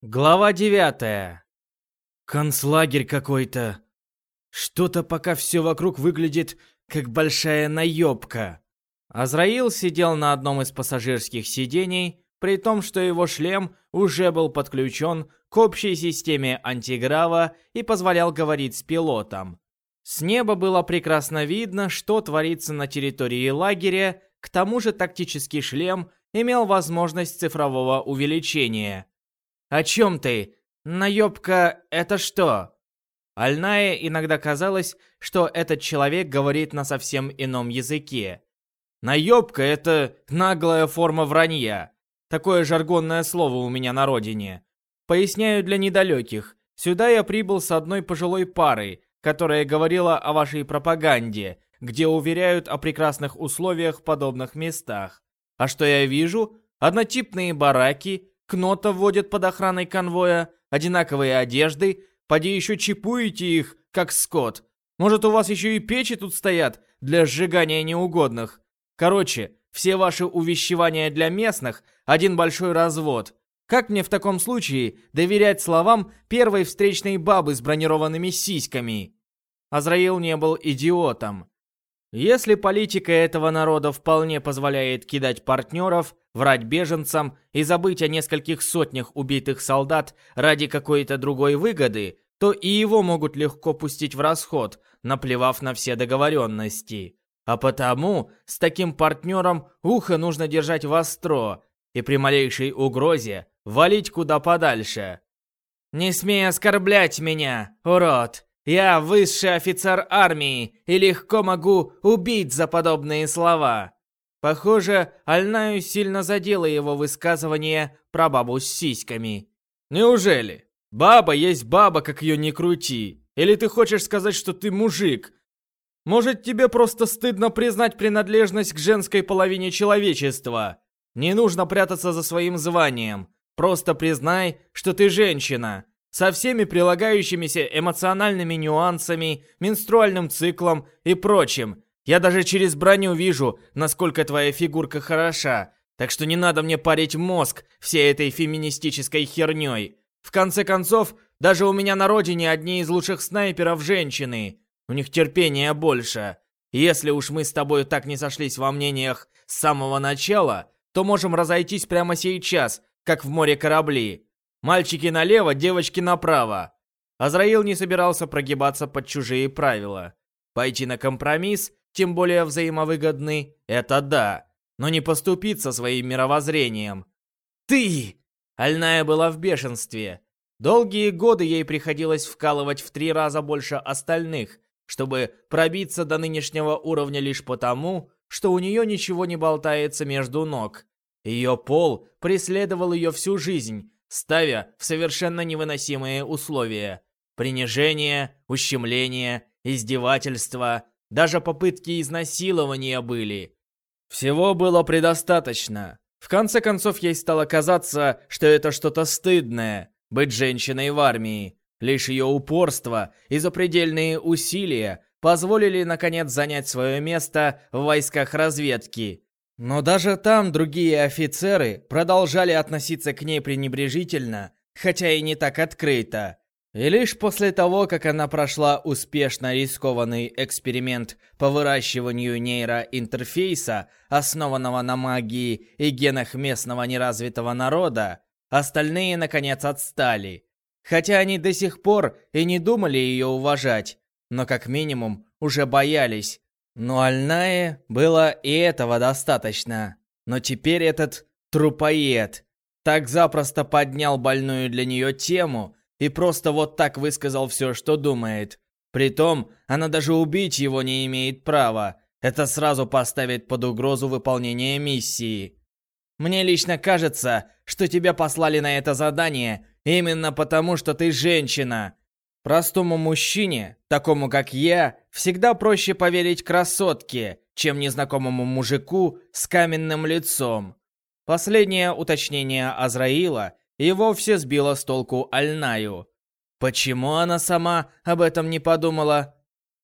Глава девятая. Концлагерь какой-то. Что-то пока все вокруг выглядит как большая наебка. Азраил сидел на одном из пассажирских сидений, при том, что его шлем уже был подключен к общей системе антиграва и позволял говорить с пилотом. С неба было прекрасно видно, что творится на территории лагеря, к тому же тактический шлем имел возможность цифрового увеличения – «О чем ты? Наебка — это что?» Альная иногда казалось, что этот человек говорит на совсем ином языке. «Наебка — это наглая форма вранья. Такое жаргонное слово у меня на родине. Поясняю для недалеких. Сюда я прибыл с одной пожилой парой, которая говорила о вашей пропаганде, где уверяют о прекрасных условиях в подобных местах. А что я вижу? Однотипные бараки, Кнота вводят под охраной конвоя, одинаковые одежды, поди еще чипуете их, как скот. Может, у вас еще и печи тут стоят для сжигания неугодных. Короче, все ваши увещевания для местных – один большой развод. Как мне в таком случае доверять словам первой встречной бабы с бронированными сиськами? Азраил не был идиотом. Если политика этого народа вполне позволяет кидать партнеров, врать беженцам и забыть о нескольких сотнях убитых солдат ради какой-то другой выгоды, то и его могут легко пустить в расход, наплевав на все договоренности. А потому с таким партнером ухо нужно держать востро и при малейшей угрозе валить куда подальше. «Не смей оскорблять меня, урод!» Я высший офицер армии и легко могу убить за подобные слова. Похоже, Альнаю сильно задело его высказывание про бабу с сиськами. Неужели? Баба есть баба, как ее не крути. Или ты хочешь сказать, что ты мужик? Может, тебе просто стыдно признать принадлежность к женской половине человечества? Не нужно прятаться за своим званием. Просто признай, что ты женщина со всеми прилагающимися эмоциональными нюансами, менструальным циклом и прочим. Я даже через броню вижу, насколько твоя фигурка хороша, так что не надо мне парить мозг всей этой феминистической херней. В конце концов, даже у меня на родине одни из лучших снайперов женщины. У них терпения больше. Если уж мы с тобой так не сошлись во мнениях с самого начала, то можем разойтись прямо сейчас, как в море корабли. Мальчики налево, девочки направо. Азраил не собирался прогибаться под чужие правила. Пойти на компромисс, тем более взаимовыгодный, это да. Но не поступиться своим мировоззрением. «Ты!» Альная была в бешенстве. Долгие годы ей приходилось вкалывать в три раза больше остальных, чтобы пробиться до нынешнего уровня лишь потому, что у нее ничего не болтается между ног. Ее пол преследовал ее всю жизнь, ставя в совершенно невыносимые условия. Принижение, ущемление, издевательства, даже попытки изнасилования были. Всего было предостаточно. В конце концов, ей стало казаться, что это что-то стыдное – быть женщиной в армии. Лишь ее упорство и запредельные усилия позволили, наконец, занять свое место в войсках разведки – но даже там другие офицеры продолжали относиться к ней пренебрежительно, хотя и не так открыто. И лишь после того, как она прошла успешно рискованный эксперимент по выращиванию нейроинтерфейса, основанного на магии и генах местного неразвитого народа, остальные наконец отстали. Хотя они до сих пор и не думали ее уважать, но как минимум уже боялись, но Альнае было и этого достаточно. Но теперь этот трупоед так запросто поднял больную для нее тему и просто вот так высказал все, что думает. Притом, она даже убить его не имеет права. Это сразу поставит под угрозу выполнение миссии. Мне лично кажется, что тебя послали на это задание именно потому, что ты женщина. Простому мужчине, такому как я, всегда проще поверить красотке, чем незнакомому мужику с каменным лицом. Последнее уточнение Азраила и вовсе сбило с толку Альнаю. Почему она сама об этом не подумала?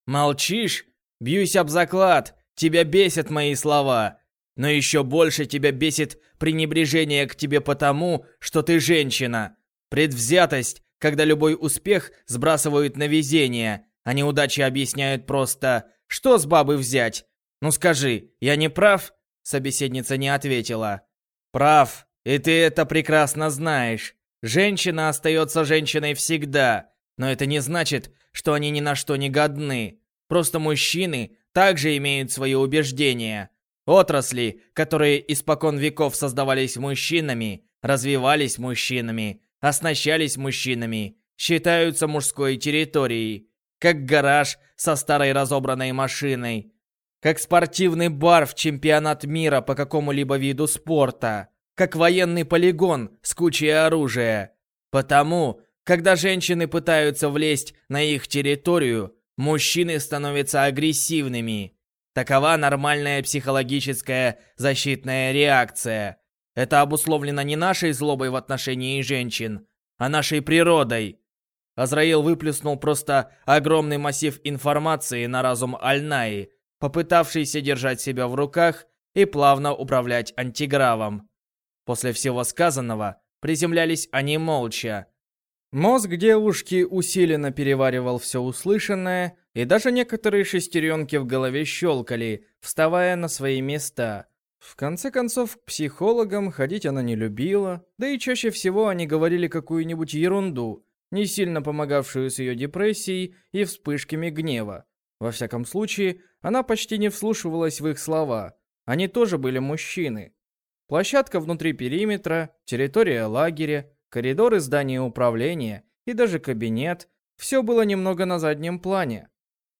Молчишь? Бьюсь об заклад, тебя бесят мои слова. Но еще больше тебя бесит пренебрежение к тебе потому, что ты женщина. Предвзятость, когда любой успех сбрасывают на везение, а неудачи объясняют просто «что с бабы взять?» «Ну скажи, я не прав?» Собеседница не ответила. «Прав, и ты это прекрасно знаешь. Женщина остается женщиной всегда, но это не значит, что они ни на что не годны. Просто мужчины также имеют свои убеждения. Отрасли, которые испокон веков создавались мужчинами, развивались мужчинами, оснащались мужчинами, считаются мужской территорией. Как гараж со старой разобранной машиной. Как спортивный бар в чемпионат мира по какому-либо виду спорта. Как военный полигон с кучей оружия. Потому, когда женщины пытаются влезть на их территорию, мужчины становятся агрессивными. Такова нормальная психологическая защитная реакция. Это обусловлено не нашей злобой в отношении женщин, а нашей природой. Азраил выплеснул просто огромный массив информации на разум Альнаи, попытавшийся держать себя в руках и плавно управлять антигравом. После всего сказанного приземлялись они молча. Мозг девушки усиленно переваривал все услышанное, и даже некоторые шестеренки в голове щелкали, вставая на свои места. В конце концов, к психологам ходить она не любила, да и чаще всего они говорили какую-нибудь ерунду, не сильно помогавшую с ее депрессией и вспышками гнева. Во всяком случае, она почти не вслушивалась в их слова. Они тоже были мужчины. Площадка внутри периметра, территория лагеря, коридоры здания управления и даже кабинет – все было немного на заднем плане.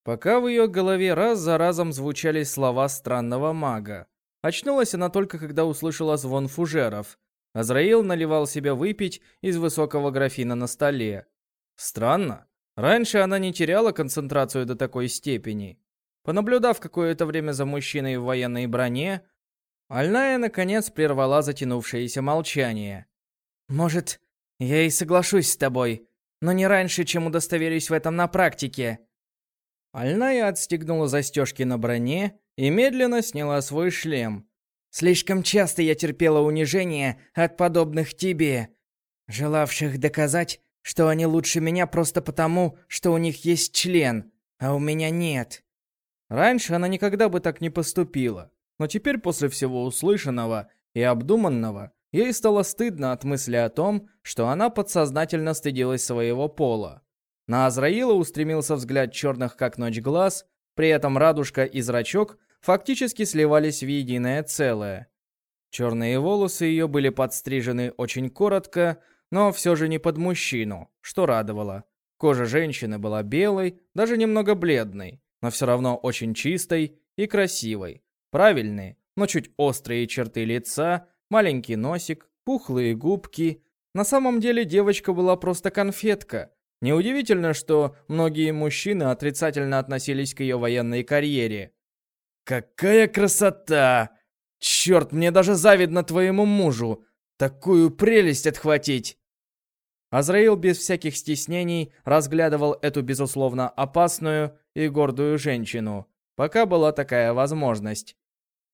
Пока в ее голове раз за разом звучали слова странного мага. Очнулась она только когда услышала звон фужеров. Азраил наливал себе выпить из высокого графина на столе. Странно. Раньше она не теряла концентрацию до такой степени. Понаблюдав какое-то время за мужчиной в военной броне, Альная наконец прервала затянувшееся молчание. «Может, я и соглашусь с тобой, но не раньше, чем удостоверюсь в этом на практике». Альная отстегнула застежки на броне и медленно сняла свой шлем. Слишком часто я терпела унижение от подобных тебе, желавших доказать, что они лучше меня просто потому, что у них есть член, а у меня нет. Раньше она никогда бы так не поступила, но теперь после всего услышанного и обдуманного ей стало стыдно от мысли о том, что она подсознательно стыдилась своего пола. На Азраила устремился взгляд черных как ночь глаз, при этом радужка и зрачок фактически сливались в единое целое. Черные волосы ее были подстрижены очень коротко, но все же не под мужчину, что радовало. Кожа женщины была белой, даже немного бледной, но все равно очень чистой и красивой. Правильные, но чуть острые черты лица, маленький носик, пухлые губки. На самом деле девочка была просто конфетка. Неудивительно, что многие мужчины отрицательно относились к ее военной карьере. «Какая красота! Черт, мне даже завидно твоему мужу! Такую прелесть отхватить!» Азраил без всяких стеснений разглядывал эту, безусловно, опасную и гордую женщину, пока была такая возможность.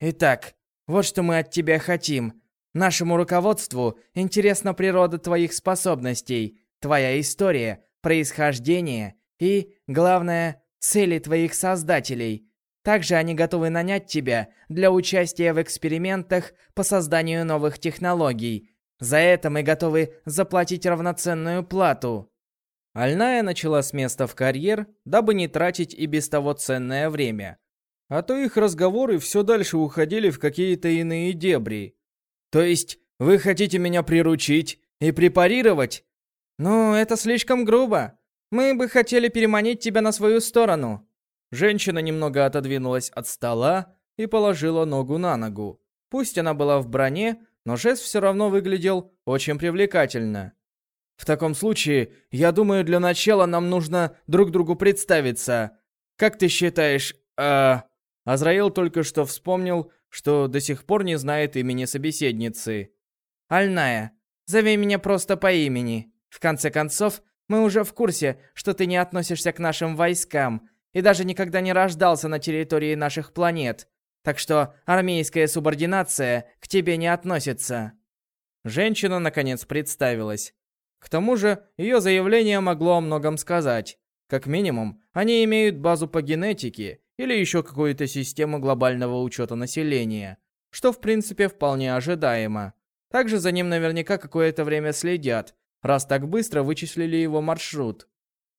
«Итак, вот что мы от тебя хотим. Нашему руководству интересна природа твоих способностей, твоя история, происхождение и, главное, цели твоих создателей. Также они готовы нанять тебя для участия в экспериментах по созданию новых технологий. За это мы готовы заплатить равноценную плату. Альная начала с места в карьер, дабы не тратить и без того ценное время. А то их разговоры все дальше уходили в какие-то иные дебри. То есть, вы хотите меня приручить и препарировать? Ну, это слишком грубо. Мы бы хотели переманить тебя на свою сторону. Женщина немного отодвинулась от стола и положила ногу на ногу. Пусть она была в броне, но жест все равно выглядел очень привлекательно. В таком случае, я думаю, для начала нам нужно друг другу представиться. Как ты считаешь, э... Азраил только что вспомнил, что до сих пор не знает имени собеседницы. Альная, зови меня просто по имени. В конце концов, мы уже в курсе, что ты не относишься к нашим войскам, и даже никогда не рождался на территории наших планет. Так что армейская субординация к тебе не относится». Женщина наконец представилась. К тому же, ее заявление могло о многом сказать. Как минимум, они имеют базу по генетике или еще какую-то систему глобального учета населения, что в принципе вполне ожидаемо. Также за ним наверняка какое-то время следят, раз так быстро вычислили его маршрут.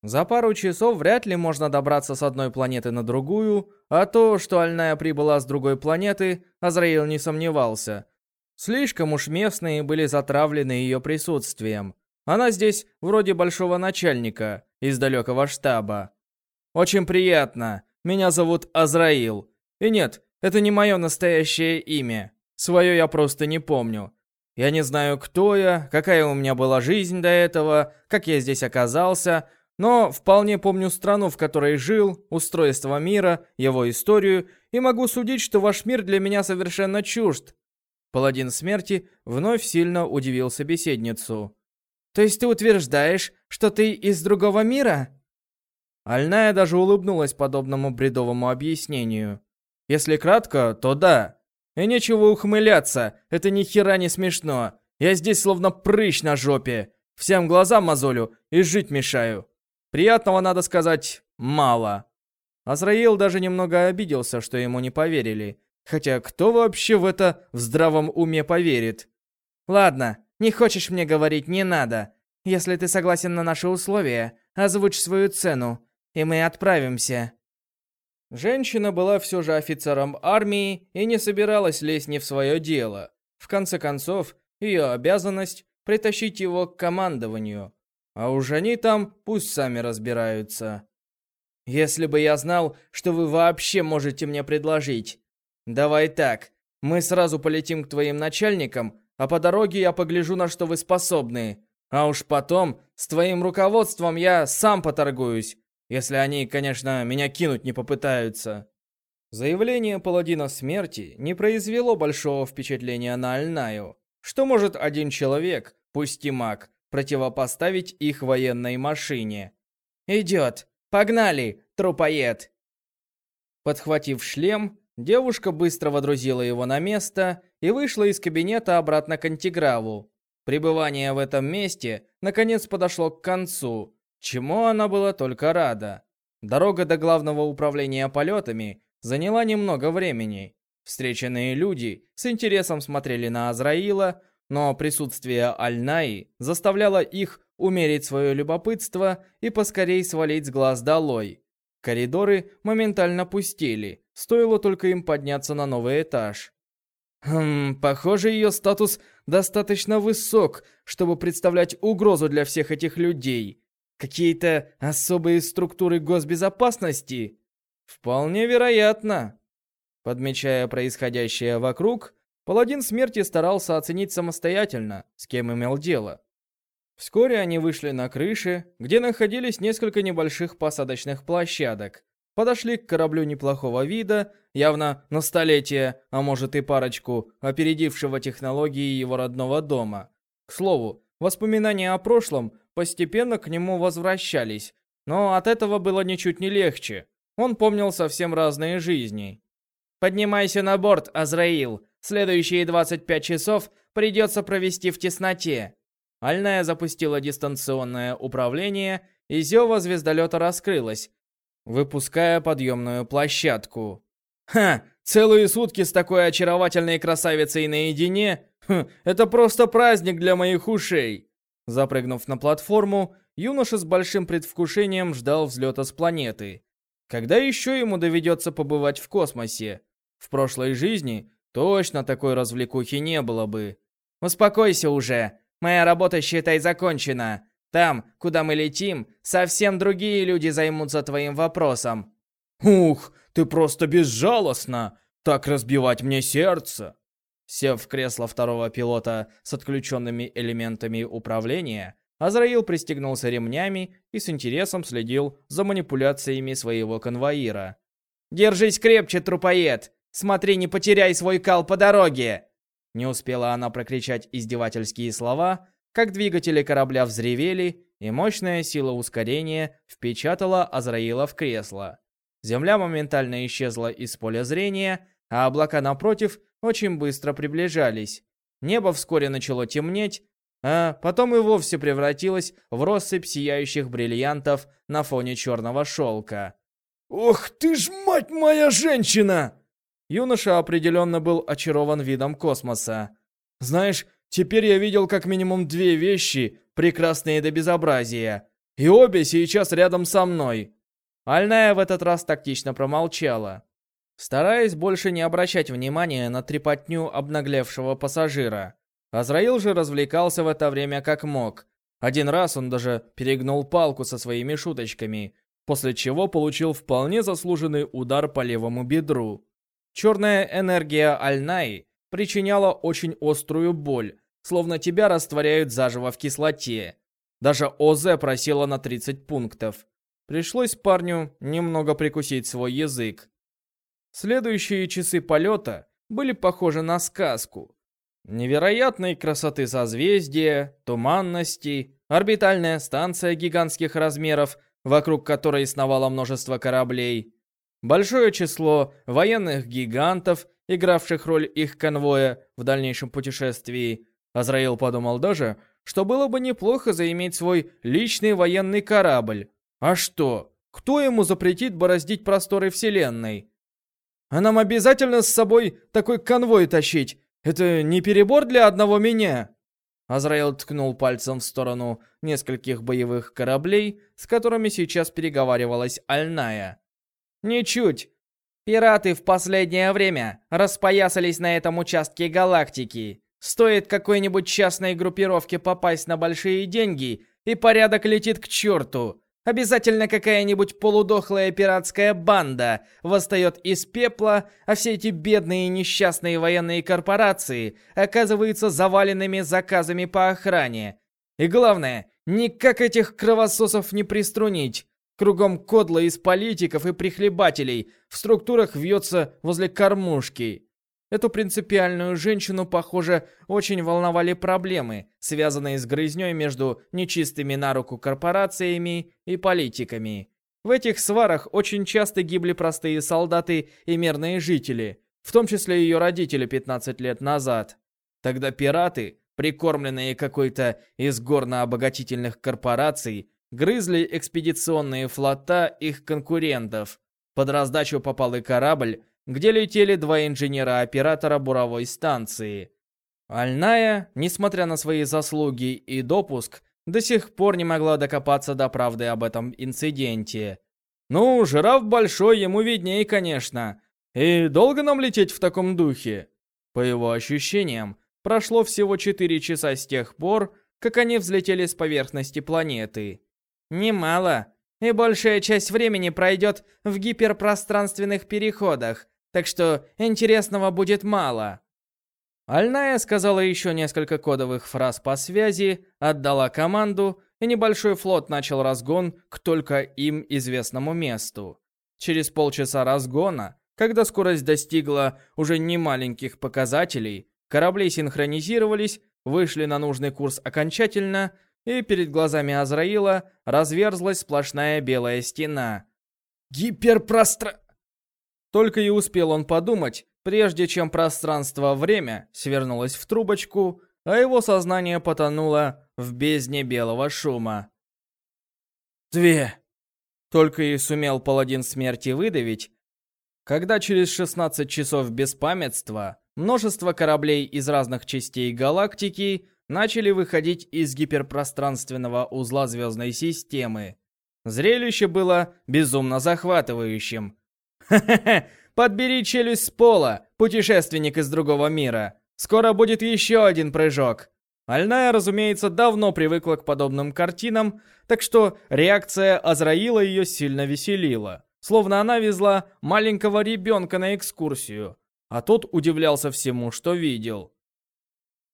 За пару часов вряд ли можно добраться с одной планеты на другую, а то, что Альная прибыла с другой планеты, Азраил не сомневался. Слишком уж местные были затравлены ее присутствием. Она здесь вроде большого начальника из далекого штаба. «Очень приятно. Меня зовут Азраил. И нет, это не мое настоящее имя. Свое я просто не помню. Я не знаю, кто я, какая у меня была жизнь до этого, как я здесь оказался, но вполне помню страну, в которой жил, устройство мира, его историю, и могу судить, что ваш мир для меня совершенно чужд. Паладин смерти вновь сильно удивил собеседницу. То есть ты утверждаешь, что ты из другого мира? Альная даже улыбнулась подобному бредовому объяснению. Если кратко, то да. И нечего ухмыляться, это ни хера не смешно. Я здесь словно прыщ на жопе. Всем глаза мозолю и жить мешаю. Приятного, надо сказать, мало. Азраил даже немного обиделся, что ему не поверили. Хотя кто вообще в это в здравом уме поверит? Ладно, не хочешь мне говорить, не надо. Если ты согласен на наши условия, озвучь свою цену, и мы отправимся. Женщина была все же офицером армии и не собиралась лезть не в свое дело. В конце концов, ее обязанность притащить его к командованию. А уж они там пусть сами разбираются. Если бы я знал, что вы вообще можете мне предложить. Давай так, мы сразу полетим к твоим начальникам, а по дороге я погляжу, на что вы способны. А уж потом, с твоим руководством я сам поторгуюсь. Если они, конечно, меня кинуть не попытаются. Заявление паладина смерти не произвело большого впечатления на Альнаю. Что может один человек, пусть и маг, противопоставить их военной машине? «Идет! Погнали, трупоед!» Подхватив шлем, девушка быстро водрузила его на место и вышла из кабинета обратно к антиграву. Пребывание в этом месте наконец подошло к концу, чему она была только рада. Дорога до главного управления полетами заняла немного времени. Встреченные люди с интересом смотрели на Азраила, но присутствие Альнаи заставляло их умерить свое любопытство и поскорей свалить с глаз долой. Коридоры моментально пустели, стоило только им подняться на новый этаж. Хм, похоже, ее статус достаточно высок, чтобы представлять угрозу для всех этих людей. Какие-то особые структуры госбезопасности? Вполне вероятно. Подмечая происходящее вокруг, паладин смерти старался оценить самостоятельно, с кем имел дело. Вскоре они вышли на крыше, где находились несколько небольших посадочных площадок. Подошли к кораблю неплохого вида, явно на столетие, а может и парочку, опередившего технологии его родного дома. К слову, воспоминания о прошлом постепенно к нему возвращались, но от этого было ничуть не легче. Он помнил совсем разные жизни. «Поднимайся на борт, Азраил. Следующие 25 часов придется провести в тесноте». Альная запустила дистанционное управление, и зева звездолета раскрылась, выпуская подъемную площадку. «Ха! Целые сутки с такой очаровательной красавицей наедине? Хм, это просто праздник для моих ушей!» Запрыгнув на платформу, юноша с большим предвкушением ждал взлета с планеты. Когда еще ему доведется побывать в космосе? В прошлой жизни точно такой развлекухи не было бы. «Успокойся уже. Моя работа, считай, закончена. Там, куда мы летим, совсем другие люди займутся твоим вопросом». «Ух, ты просто безжалостна! Так разбивать мне сердце!» Сев в кресло второго пилота с отключенными элементами управления, Азраил пристегнулся ремнями и с интересом следил за манипуляциями своего конвоира. «Держись крепче, трупоед! Смотри, не потеряй свой кал по дороге!» Не успела она прокричать издевательские слова, как двигатели корабля взревели, и мощная сила ускорения впечатала Азраила в кресло. Земля моментально исчезла из поля зрения, а облака напротив очень быстро приближались. Небо вскоре начало темнеть, а потом и вовсе превратилась в россыпь сияющих бриллиантов на фоне черного шелка. «Ох ты ж, мать моя женщина!» Юноша определенно был очарован видом космоса. «Знаешь, теперь я видел как минимум две вещи, прекрасные до безобразия. И обе сейчас рядом со мной». Альная в этот раз тактично промолчала, стараясь больше не обращать внимания на трепотню обнаглевшего пассажира. Азраил же развлекался в это время как мог. Один раз он даже перегнул палку со своими шуточками, после чего получил вполне заслуженный удар по левому бедру. Черная энергия Альнай причиняла очень острую боль, словно тебя растворяют заживо в кислоте. Даже ОЗ просела на 30 пунктов. Пришлось парню немного прикусить свой язык. Следующие часы полета были похожи на сказку. Невероятной красоты созвездия, туманности, орбитальная станция гигантских размеров — вокруг которой сновало множество кораблей, большое число военных гигантов, игравших роль их конвоя в дальнейшем путешествии. Азраил подумал даже, что было бы неплохо заиметь свой личный военный корабль. А что? Кто ему запретит бороздить просторы Вселенной? А нам обязательно с собой такой конвой тащить? Это не перебор для одного меня? Азраил ткнул пальцем в сторону нескольких боевых кораблей, с которыми сейчас переговаривалась Альная. «Ничуть. Пираты в последнее время распоясались на этом участке галактики. Стоит какой-нибудь частной группировке попасть на большие деньги, и порядок летит к черту. Обязательно какая-нибудь полудохлая пиратская банда восстает из пепла, а все эти бедные несчастные военные корпорации оказываются заваленными заказами по охране. И главное, никак этих кровососов не приструнить. Кругом кодла из политиков и прихлебателей в структурах вьется возле кормушки. Эту принципиальную женщину, похоже, очень волновали проблемы, связанные с грызней между нечистыми на руку корпорациями и политиками. В этих сварах очень часто гибли простые солдаты и мирные жители, в том числе ее родители 15 лет назад. Тогда пираты, прикормленные какой-то из горно-обогатительных корпораций, грызли экспедиционные флота их конкурентов. Под раздачу попал и корабль, где летели два инженера-оператора буровой станции. Альная, несмотря на свои заслуги и допуск, до сих пор не могла докопаться до правды об этом инциденте. Ну, жираф большой, ему виднее, конечно. И долго нам лететь в таком духе? По его ощущениям, прошло всего 4 часа с тех пор, как они взлетели с поверхности планеты. Немало. И большая часть времени пройдет в гиперпространственных переходах, так что интересного будет мало. Альная сказала еще несколько кодовых фраз по связи, отдала команду, и небольшой флот начал разгон к только им известному месту. Через полчаса разгона, когда скорость достигла уже немаленьких показателей, корабли синхронизировались, вышли на нужный курс окончательно, и перед глазами Азраила разверзлась сплошная белая стена. Гиперпростра... Только и успел он подумать, прежде чем пространство-время свернулось в трубочку, а его сознание потонуло в бездне белого шума. «Две!» Только и сумел паладин смерти выдавить, когда через 16 часов беспамятства множество кораблей из разных частей галактики начали выходить из гиперпространственного узла звездной системы. Зрелище было безумно захватывающим. Подбери челюсть с пола, путешественник из другого мира. Скоро будет еще один прыжок. Альная, разумеется, давно привыкла к подобным картинам, так что реакция Азраила ее сильно веселила. Словно она везла маленького ребенка на экскурсию, а тот удивлялся всему, что видел.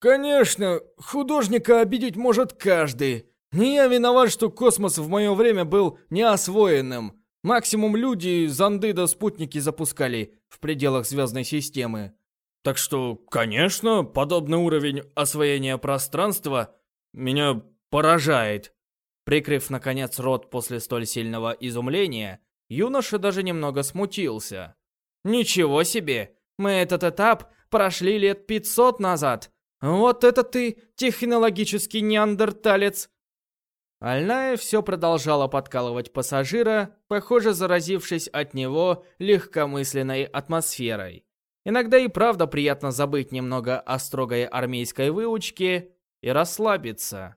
«Конечно, художника обидеть может каждый. Не я виноват, что космос в мое время был неосвоенным. Максимум люди зонды да спутники запускали в пределах звездной системы. Так что, конечно, подобный уровень освоения пространства меня поражает. Прикрыв, наконец, рот после столь сильного изумления, юноша даже немного смутился. «Ничего себе! Мы этот этап прошли лет 500 назад, Вот это ты технологический неандерталец!» Альная все продолжала подкалывать пассажира, похоже, заразившись от него легкомысленной атмосферой. Иногда и правда приятно забыть немного о строгой армейской выучке и расслабиться.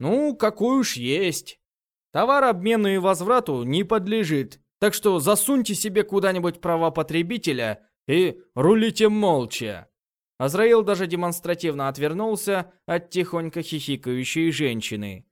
Ну, какой уж есть. Товар обмену и возврату не подлежит, так что засуньте себе куда-нибудь права потребителя и рулите молча. Азраил даже демонстративно отвернулся от тихонько хихикающей женщины.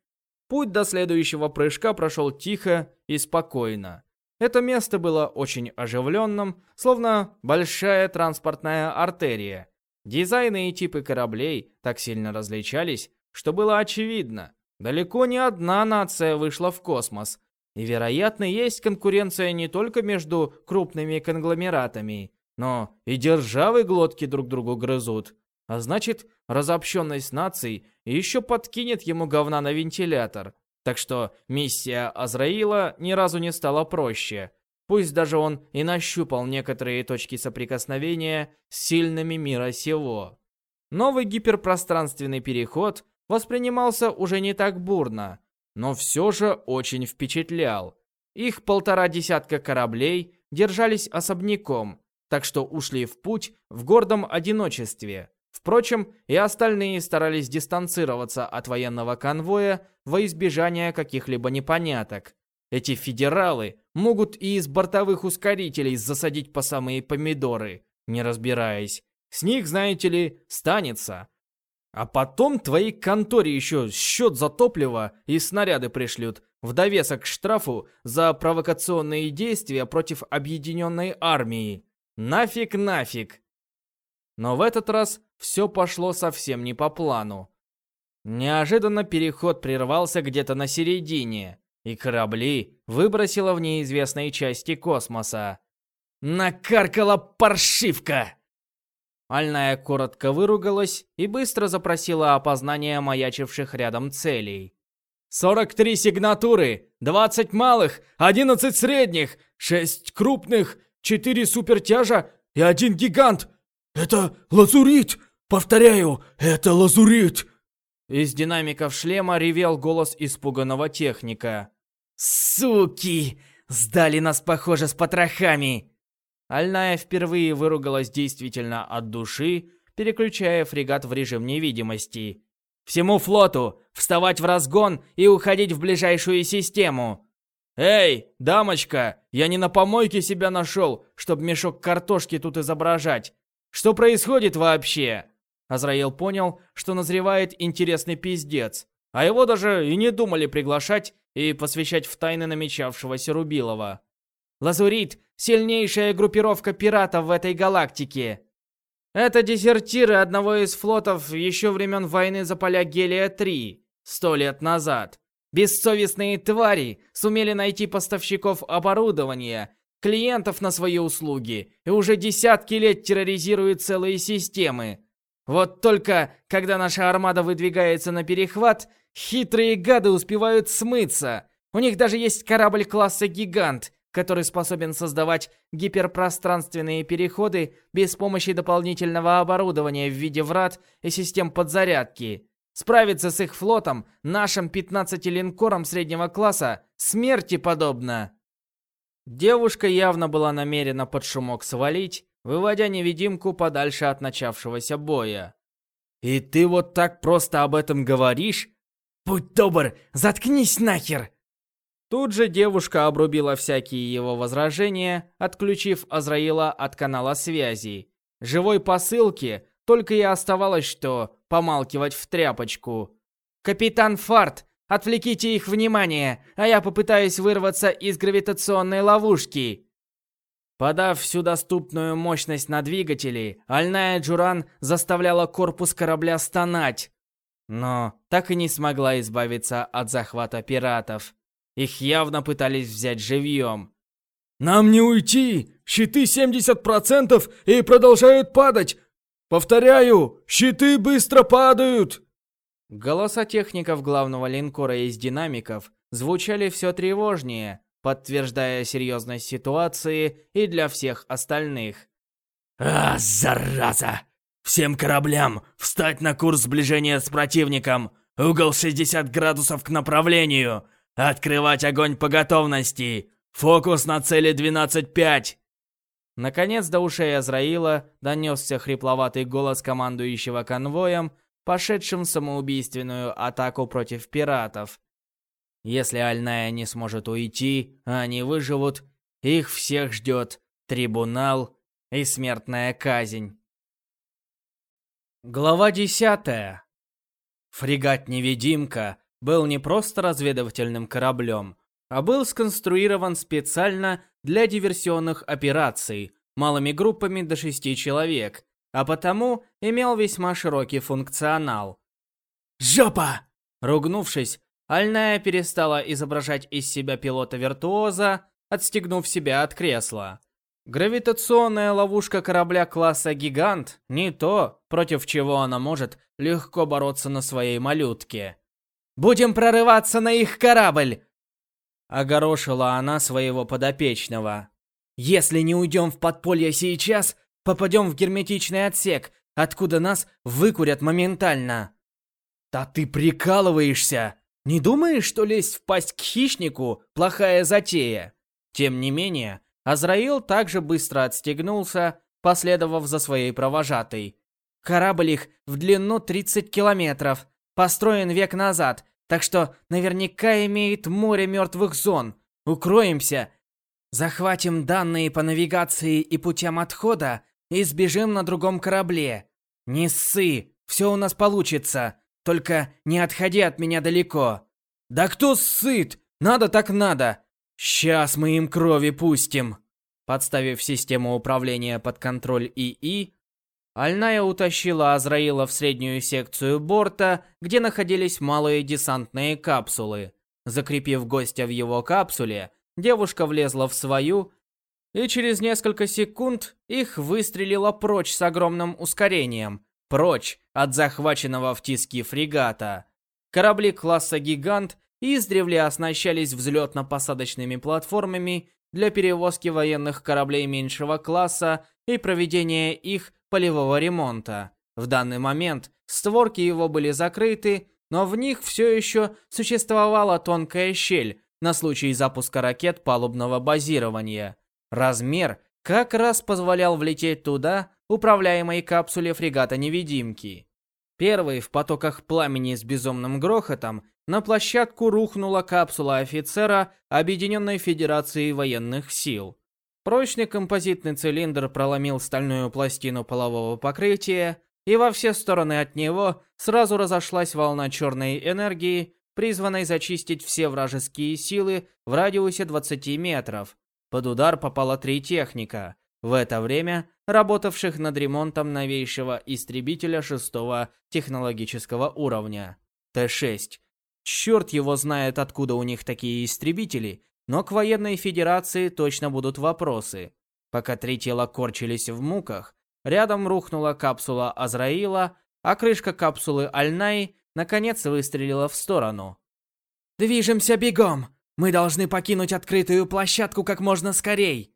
Путь до следующего прыжка прошел тихо и спокойно. Это место было очень оживленным, словно большая транспортная артерия. Дизайны и типы кораблей так сильно различались, что было очевидно. Далеко не одна нация вышла в космос. И, вероятно, есть конкуренция не только между крупными конгломератами, но и державы глотки друг другу грызут. А значит, разобщенность наций еще подкинет ему говна на вентилятор. Так что миссия Азраила ни разу не стала проще. Пусть даже он и нащупал некоторые точки соприкосновения с сильными мира сего. Новый гиперпространственный переход воспринимался уже не так бурно, но все же очень впечатлял. Их полтора десятка кораблей держались особняком, так что ушли в путь в гордом одиночестве. Впрочем, и остальные старались дистанцироваться от военного конвоя во избежание каких-либо непоняток. Эти федералы могут и из бортовых ускорителей засадить по самые помидоры, не разбираясь. С них, знаете ли, станется. А потом твоей конторе еще счет за топливо и снаряды пришлют, в довесок к штрафу за провокационные действия против объединенной армии. Нафиг, нафиг. Но в этот раз все пошло совсем не по плану. Неожиданно переход прервался где-то на середине, и корабли выбросило в неизвестной части космоса. «Накаркала паршивка!» Альная коротко выругалась и быстро запросила опознание маячивших рядом целей. «Сорок три сигнатуры, двадцать малых, одиннадцать средних, шесть крупных, четыре супертяжа и один гигант! Это лазурит! Повторяю, это лазурит!» Из динамиков шлема ревел голос испуганного техника. «Суки! Сдали нас, похоже, с потрохами!» Альная впервые выругалась действительно от души, переключая фрегат в режим невидимости. «Всему флоту! Вставать в разгон и уходить в ближайшую систему!» «Эй, дамочка, я не на помойке себя нашел, чтобы мешок картошки тут изображать. Что происходит вообще?» Азраил понял, что назревает интересный пиздец, а его даже и не думали приглашать и посвящать в тайны намечавшегося Рубилова. «Лазурит — сильнейшая группировка пиратов в этой галактике. Это дезертиры одного из флотов еще времен войны за поля Гелия-3, сто лет назад. Бессовестные твари сумели найти поставщиков оборудования, клиентов на свои услуги и уже десятки лет терроризируют целые системы. Вот только, когда наша армада выдвигается на перехват, хитрые гады успевают смыться. У них даже есть корабль класса «Гигант», который способен создавать гиперпространственные переходы без помощи дополнительного оборудования в виде врат и систем подзарядки. Справиться с их флотом, нашим 15 линкором среднего класса, смерти подобно. Девушка явно была намерена под шумок свалить, выводя невидимку подальше от начавшегося боя. «И ты вот так просто об этом говоришь? Будь добр, заткнись нахер!» Тут же девушка обрубила всякие его возражения, отключив Азраила от канала связи. Живой посылки только и оставалось, что помалкивать в тряпочку. «Капитан Фарт, отвлеките их внимание, а я попытаюсь вырваться из гравитационной ловушки!» Подав всю доступную мощность на двигатели, Альная Джуран заставляла корпус корабля стонать. Но так и не смогла избавиться от захвата пиратов. Их явно пытались взять живьем. «Нам не уйти! Щиты 70% и продолжают падать! Повторяю, щиты быстро падают!» Голоса техников главного линкора из динамиков звучали все тревожнее, подтверждая серьезность ситуации и для всех остальных. «А, зараза! Всем кораблям встать на курс сближения с противником! Угол 60 градусов к направлению! Открывать огонь по готовности! Фокус на цели 12-5!» Наконец до ушей Азраила донесся хрипловатый голос командующего конвоем, пошедшим в самоубийственную атаку против пиратов. Если Альная не сможет уйти, они выживут, их всех ждет трибунал и смертная казнь. Глава десятая. Фрегат-невидимка был не просто разведывательным кораблем, а был сконструирован специально для диверсионных операций малыми группами до шести человек, а потому имел весьма широкий функционал. «Жопа!» Ругнувшись, Альная перестала изображать из себя пилота-виртуоза, отстегнув себя от кресла. Гравитационная ловушка корабля класса «Гигант» — не то, против чего она может легко бороться на своей малютке. «Будем прорываться на их корабль!» Огорошила она своего подопечного. «Если не уйдем в подполье сейчас, попадем в герметичный отсек, откуда нас выкурят моментально». «Да ты прикалываешься! Не думаешь, что лезть в пасть к хищнику – плохая затея?» Тем не менее, Азраил также быстро отстегнулся, последовав за своей провожатой. Корабль их в длину 30 километров, построен век назад, так что наверняка имеет море мертвых зон. Укроемся, захватим данные по навигации и путям отхода и сбежим на другом корабле. Не ссы, все у нас получится, только не отходи от меня далеко. Да кто сыт? Надо так надо. «Сейчас мы им крови пустим!» Подставив систему управления под контроль ИИ, Альная утащила Азраила в среднюю секцию борта, где находились малые десантные капсулы. Закрепив гостя в его капсуле, девушка влезла в свою, и через несколько секунд их выстрелила прочь с огромным ускорением, прочь от захваченного в тиски фрегата. Корабли класса «Гигант» издревле оснащались взлетно-посадочными платформами для перевозки военных кораблей меньшего класса и проведения их полевого ремонта. В данный момент створки его были закрыты, но в них все еще существовала тонкая щель на случай запуска ракет палубного базирования. Размер как раз позволял влететь туда управляемой капсуле фрегата-невидимки. Первый в потоках пламени с безумным грохотом на площадку рухнула капсула офицера Объединенной Федерации Военных Сил. Прочный композитный цилиндр проломил стальную пластину полового покрытия, и во все стороны от него сразу разошлась волна черной энергии, призванной зачистить все вражеские силы в радиусе 20 метров. Под удар попало три техника, в это время работавших над ремонтом новейшего истребителя шестого технологического уровня. Т-6 Черт его знает, откуда у них такие истребители, но к военной федерации точно будут вопросы. Пока три тела корчились в муках, рядом рухнула капсула Азраила, а крышка капсулы Альнай наконец выстрелила в сторону. «Движемся бегом! Мы должны покинуть открытую площадку как можно скорей!»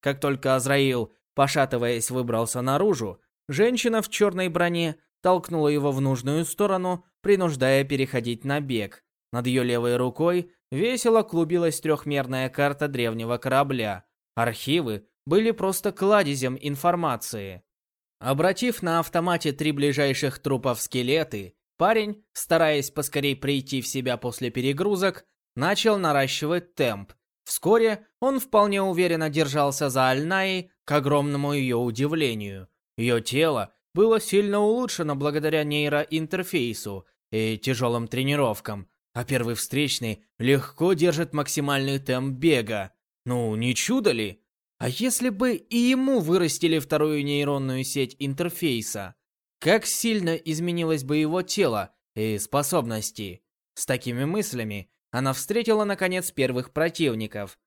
Как только Азраил, пошатываясь, выбрался наружу, женщина в черной броне толкнула его в нужную сторону, принуждая переходить на бег. Над ее левой рукой весело клубилась трехмерная карта древнего корабля. Архивы были просто кладезем информации. Обратив на автомате три ближайших трупов скелеты, парень, стараясь поскорей прийти в себя после перегрузок, начал наращивать темп. Вскоре он вполне уверенно держался за Альнаей, к огромному ее удивлению. Ее тело было сильно улучшено благодаря нейроинтерфейсу, и тяжелым тренировкам, а первый встречный легко держит максимальный темп бега. Ну, не чудо ли? А если бы и ему вырастили вторую нейронную сеть интерфейса? Как сильно изменилось бы его тело и способности? С такими мыслями она встретила, наконец, первых противников.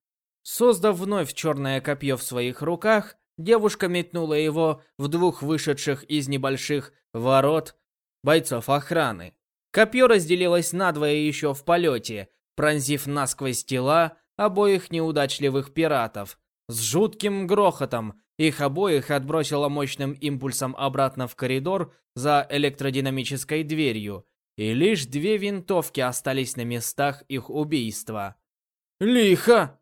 Создав вновь черное копье в своих руках, девушка метнула его в двух вышедших из небольших ворот бойцов охраны. Копье разделилось надвое еще в полете, пронзив насквозь тела обоих неудачливых пиратов. С жутким грохотом их обоих отбросило мощным импульсом обратно в коридор за электродинамической дверью, и лишь две винтовки остались на местах их убийства. Лихо!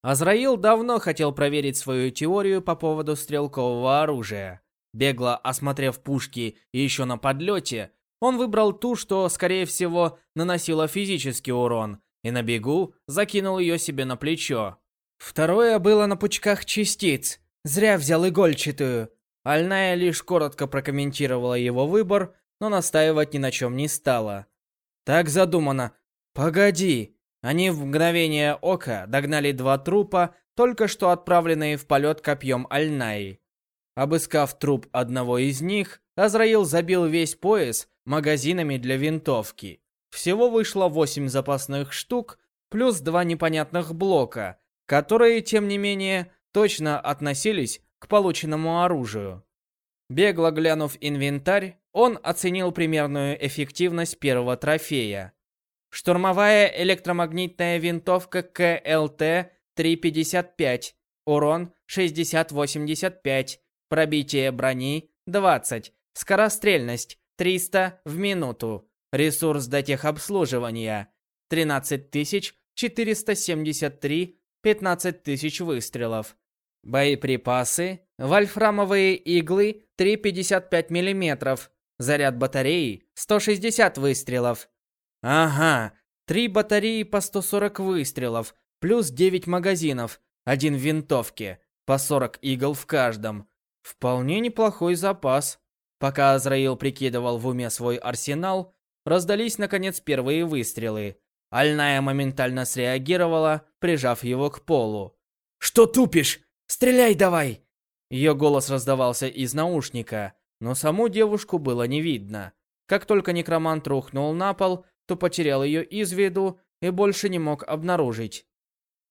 Азраил давно хотел проверить свою теорию по поводу стрелкового оружия. Бегло осмотрев пушки еще на подлете, он выбрал ту, что, скорее всего, наносила физический урон, и на бегу закинул ее себе на плечо. Второе было на пучках частиц. Зря взял игольчатую. Альная лишь коротко прокомментировала его выбор, но настаивать ни на чем не стала. Так задумано. Погоди. Они в мгновение ока догнали два трупа, только что отправленные в полет копьем Альнаи. Обыскав труп одного из них, Азраил забил весь пояс магазинами для винтовки. Всего вышло 8 запасных штук, плюс два непонятных блока, которые, тем не менее, точно относились к полученному оружию. Бегло глянув инвентарь, он оценил примерную эффективность первого трофея. Штурмовая электромагнитная винтовка КЛТ-355, урон 60-85, пробитие брони 20, скорострельность 300 в минуту, ресурс до техобслуживания 13473, 15 тысяч выстрелов. Боеприпасы, вольфрамовые иглы 3,55 мм, заряд батареи 160 выстрелов. Ага, три батареи по 140 выстрелов, плюс 9 магазинов, один в винтовке, по 40 игл в каждом. Вполне неплохой запас. Пока Азраил прикидывал в уме свой арсенал, раздались наконец первые выстрелы. Альная моментально среагировала, прижав его к полу. «Что тупишь? Стреляй давай!» Ее голос раздавался из наушника, но саму девушку было не видно. Как только некромант рухнул на пол, то потерял ее из виду и больше не мог обнаружить.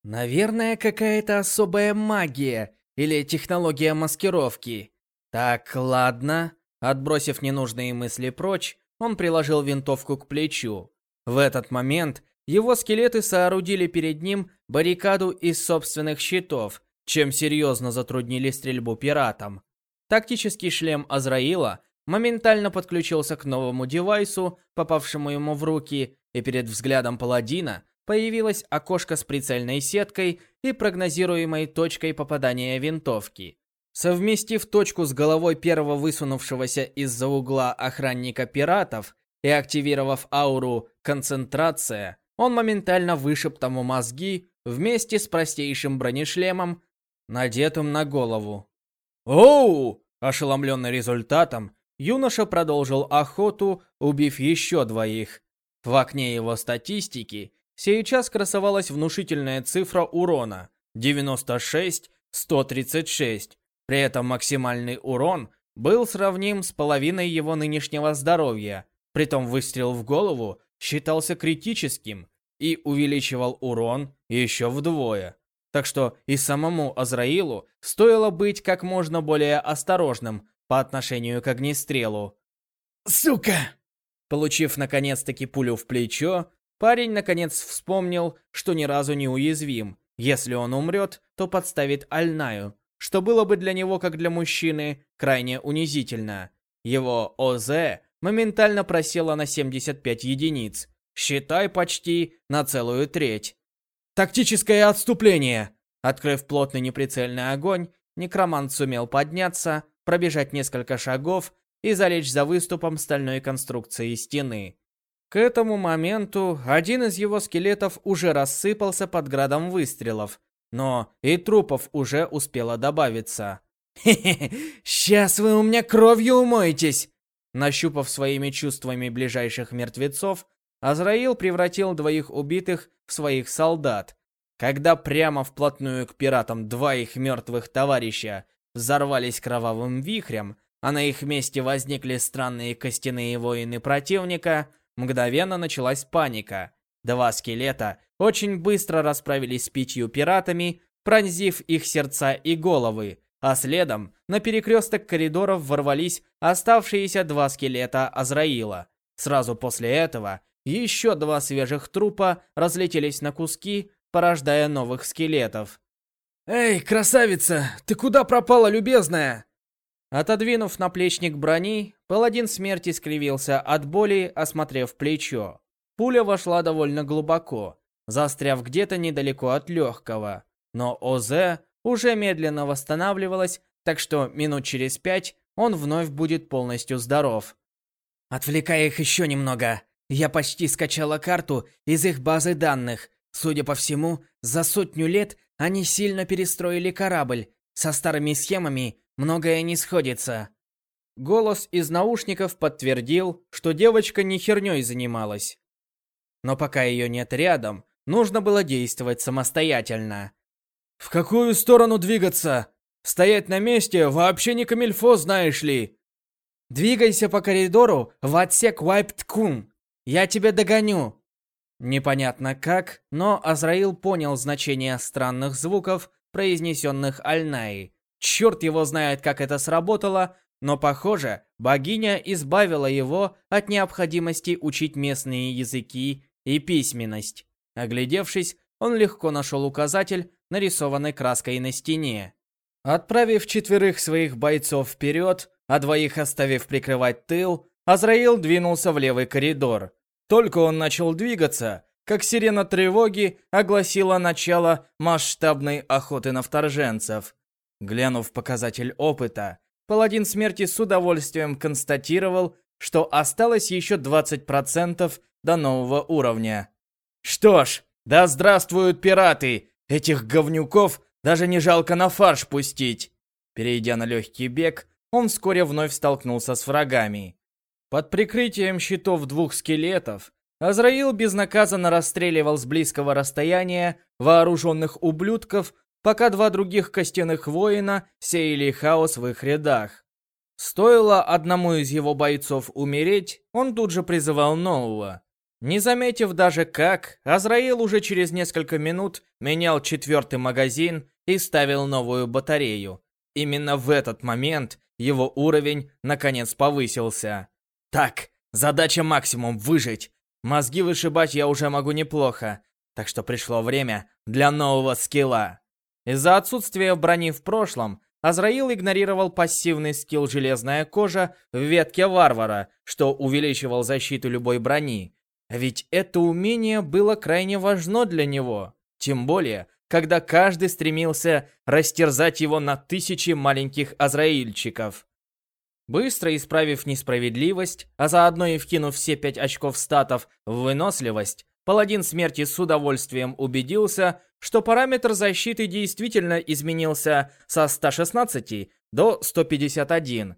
Наверное, какая-то особая магия или технология маскировки. Так, ладно. Отбросив ненужные мысли прочь, он приложил винтовку к плечу. В этот момент его скелеты соорудили перед ним баррикаду из собственных щитов, чем серьезно затруднили стрельбу пиратам. Тактический шлем Азраила моментально подключился к новому девайсу, попавшему ему в руки, и перед взглядом паладина появилось окошко с прицельной сеткой и прогнозируемой точкой попадания винтовки. Совместив точку с головой первого высунувшегося из-за угла охранника пиратов и активировав ауру «Концентрация», он моментально вышиб тому мозги вместе с простейшим бронешлемом, надетым на голову. «Оу!» Ошеломленный результатом, юноша продолжил охоту, убив еще двоих. В окне его статистики сейчас красовалась внушительная цифра урона 96-136, при этом максимальный урон был сравним с половиной его нынешнего здоровья. Притом выстрел в голову считался критическим и увеличивал урон еще вдвое. Так что и самому Азраилу стоило быть как можно более осторожным по отношению к огнестрелу. «Сука!» Получив наконец-таки пулю в плечо, парень наконец вспомнил, что ни разу не уязвим. Если он умрет, то подставит Альнаю, что было бы для него, как для мужчины, крайне унизительно. Его ОЗ моментально просело на 75 единиц, считай почти на целую треть. «Тактическое отступление!» Открыв плотный неприцельный огонь, некромант сумел подняться, пробежать несколько шагов и залечь за выступом стальной конструкции стены. К этому моменту один из его скелетов уже рассыпался под градом выстрелов, но и трупов уже успело добавиться. «Хе-хе, сейчас вы у меня кровью умоетесь!» Нащупав своими чувствами ближайших мертвецов, Азраил превратил двоих убитых в своих солдат. Когда прямо вплотную к пиратам два их мертвых товарища взорвались кровавым вихрем, а на их месте возникли странные костяные воины противника, мгновенно началась паника. Два скелета очень быстро расправились с пятью пиратами, пронзив их сердца и головы, а следом на перекресток коридоров ворвались оставшиеся два скелета Азраила. Сразу после этого еще два свежих трупа разлетелись на куски, порождая новых скелетов. «Эй, красавица, ты куда пропала, любезная?» Отодвинув наплечник брони, паладин смерти скривился от боли, осмотрев плечо. Пуля вошла довольно глубоко, застряв где-то недалеко от легкого. Но ОЗ уже медленно восстанавливалась, так что минут через пять он вновь будет полностью здоров. «Отвлекай их еще немного. Я почти скачала карту из их базы данных. Судя по всему, за сотню лет они сильно перестроили корабль. Со старыми схемами многое не сходится. Голос из наушников подтвердил, что девочка не херней занималась. Но пока ее нет рядом, нужно было действовать самостоятельно. «В какую сторону двигаться? Стоять на месте вообще не камильфо, знаешь ли!» «Двигайся по коридору в отсек Вайпткун. Я тебя догоню!» Непонятно как, но Азраил понял значение странных звуков, произнесенных Альнаи. Черт его знает, как это сработало, но, похоже, богиня избавила его от необходимости учить местные языки и письменность. Оглядевшись, он легко нашел указатель, нарисованный краской на стене. Отправив четверых своих бойцов вперед, а двоих оставив прикрывать тыл, Азраил двинулся в левый коридор. Только он начал двигаться, как сирена тревоги огласила начало масштабной охоты на вторженцев. Глянув показатель опыта, паладин смерти с удовольствием констатировал, что осталось еще 20% до нового уровня. Что ж, да здравствуют пираты! Этих говнюков даже не жалко на фарш пустить. Перейдя на легкий бег, он вскоре вновь столкнулся с врагами. Под прикрытием щитов двух скелетов Азраил безнаказанно расстреливал с близкого расстояния вооруженных ублюдков, пока два других костяных воина сеяли хаос в их рядах. Стоило одному из его бойцов умереть, он тут же призывал нового. Не заметив даже как, Азраил уже через несколько минут менял четвертый магазин и ставил новую батарею. Именно в этот момент его уровень наконец повысился. Так, задача максимум выжить. Мозги вышибать я уже могу неплохо, так что пришло время для нового скилла. Из-за отсутствия брони в прошлом, Азраил игнорировал пассивный скилл «Железная кожа» в ветке варвара, что увеличивал защиту любой брони. Ведь это умение было крайне важно для него. Тем более, когда каждый стремился растерзать его на тысячи маленьких азраильчиков. Быстро исправив несправедливость, а заодно и вкинув все пять очков статов в выносливость, паладин смерти с удовольствием убедился, что параметр защиты действительно изменился со 116 до 151.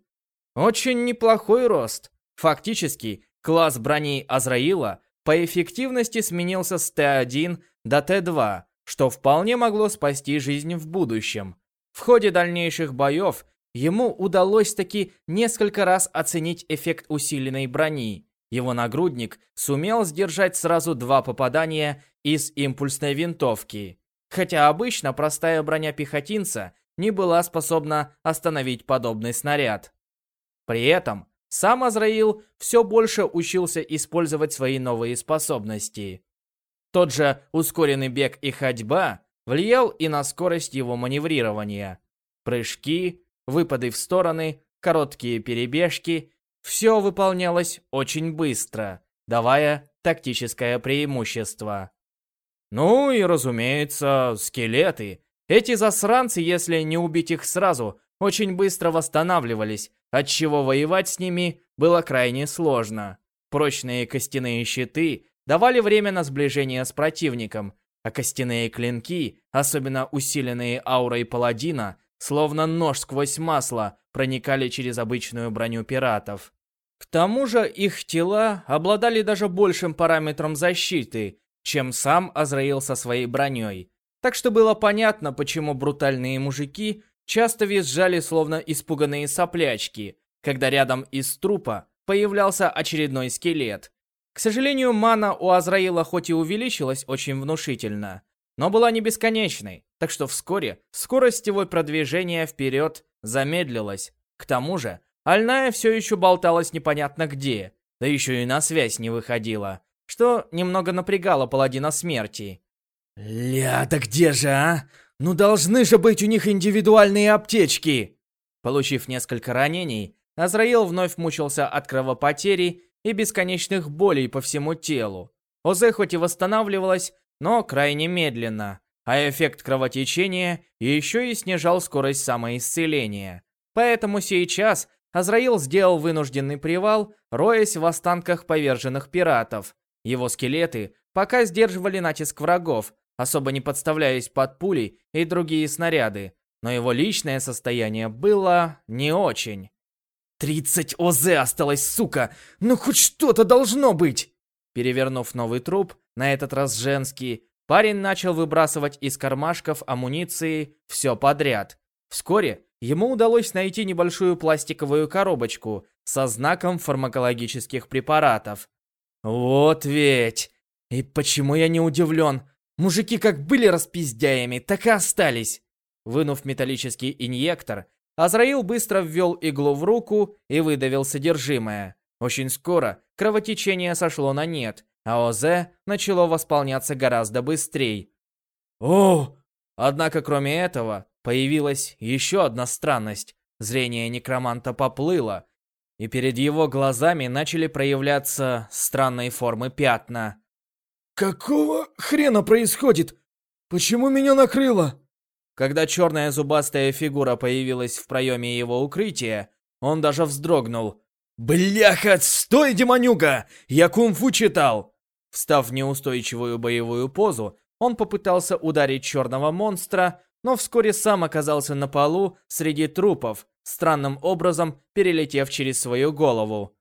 Очень неплохой рост. Фактически, класс брони Азраила по эффективности сменился с Т1 до Т2, что вполне могло спасти жизнь в будущем. В ходе дальнейших боев Ему удалось таки несколько раз оценить эффект усиленной брони. Его нагрудник сумел сдержать сразу два попадания из импульсной винтовки. Хотя обычно простая броня пехотинца не была способна остановить подобный снаряд. При этом сам Азраил все больше учился использовать свои новые способности. Тот же ускоренный бег и ходьба влиял и на скорость его маневрирования. Прыжки, выпады в стороны, короткие перебежки. Все выполнялось очень быстро, давая тактическое преимущество. Ну и, разумеется, скелеты. Эти засранцы, если не убить их сразу, очень быстро восстанавливались, отчего воевать с ними было крайне сложно. Прочные костяные щиты давали время на сближение с противником, а костяные клинки, особенно усиленные аурой паладина, словно нож сквозь масло, проникали через обычную броню пиратов. К тому же их тела обладали даже большим параметром защиты, чем сам Азраил со своей броней. Так что было понятно, почему брутальные мужики часто визжали словно испуганные соплячки, когда рядом из трупа появлялся очередной скелет. К сожалению, мана у Азраила хоть и увеличилась очень внушительно, но была не бесконечной, так что вскоре скорость его продвижения вперед замедлилась. К тому же, Альная все еще болталась непонятно где, да еще и на связь не выходила, что немного напрягало паладина смерти. «Ля, да где же, а? Ну должны же быть у них индивидуальные аптечки! Получив несколько ранений, Азраил вновь мучился от кровопотери и бесконечных болей по всему телу. Озе хоть и восстанавливалась, но крайне медленно, а эффект кровотечения еще и снижал скорость самоисцеления. Поэтому сейчас Азраил сделал вынужденный привал, роясь в останках поверженных пиратов. Его скелеты пока сдерживали натиск врагов, особо не подставляясь под пули и другие снаряды, но его личное состояние было не очень. «Тридцать ОЗ осталось, сука! Ну хоть что-то должно быть!» Перевернув новый труп, на этот раз женский, парень начал выбрасывать из кармашков амуниции все подряд. Вскоре ему удалось найти небольшую пластиковую коробочку со знаком фармакологических препаратов. Вот ведь! И почему я не удивлен? Мужики как были распиздяями, так и остались. Вынув металлический инъектор, Азраил быстро ввел иглу в руку и выдавил содержимое. Очень скоро кровотечение сошло на нет, а ОЗ начало восполняться гораздо быстрее. О! Однако кроме этого, появилась еще одна странность. Зрение некроманта поплыло, и перед его глазами начали проявляться странные формы пятна. «Какого хрена происходит? Почему меня накрыло?» Когда черная зубастая фигура появилась в проеме его укрытия, он даже вздрогнул. «Бляха, стой, демонюга! Я кунг-фу читал!» Встав в неустойчивую боевую позу, он попытался ударить черного монстра, но вскоре сам оказался на полу среди трупов, странным образом перелетев через свою голову.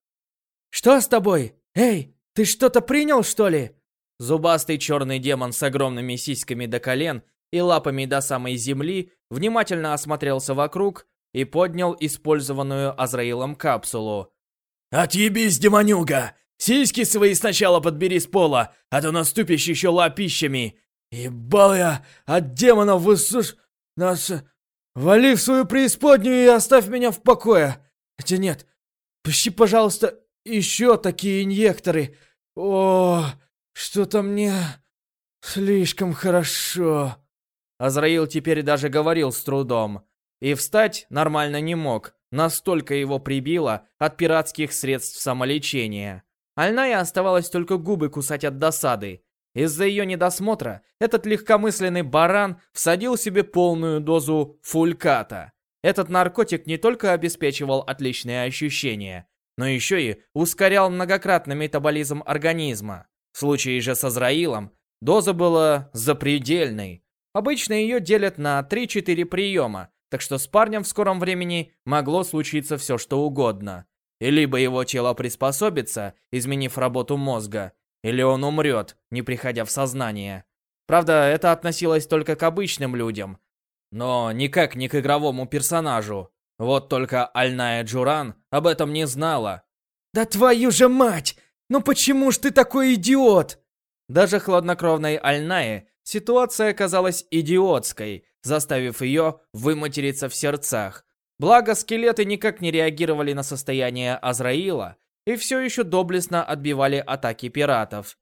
«Что с тобой? Эй, ты что-то принял, что ли?» Зубастый черный демон с огромными сиськами до колен и лапами до самой земли, внимательно осмотрелся вокруг и поднял использованную Азраилом капсулу. «Отъебись, демонюга! Сиськи свои сначала подбери с пола, а то наступишь еще лапищами! Ебал я от демонов высуш... Нас... Вали в свою преисподнюю и оставь меня в покое! Хотя нет, пощи, пожалуйста, еще такие инъекторы! О, что-то мне слишком хорошо!» Азраил теперь даже говорил с трудом. И встать нормально не мог, настолько его прибило от пиратских средств самолечения. Альная оставалось только губы кусать от досады. Из-за ее недосмотра этот легкомысленный баран всадил себе полную дозу фульката. Этот наркотик не только обеспечивал отличные ощущения, но еще и ускорял многократно метаболизм организма. В случае же с Азраилом доза была запредельной, Обычно ее делят на 3-4 приема, так что с парнем в скором времени могло случиться все что угодно. И либо его тело приспособится, изменив работу мозга, или он умрет, не приходя в сознание. Правда, это относилось только к обычным людям, но никак не к игровому персонажу. Вот только Альная Джуран об этом не знала. «Да твою же мать! Ну почему ж ты такой идиот?» Даже хладнокровной Альнае Ситуация оказалась идиотской, заставив ее выматериться в сердцах. Благо, скелеты никак не реагировали на состояние Азраила и все еще доблестно отбивали атаки пиратов.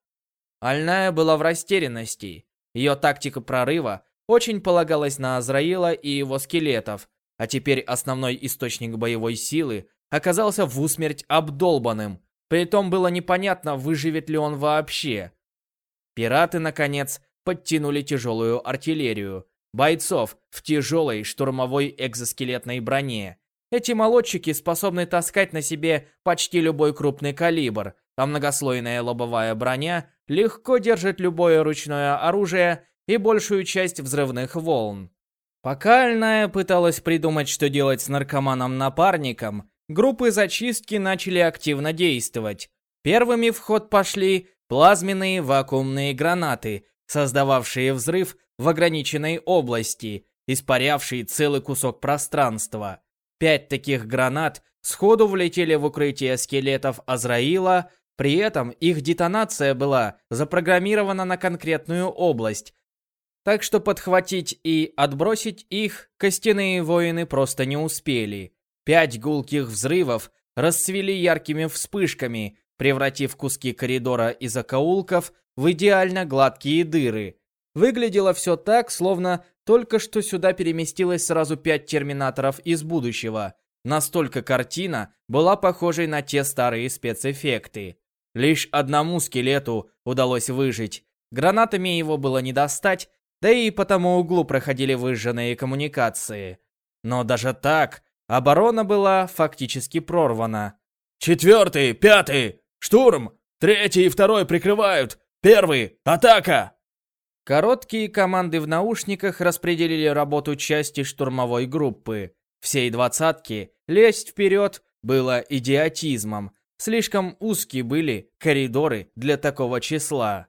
Альная была в растерянности. Ее тактика прорыва очень полагалась на Азраила и его скелетов, а теперь основной источник боевой силы оказался в усмерть обдолбанным. Притом было непонятно, выживет ли он вообще. Пираты, наконец, подтянули тяжелую артиллерию, бойцов в тяжелой штурмовой экзоскелетной броне. Эти молодчики способны таскать на себе почти любой крупный калибр, а многослойная лобовая броня легко держит любое ручное оружие и большую часть взрывных волн. Пока Альная пыталась придумать, что делать с наркоманом-напарником, группы зачистки начали активно действовать. Первыми в ход пошли плазменные вакуумные гранаты, создававшие взрыв в ограниченной области, испарявший целый кусок пространства. Пять таких гранат сходу влетели в укрытие скелетов Азраила, при этом их детонация была запрограммирована на конкретную область, так что подхватить и отбросить их костяные воины просто не успели. Пять гулких взрывов расцвели яркими вспышками, превратив куски коридора и закоулков в идеально гладкие дыры. Выглядело все так, словно Только что сюда переместилось сразу пять терминаторов из будущего. Настолько картина была похожей на те старые спецэффекты. Лишь одному скелету удалось выжить. Гранатами его было не достать, да и по тому углу проходили выжженные коммуникации. Но даже так, оборона была фактически прорвана. «Четвертый, пятый, штурм! Третий и второй прикрывают! Первый, атака!» Короткие команды в наушниках распределили работу части штурмовой группы. Всей двадцатки лезть вперед было идиотизмом. Слишком узкие были коридоры для такого числа.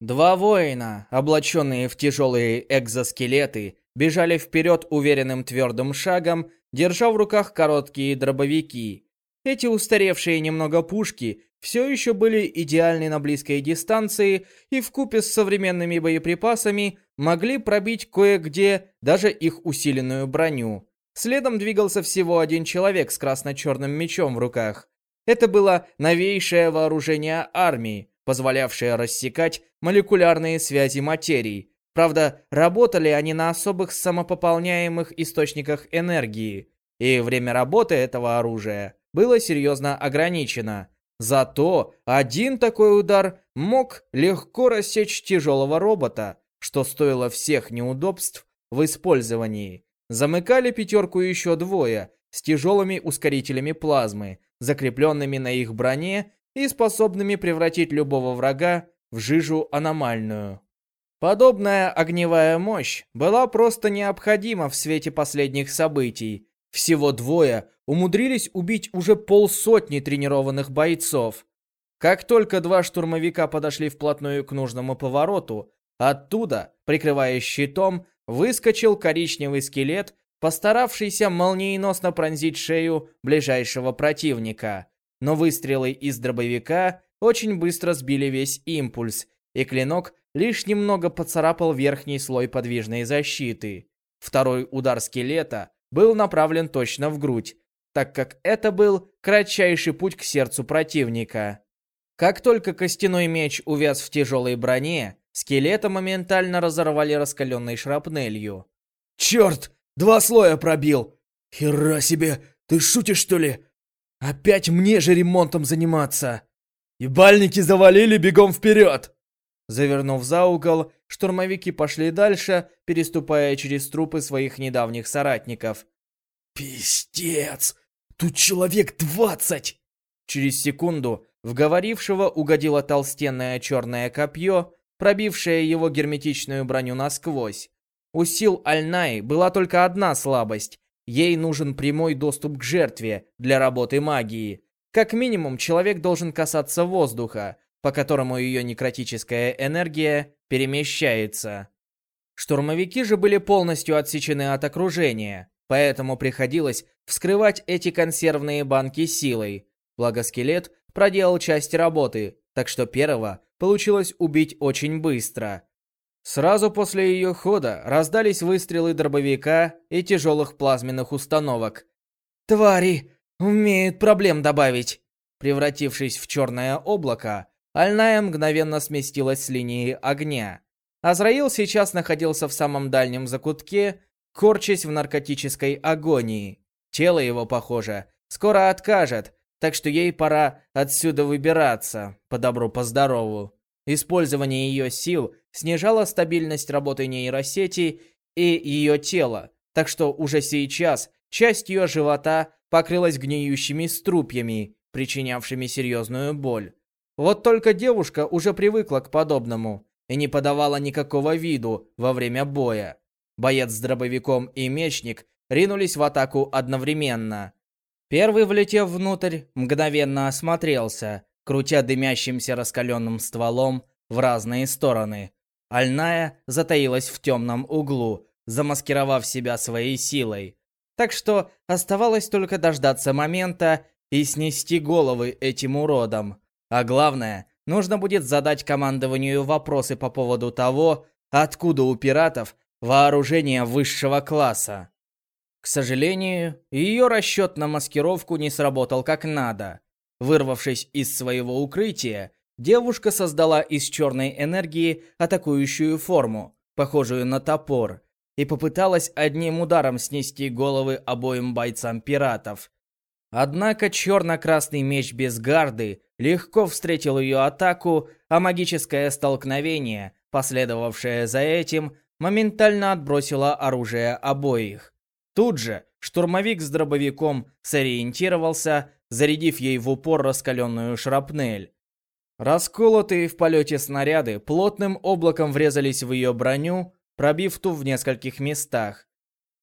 Два воина, облаченные в тяжелые экзоскелеты, бежали вперед уверенным твердым шагом, держа в руках короткие дробовики. Эти устаревшие немного пушки все еще были идеальны на близкой дистанции и вкупе с современными боеприпасами могли пробить кое-где даже их усиленную броню. Следом двигался всего один человек с красно-черным мечом в руках. Это было новейшее вооружение армии, позволявшее рассекать молекулярные связи материй. Правда, работали они на особых самопополняемых источниках энергии, и время работы этого оружия было серьезно ограничено. Зато один такой удар мог легко рассечь тяжелого робота, что стоило всех неудобств в использовании. Замыкали пятерку еще двое с тяжелыми ускорителями плазмы, закрепленными на их броне и способными превратить любого врага в жижу аномальную. Подобная огневая мощь была просто необходима в свете последних событий. Всего двое умудрились убить уже полсотни тренированных бойцов. Как только два штурмовика подошли вплотную к нужному повороту, оттуда, прикрываясь щитом, выскочил коричневый скелет постаравшийся молниеносно пронзить шею ближайшего противника. Но выстрелы из дробовика очень быстро сбили весь импульс, и клинок лишь немного поцарапал верхний слой подвижной защиты. Второй удар скелета был направлен точно в грудь, так как это был кратчайший путь к сердцу противника. Как только костяной меч увяз в тяжелой броне, скелета моментально разорвали раскаленной шрапнелью. «Черт! Два слоя пробил. Хера себе, ты шутишь что ли? Опять мне же ремонтом заниматься. И бальники завалили бегом вперед. Завернув за угол, штурмовики пошли дальше, переступая через трупы своих недавних соратников. «Пиздец! Тут человек двадцать!» Через секунду в говорившего угодило толстенное черное копье, пробившее его герметичную броню насквозь. У сил Альнаи была только одна слабость. Ей нужен прямой доступ к жертве для работы магии. Как минимум, человек должен касаться воздуха, по которому ее некротическая энергия перемещается. Штурмовики же были полностью отсечены от окружения, поэтому приходилось вскрывать эти консервные банки силой. Благо скелет проделал часть работы, так что первого получилось убить очень быстро. Сразу после ее хода раздались выстрелы дробовика и тяжелых плазменных установок. «Твари! Умеют проблем добавить!» Превратившись в черное облако, Альная мгновенно сместилась с линии огня. Азраил сейчас находился в самом дальнем закутке, корчась в наркотической агонии. Тело его, похоже, скоро откажет, так что ей пора отсюда выбираться, по добру, по. Использование ее сил снижало стабильность работы нейросети и ее тела, так что уже сейчас часть ее живота покрылась гниющими струпьями, причинявшими серьезную боль. Вот только девушка уже привыкла к подобному и не подавала никакого виду во время боя. Боец с дробовиком и мечник ринулись в атаку одновременно. Первый, влетев внутрь, мгновенно осмотрелся, крутя дымящимся раскаленным стволом в разные стороны. Альная затаилась в темном углу, замаскировав себя своей силой. Так что оставалось только дождаться момента и снести головы этим уродам. А главное, нужно будет задать командованию вопросы по поводу того, откуда у пиратов вооружение высшего класса. К сожалению, ее расчет на маскировку не сработал как надо. Вырвавшись из своего укрытия, девушка создала из черной энергии атакующую форму, похожую на топор. и попыталась одним ударом снести головы обоим бойцам пиратов. Однако черно-красный меч без гарды легко встретил ее атаку, а магическое столкновение, последовавшее за этим, моментально отбросило оружие обоих. Тут же штурмовик с дробовиком сориентировался, зарядив ей в упор раскаленную шрапнель. Расколотые в полете снаряды плотным облаком врезались в ее броню, пробив ту в нескольких местах.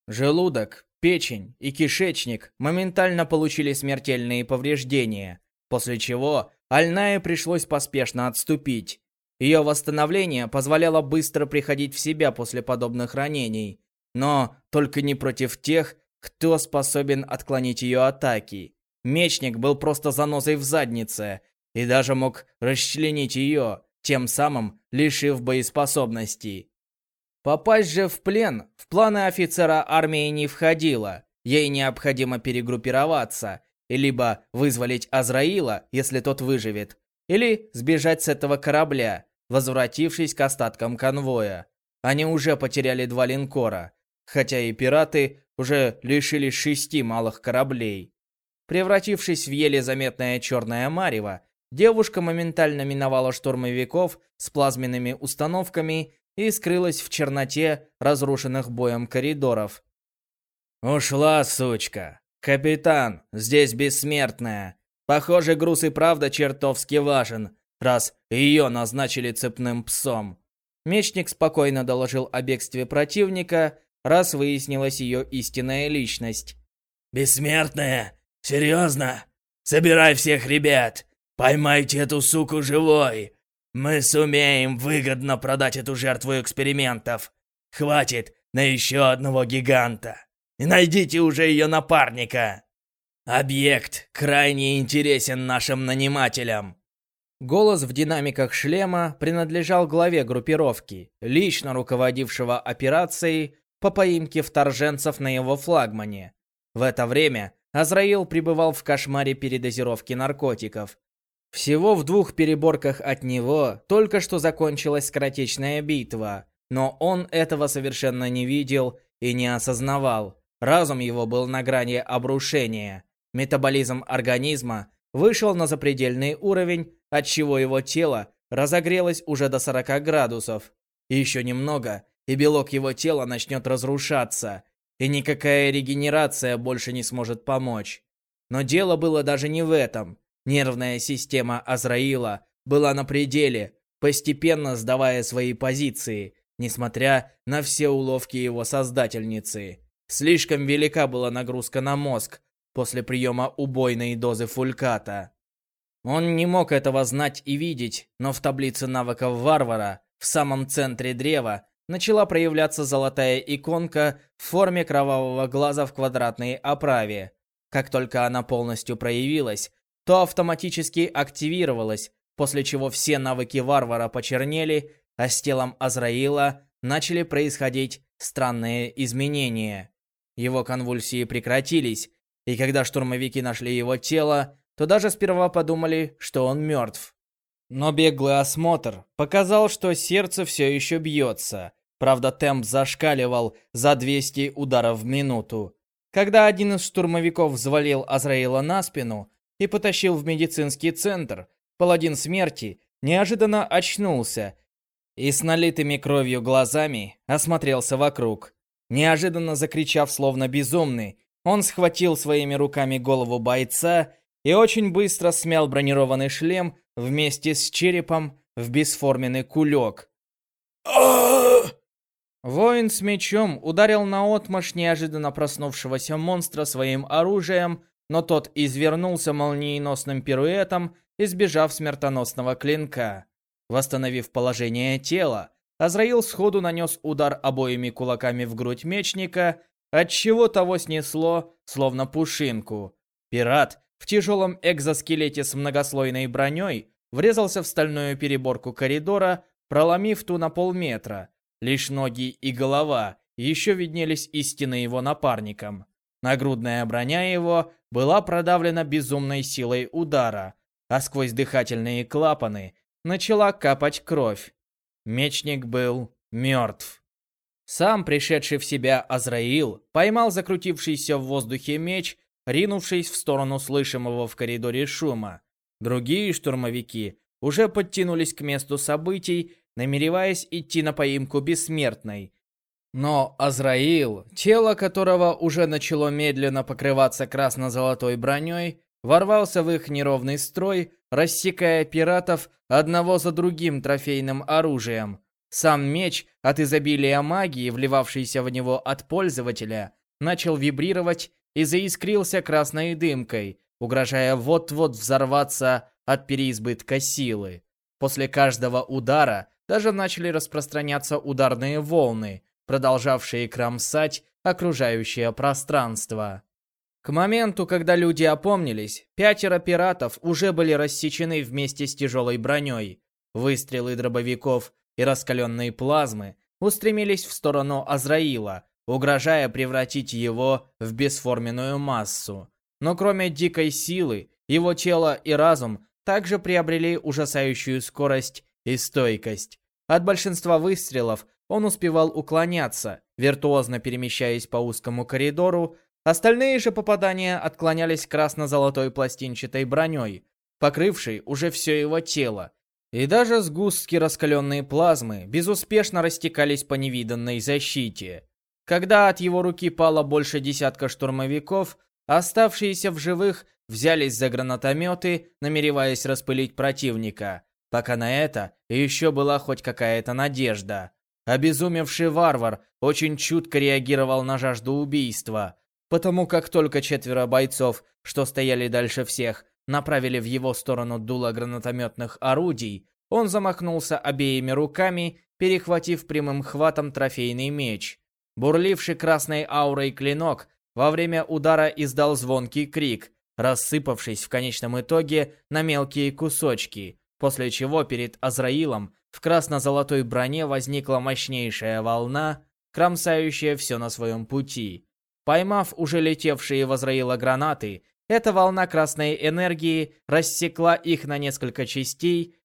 Желудок, печень и кишечник моментально получили смертельные повреждения, после чего Альнае пришлось поспешно отступить. Ее восстановление позволяло быстро приходить в себя после подобных ранений, но только не против тех, кто способен отклонить ее атаки. Мечник был просто занозой в заднице и даже мог расчленить ее, тем самым лишив боеспособности. Попасть же в плен в планы офицера армии не входило. Ей необходимо перегруппироваться, либо вызволить Азраила, если тот выживет, или сбежать с этого корабля, возвратившись к остаткам конвоя. Они уже потеряли два линкора, хотя и пираты уже лишились шести малых кораблей. Превратившись в еле заметное черное марево, девушка моментально миновала штурмовиков с плазменными установками и скрылась в черноте разрушенных боем коридоров. «Ушла, сучка! Капитан, здесь бессмертная! Похоже, груз и правда чертовски важен, раз ее назначили цепным псом!» Мечник спокойно доложил о бегстве противника, раз выяснилась ее истинная личность. «Бессмертная? Серьезно? Собирай всех ребят! Поймайте эту суку живой! Мы сумеем выгодно продать эту жертву экспериментов. Хватит на еще одного гиганта. И найдите уже ее напарника. Объект крайне интересен нашим нанимателям. Голос в динамиках шлема принадлежал главе группировки, лично руководившего операцией по поимке вторженцев на его флагмане. В это время Азраил пребывал в кошмаре передозировки наркотиков. Всего в двух переборках от него только что закончилась скоротечная битва, но он этого совершенно не видел и не осознавал. Разум его был на грани обрушения. Метаболизм организма вышел на запредельный уровень, отчего его тело разогрелось уже до 40 градусов. еще немного, и белок его тела начнет разрушаться, и никакая регенерация больше не сможет помочь. Но дело было даже не в этом. Нервная система Азраила была на пределе, постепенно сдавая свои позиции, несмотря на все уловки его создательницы. Слишком велика была нагрузка на мозг после приема убойной дозы фульката. Он не мог этого знать и видеть, но в таблице навыков варвара, в самом центре древа, начала проявляться золотая иконка в форме кровавого глаза в квадратной оправе. Как только она полностью проявилась, то автоматически активировалось, после чего все навыки варвара почернели, а с телом Азраила начали происходить странные изменения. Его конвульсии прекратились, и когда штурмовики нашли его тело, то даже сперва подумали, что он мертв. Но беглый осмотр показал, что сердце все еще бьется. Правда, темп зашкаливал за 200 ударов в минуту. Когда один из штурмовиков взвалил Азраила на спину, и потащил в медицинский центр, паладин смерти неожиданно очнулся и с налитыми кровью глазами осмотрелся вокруг. Неожиданно закричав словно безумный, он схватил своими руками голову бойца и очень быстро смял бронированный шлем вместе с черепом в бесформенный кулек. Воин с мечом ударил наотмашь неожиданно проснувшегося монстра своим оружием, но тот извернулся молниеносным пируэтом, избежав смертоносного клинка. Восстановив положение тела, Азраил сходу нанес удар обоими кулаками в грудь мечника, отчего того снесло, словно пушинку. Пират в тяжелом экзоскелете с многослойной броней врезался в стальную переборку коридора, проломив ту на полметра. Лишь ноги и голова еще виднелись истинно его напарникам. Нагрудная броня его была продавлена безумной силой удара, а сквозь дыхательные клапаны начала капать кровь. Мечник был мертв. Сам пришедший в себя Азраил поймал закрутившийся в воздухе меч, ринувшись в сторону слышимого в коридоре шума. Другие штурмовики уже подтянулись к месту событий, намереваясь идти на поимку бессмертной. Но Азраил, тело которого уже начало медленно покрываться красно-золотой броней, ворвался в их неровный строй, рассекая пиратов одного за другим трофейным оружием. Сам меч от изобилия магии, вливавшийся в него от пользователя, начал вибрировать и заискрился красной дымкой, угрожая вот-вот взорваться от переизбытка силы. После каждого удара даже начали распространяться ударные волны, продолжавшие кромсать окружающее пространство. К моменту, когда люди опомнились, пятеро пиратов уже были рассечены вместе с тяжелой броней. Выстрелы дробовиков и раскаленные плазмы устремились в сторону Азраила, угрожая превратить его в бесформенную массу. Но кроме дикой силы, его тело и разум также приобрели ужасающую скорость и стойкость. От большинства выстрелов он успевал уклоняться, виртуозно перемещаясь по узкому коридору, остальные же попадания отклонялись красно-золотой пластинчатой броней, покрывшей уже все его тело, и даже сгустки раскаленной плазмы безуспешно растекались по невиданной защите. Когда от его руки пало больше десятка штурмовиков, оставшиеся в живых взялись за гранатометы, намереваясь распылить противника, пока на это еще была хоть какая-то надежда. Обезумевший варвар очень чутко реагировал на жажду убийства, потому как только четверо бойцов, что стояли дальше всех, направили в его сторону дуло гранатометных орудий, он замахнулся обеими руками, перехватив прямым хватом трофейный меч. Бурливший красной аурой клинок во время удара издал звонкий крик, рассыпавшись в конечном итоге на мелкие кусочки, после чего перед Азраилом в красно-золотой броне возникла мощнейшая волна, кромсающая все на своем пути. Поймав уже летевшие в Азраила гранаты, эта волна красной энергии рассекла их на несколько частей,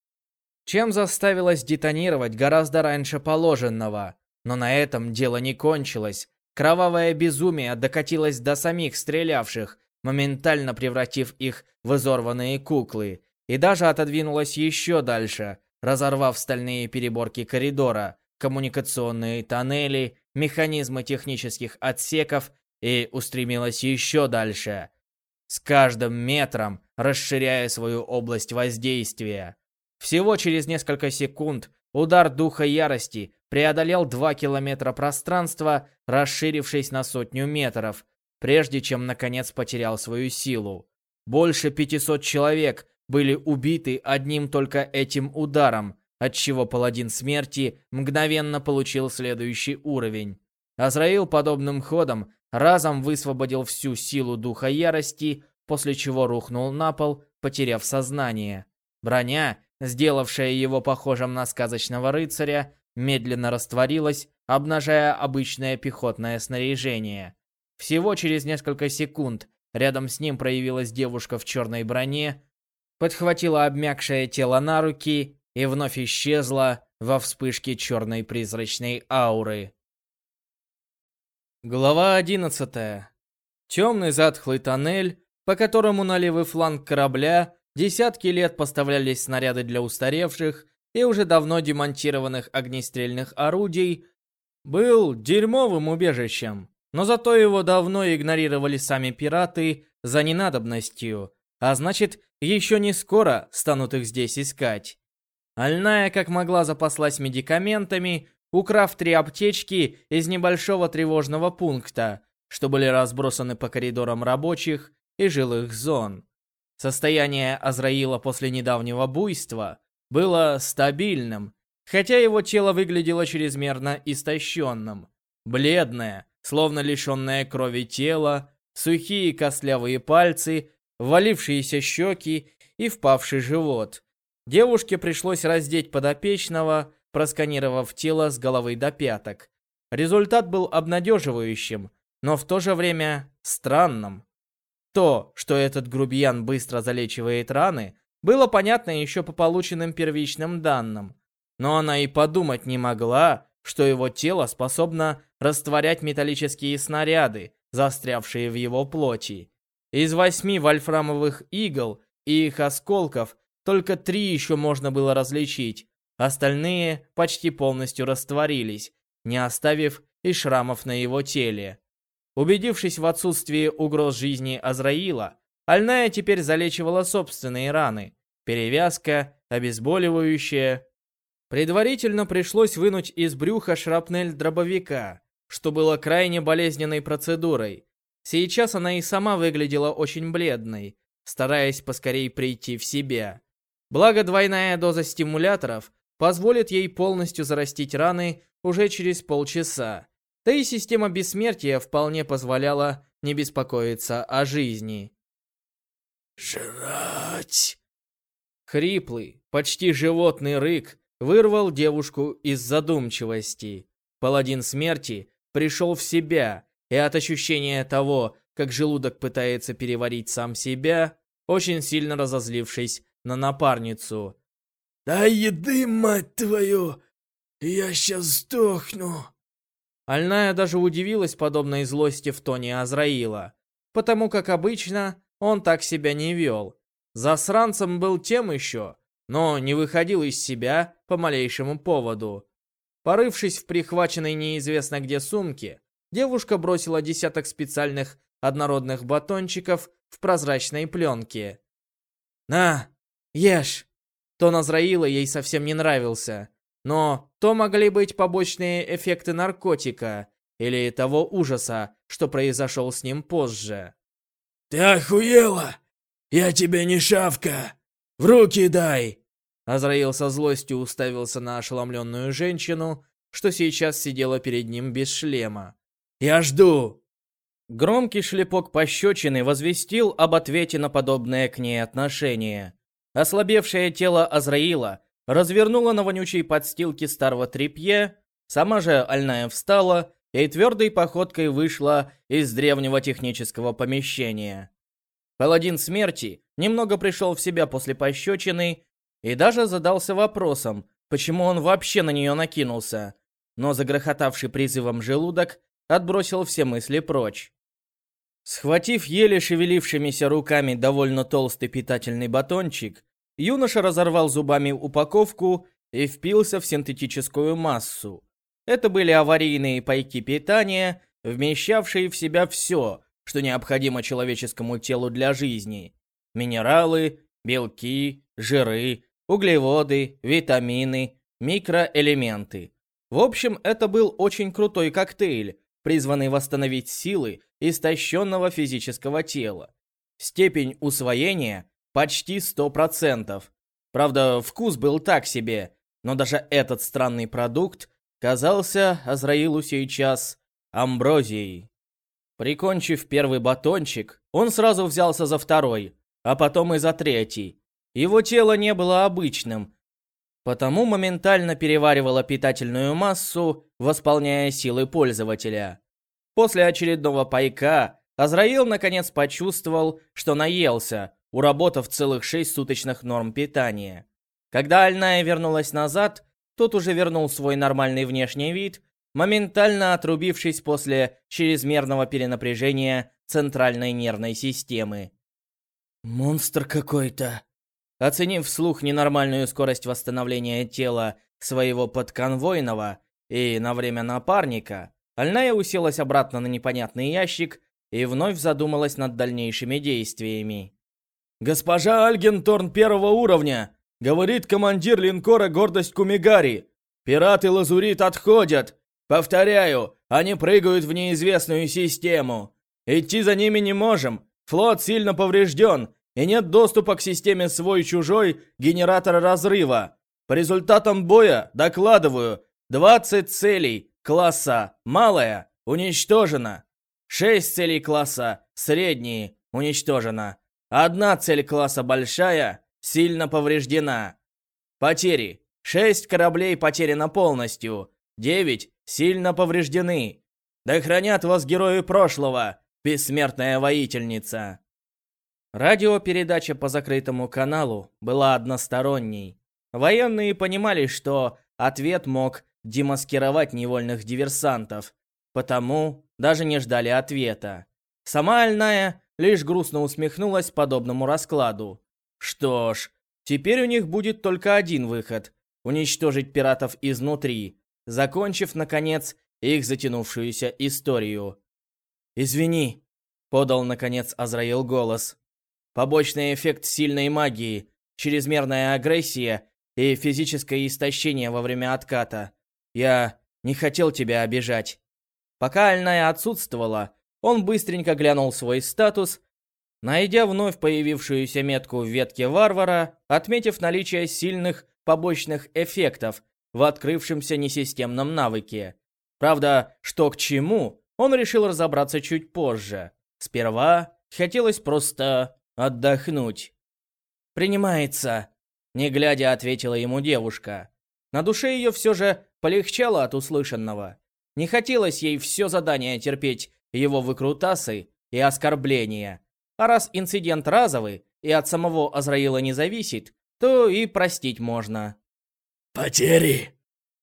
чем заставилась детонировать гораздо раньше положенного. Но на этом дело не кончилось. Кровавое безумие докатилось до самих стрелявших, моментально превратив их в изорванные куклы, и даже отодвинулось еще дальше, разорвав стальные переборки коридора, коммуникационные тоннели, механизмы технических отсеков и устремилась еще дальше – с каждым метром расширяя свою область воздействия. Всего через несколько секунд удар духа ярости преодолел 2 километра пространства, расширившись на сотню метров, прежде чем наконец потерял свою силу. Больше 500 человек были убиты одним только этим ударом, отчего паладин смерти мгновенно получил следующий уровень. Азраил подобным ходом разом высвободил всю силу духа ярости, после чего рухнул на пол, потеряв сознание. Броня, сделавшая его похожим на сказочного рыцаря, медленно растворилась, обнажая обычное пехотное снаряжение. Всего через несколько секунд рядом с ним проявилась девушка в черной броне, подхватила обмякшее тело на руки и вновь исчезла во вспышке черной призрачной ауры. Глава 11. Темный затхлый тоннель, по которому на левый фланг корабля десятки лет поставлялись снаряды для устаревших и уже давно демонтированных огнестрельных орудий, был дерьмовым убежищем. Но зато его давно игнорировали сами пираты за ненадобностью, а значит, еще не скоро станут их здесь искать. Альная как могла запаслась медикаментами, украв три аптечки из небольшого тревожного пункта, что были разбросаны по коридорам рабочих и жилых зон. Состояние Азраила после недавнего буйства было стабильным, хотя его тело выглядело чрезмерно истощенным. Бледное, словно лишенное крови тело, сухие костлявые пальцы, валившиеся щеки и впавший живот. Девушке пришлось раздеть подопечного, просканировав тело с головы до пяток. Результат был обнадеживающим, но в то же время странным. То, что этот грубиян быстро залечивает раны, было понятно еще по полученным первичным данным. Но она и подумать не могла, что его тело способно растворять металлические снаряды, застрявшие в его плоти. Из восьми вольфрамовых игл и их осколков только три еще можно было различить, остальные почти полностью растворились, не оставив и шрамов на его теле. Убедившись в отсутствии угроз жизни Азраила, Альная теперь залечивала собственные раны. Перевязка, обезболивающее. Предварительно пришлось вынуть из брюха шрапнель дробовика, что было крайне болезненной процедурой. Сейчас она и сама выглядела очень бледной, стараясь поскорей прийти в себя. Благо двойная доза стимуляторов позволит ей полностью зарастить раны уже через полчаса. Да и система бессмертия вполне позволяла не беспокоиться о жизни. «Жрать!» Хриплый, почти животный рык вырвал девушку из задумчивости. Паладин смерти пришел в себя, и от ощущения того, как желудок пытается переварить сам себя, очень сильно разозлившись на напарницу. «Дай еды, мать твою! Я сейчас сдохну!» Альная даже удивилась подобной злости в тоне Азраила, потому как обычно он так себя не вел. Засранцем был тем еще, но не выходил из себя по малейшему поводу. Порывшись в прихваченной неизвестно где сумке, девушка бросила десяток специальных однородных батончиков в прозрачной пленке. «На, ешь!» Тон Азраила ей совсем не нравился, но то могли быть побочные эффекты наркотика или того ужаса, что произошел с ним позже. «Ты охуела? Я тебе не шавка! В руки дай!» Азраил со злостью уставился на ошеломленную женщину, что сейчас сидела перед ним без шлема. «Я жду!» Громкий шлепок пощечины возвестил об ответе на подобное к ней отношение. Ослабевшее тело Азраила развернуло на вонючей подстилке старого тряпье, сама же Альная встала и твердой походкой вышла из древнего технического помещения. Паладин смерти немного пришел в себя после пощечины и даже задался вопросом, почему он вообще на нее накинулся, но загрохотавший призывом желудок отбросил все мысли прочь. Схватив еле шевелившимися руками довольно толстый питательный батончик, юноша разорвал зубами упаковку и впился в синтетическую массу. Это были аварийные пайки питания, вмещавшие в себя все, что необходимо человеческому телу для жизни. Минералы, белки, жиры, углеводы, витамины, микроэлементы. В общем, это был очень крутой коктейль, призванный восстановить силы истощенного физического тела. Степень усвоения почти 100%. Правда, вкус был так себе, но даже этот странный продукт казался Азраилу сейчас амброзией. Прикончив первый батончик, он сразу взялся за второй, а потом и за третий. Его тело не было обычным, потому моментально переваривало питательную массу, восполняя силы пользователя. После очередного пайка Азраил наконец почувствовал, что наелся, уработав целых шесть суточных норм питания. Когда Альная вернулась назад, тот уже вернул свой нормальный внешний вид, моментально отрубившись после чрезмерного перенапряжения центральной нервной системы. «Монстр какой-то!» Оценив вслух ненормальную скорость восстановления тела своего подконвойного и на время напарника, Альная уселась обратно на непонятный ящик и вновь задумалась над дальнейшими действиями. «Госпожа Альгенторн первого уровня!» Говорит командир линкора «Гордость Кумигари». Пираты Лазурит отходят. Повторяю, они прыгают в неизвестную систему. Идти за ними не можем. Флот сильно поврежден, и нет доступа к системе свой-чужой генератора разрыва. По результатам боя, докладываю, 20 целей класса «Малая» уничтожено. 6 целей класса «Средние» уничтожено. Одна цель класса «Большая» сильно повреждена. Потери. Шесть кораблей потеряно полностью. Девять сильно повреждены. Да хранят вас герои прошлого, бессмертная воительница. Радиопередача по закрытому каналу была односторонней. Военные понимали, что ответ мог демаскировать невольных диверсантов, потому даже не ждали ответа. Сама Альная лишь грустно усмехнулась подобному раскладу. Что ж, теперь у них будет только один выход — уничтожить пиратов изнутри, закончив, наконец, их затянувшуюся историю. «Извини», — подал, наконец, Азраил голос. «Побочный эффект сильной магии, чрезмерная агрессия и физическое истощение во время отката. Я не хотел тебя обижать». Пока Альная отсутствовала, он быстренько глянул свой статус, найдя вновь появившуюся метку в ветке варвара, отметив наличие сильных побочных эффектов в открывшемся несистемном навыке. Правда, что к чему, он решил разобраться чуть позже. Сперва хотелось просто отдохнуть. «Принимается», — не глядя ответила ему девушка. На душе ее все же полегчало от услышанного. Не хотелось ей все задание терпеть его выкрутасы и оскорбления. А раз инцидент разовый и от самого Азраила не зависит, то и простить можно. «Потери!»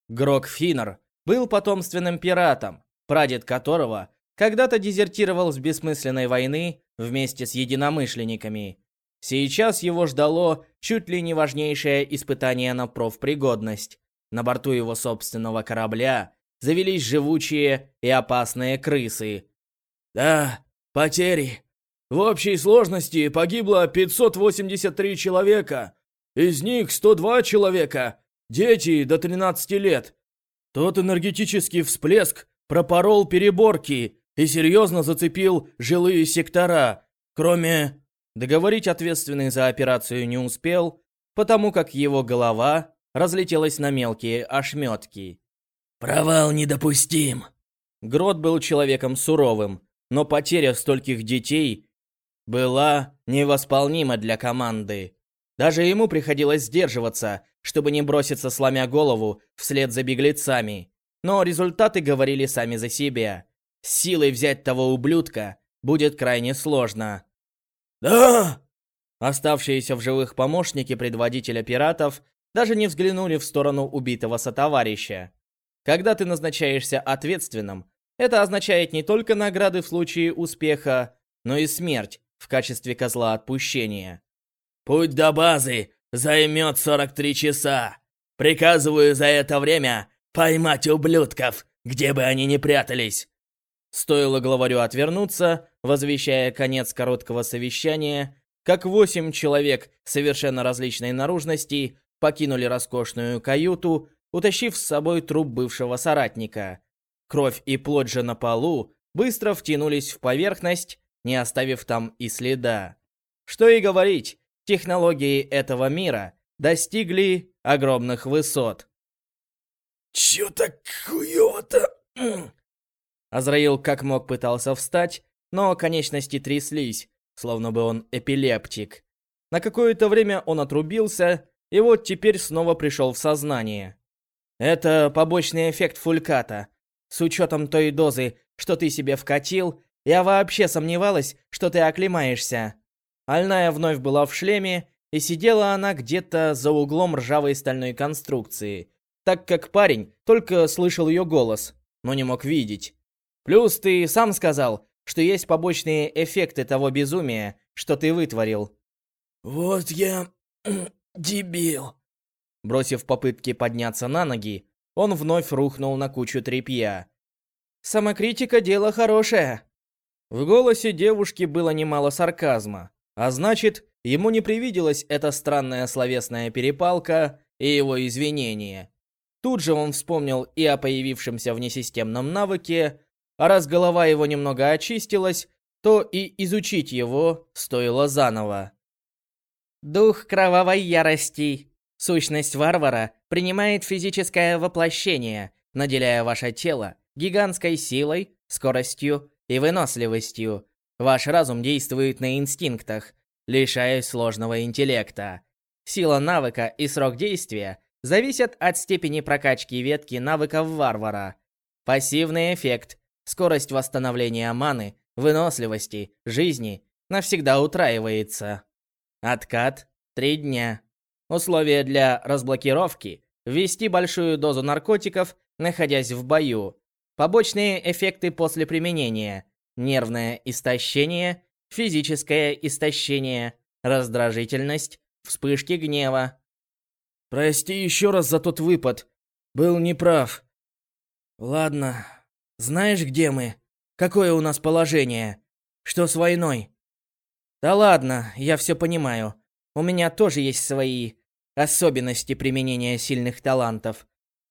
Грок Финнер был потомственным пиратом, прадед которого когда-то дезертировал с бессмысленной войны вместе с единомышленниками. Сейчас его ждало чуть ли не важнейшее испытание на профпригодность. На борту его собственного корабля завелись живучие и опасные крысы. «Да, потери. В общей сложности погибло 583 человека. Из них 102 человека – дети до 13 лет. Тот энергетический всплеск пропорол переборки и серьезно зацепил жилые сектора, кроме... Договорить ответственный за операцию не успел, потому как его голова разлетелась на мелкие ошметки. «Провал недопустим!» Грот был человеком суровым, но потеря стольких детей была невосполнима для команды. Даже ему приходилось сдерживаться, чтобы не броситься сломя голову вслед за беглецами. Но результаты говорили сами за себя. Силой взять того ублюдка будет крайне сложно. «Да!» Оставшиеся в живых помощники предводителя пиратов даже не взглянули в сторону убитого сотоварища. Когда ты назначаешься ответственным, это означает не только награды в случае успеха, но и смерть в качестве козла отпущения. «Путь до базы займет 43 часа. Приказываю за это время поймать ублюдков, где бы они ни прятались». Стоило главарю отвернуться, возвещая конец короткого совещания, как восемь человек совершенно различной наружности покинули роскошную каюту, утащив с собой труп бывшего соратника. Кровь и плоть же на полу быстро втянулись в поверхность, не оставив там и следа. Что и говорить, технологии этого мира достигли огромных высот. «Чё так хуёво-то?» Азраил как мог пытался встать, но конечности тряслись, словно бы он эпилептик. На какое-то время он отрубился, и вот теперь снова пришел в сознание. Это побочный эффект фульката. С учетом той дозы, что ты себе вкатил, я вообще сомневалась, что ты оклемаешься. Альная вновь была в шлеме, и сидела она где-то за углом ржавой стальной конструкции, так как парень только слышал ее голос, но не мог видеть. Плюс ты сам сказал, что есть побочные эффекты того безумия, что ты вытворил. «Вот я... дебил», Бросив попытки подняться на ноги, он вновь рухнул на кучу тряпья. «Самокритика – дело хорошее!» В голосе девушки было немало сарказма, а значит, ему не привиделась эта странная словесная перепалка и его извинения. Тут же он вспомнил и о появившемся внесистемном навыке, а раз голова его немного очистилась, то и изучить его стоило заново. «Дух кровавой ярости», Сущность варвара принимает физическое воплощение, наделяя ваше тело гигантской силой, скоростью и выносливостью. Ваш разум действует на инстинктах, лишаясь сложного интеллекта. Сила навыка и срок действия зависят от степени прокачки ветки навыков варвара. Пассивный эффект, скорость восстановления маны, выносливости, жизни навсегда утраивается. Откат – 3 дня. Условия для разблокировки – ввести большую дозу наркотиков находясь в бою. Побочные эффекты после применения. Нервное истощение, физическое истощение, раздражительность, вспышки гнева. Прости еще раз за тот выпад. Был неправ. Ладно. Знаешь, где мы? Какое у нас положение? Что с войной? Да ладно, я все понимаю. У меня тоже есть свои особенности применения сильных талантов.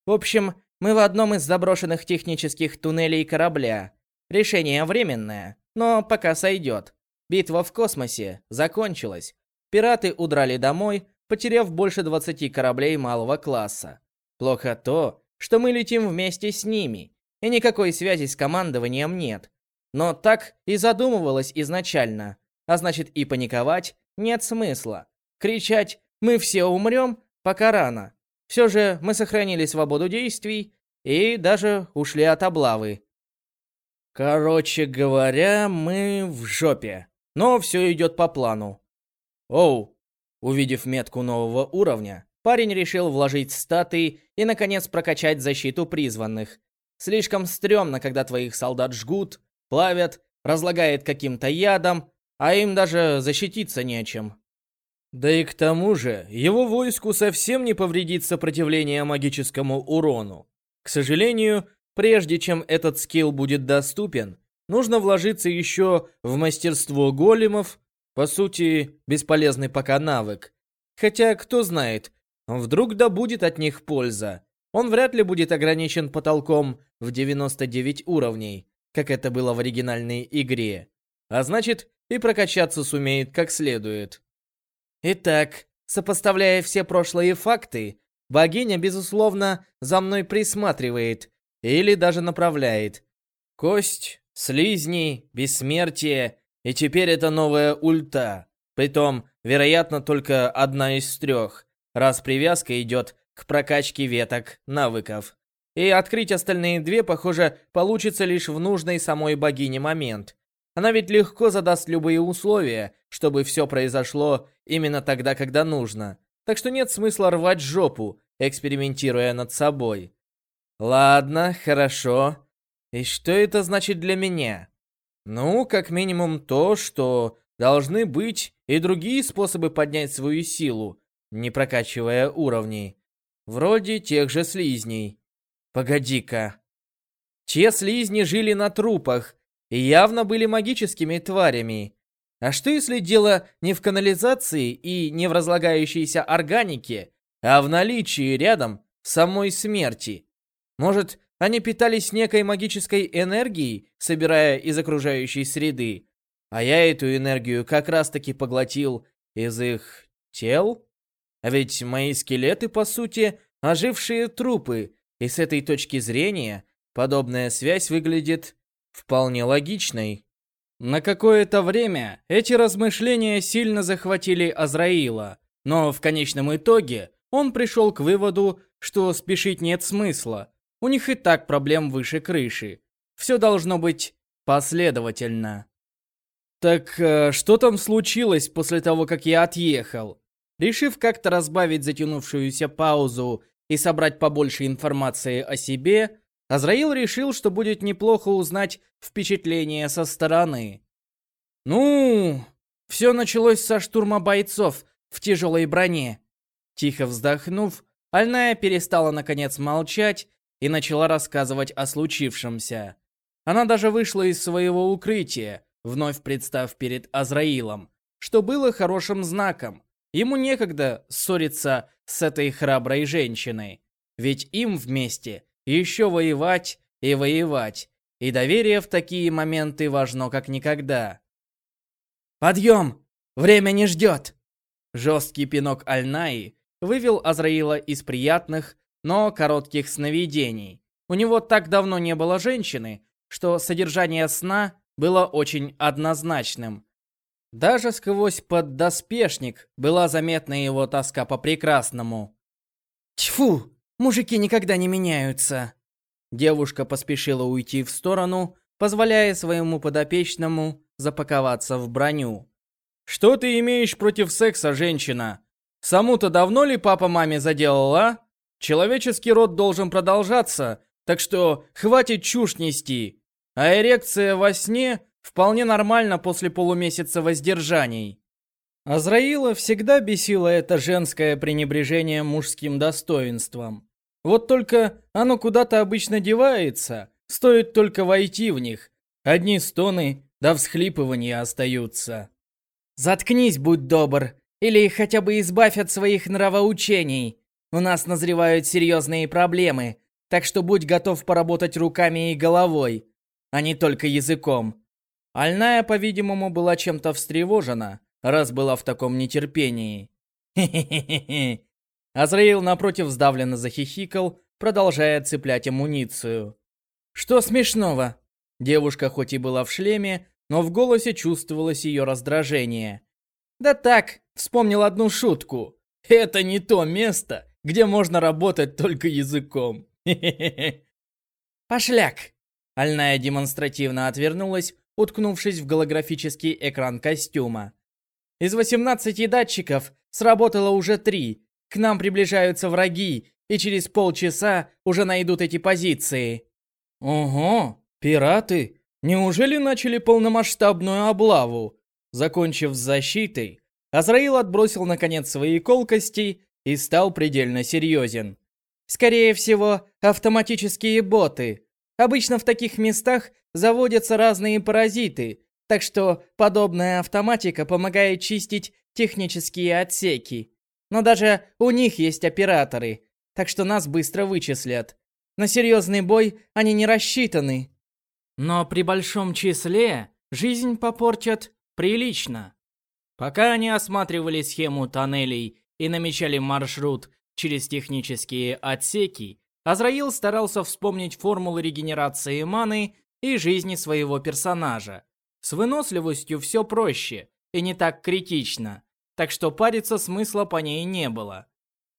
В общем, мы в одном из заброшенных технических туннелей корабля. Решение временное, но пока сойдет. Битва в космосе закончилась. Пираты удрали домой, потеряв больше 20 кораблей малого класса. Плохо то, что мы летим вместе с ними, и никакой связи с командованием нет. Но так и задумывалось изначально, а значит и паниковать нет смысла. Кричать «Мы все умрем» пока рано. Все же мы сохранили свободу действий и даже ушли от облавы. Короче говоря, мы в жопе. Но все идет по плану. Оу. Увидев метку нового уровня, парень решил вложить статы и, наконец, прокачать защиту призванных. Слишком стрёмно, когда твоих солдат жгут, плавят, разлагает каким-то ядом, а им даже защититься нечем. Да и к тому же, его войску совсем не повредит сопротивление магическому урону. К сожалению, Прежде чем этот скилл будет доступен, нужно вложиться еще в мастерство големов, по сути, бесполезный пока навык. Хотя, кто знает, вдруг да будет от них польза. Он вряд ли будет ограничен потолком в 99 уровней, как это было в оригинальной игре. А значит, и прокачаться сумеет как следует. Итак, сопоставляя все прошлые факты, богиня, безусловно, за мной присматривает или даже направляет. Кость, слизни, бессмертие, и теперь это новая ульта. Притом, вероятно, только одна из трех, раз привязка идет к прокачке веток навыков. И открыть остальные две, похоже, получится лишь в нужный самой богине момент. Она ведь легко задаст любые условия, чтобы все произошло именно тогда, когда нужно. Так что нет смысла рвать жопу, экспериментируя над собой. Ладно, хорошо. И что это значит для меня? Ну, как минимум то, что должны быть и другие способы поднять свою силу, не прокачивая уровней. Вроде тех же слизней. Погоди-ка. Те слизни жили на трупах и явно были магическими тварями. А что если дело не в канализации и не в разлагающейся органике, а в наличии рядом самой смерти? Может, они питались некой магической энергией, собирая из окружающей среды, а я эту энергию как раз-таки поглотил из их тел? А ведь мои скелеты, по сути, ожившие трупы, и с этой точки зрения подобная связь выглядит вполне логичной. На какое-то время эти размышления сильно захватили Азраила, но в конечном итоге он пришел к выводу, что спешить нет смысла, у них и так проблем выше крыши. Все должно быть последовательно. Так э, что там случилось после того, как я отъехал? Решив как-то разбавить затянувшуюся паузу и собрать побольше информации о себе, Азраил решил, что будет неплохо узнать впечатление со стороны. Ну, все началось со штурма бойцов в тяжелой броне. Тихо вздохнув, Альная перестала наконец молчать и начала рассказывать о случившемся. Она даже вышла из своего укрытия, вновь представ перед Азраилом, что было хорошим знаком. Ему некогда ссориться с этой храброй женщиной, ведь им вместе еще воевать и воевать, и доверие в такие моменты важно как никогда. «Подъем! Время не ждет!» Жесткий пинок Альнаи вывел Азраила из приятных, но коротких сновидений. У него так давно не было женщины, что содержание сна было очень однозначным. Даже сквозь поддоспешник была заметна его тоска по прекрасному. «Тьфу! Мужики никогда не меняются!» Девушка поспешила уйти в сторону, позволяя своему подопечному запаковаться в броню. «Что ты имеешь против секса, женщина? Саму-то давно ли папа маме заделал, а?» Человеческий род должен продолжаться, Так что хватит чушь нести. А эрекция во сне вполне нормально после полумесяца воздержаний. Азраила всегда бесило это женское пренебрежение мужским достоинством. Вот только оно куда-то обычно девается, стоит только войти в них. Одни стоны да всхлипывания остаются. «Заткнись, будь добр, или хотя бы избавь от своих нравоучений. У нас назревают серьезные проблемы, так что будь готов поработать руками и головой, а не только языком». Альная, по-видимому, была чем-то встревожена, раз была в таком нетерпении. Хе-хе-хе-хе. Азраил напротив сдавленно захихикал, продолжая цеплять амуницию. Что смешного? Девушка хоть и была в шлеме, но в голосе чувствовалось ее раздражение. Да так, вспомнил одну шутку. Это не то место, где можно работать только языком. Пошляк. Альная демонстративно отвернулась, уткнувшись в голографический экран костюма. Из 18 датчиков сработало уже три. К нам приближаются враги, и через полчаса уже найдут эти позиции. Ого, пираты! Неужели начали полномасштабную облаву? Закончив с защитой, Азраил отбросил наконец свои колкости и стал предельно серьезен. Скорее всего, автоматические боты. Обычно в таких местах заводятся разные паразиты, так что подобная автоматика помогает чистить технические отсеки. Но даже у них есть операторы, так что нас быстро вычислят. На серьезный бой они не рассчитаны. Но при большом числе жизнь попортят прилично. Пока они осматривали схему тоннелей и намечали маршрут через технические отсеки, Азраил старался вспомнить формулы регенерации маны и жизни своего персонажа. С выносливостью все проще и не так критично, так что париться смысла по ней не было.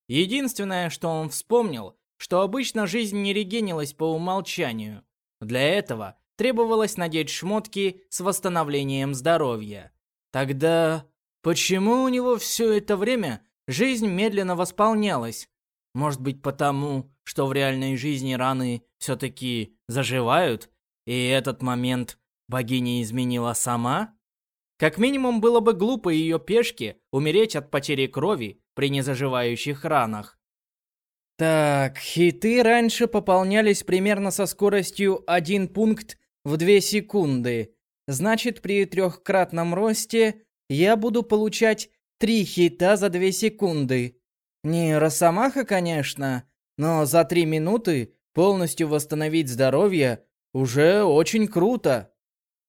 Единственное, что он вспомнил, что обычно жизнь не регенилась по умолчанию. Для этого требовалось надеть шмотки с восстановлением здоровья. Тогда почему у него все это время жизнь медленно восполнялась? Может быть потому, что в реальной жизни раны все-таки заживают, и этот момент богиня изменила сама? Как минимум было бы глупо ее пешке умереть от потери крови при незаживающих ранах. Так, хиты раньше пополнялись примерно со скоростью 1 пункт в 2 секунды. Значит, при трехкратном росте я буду получать 3 хита за 2 секунды. Не Росомаха, конечно, но за 3 минуты полностью восстановить здоровье уже очень круто.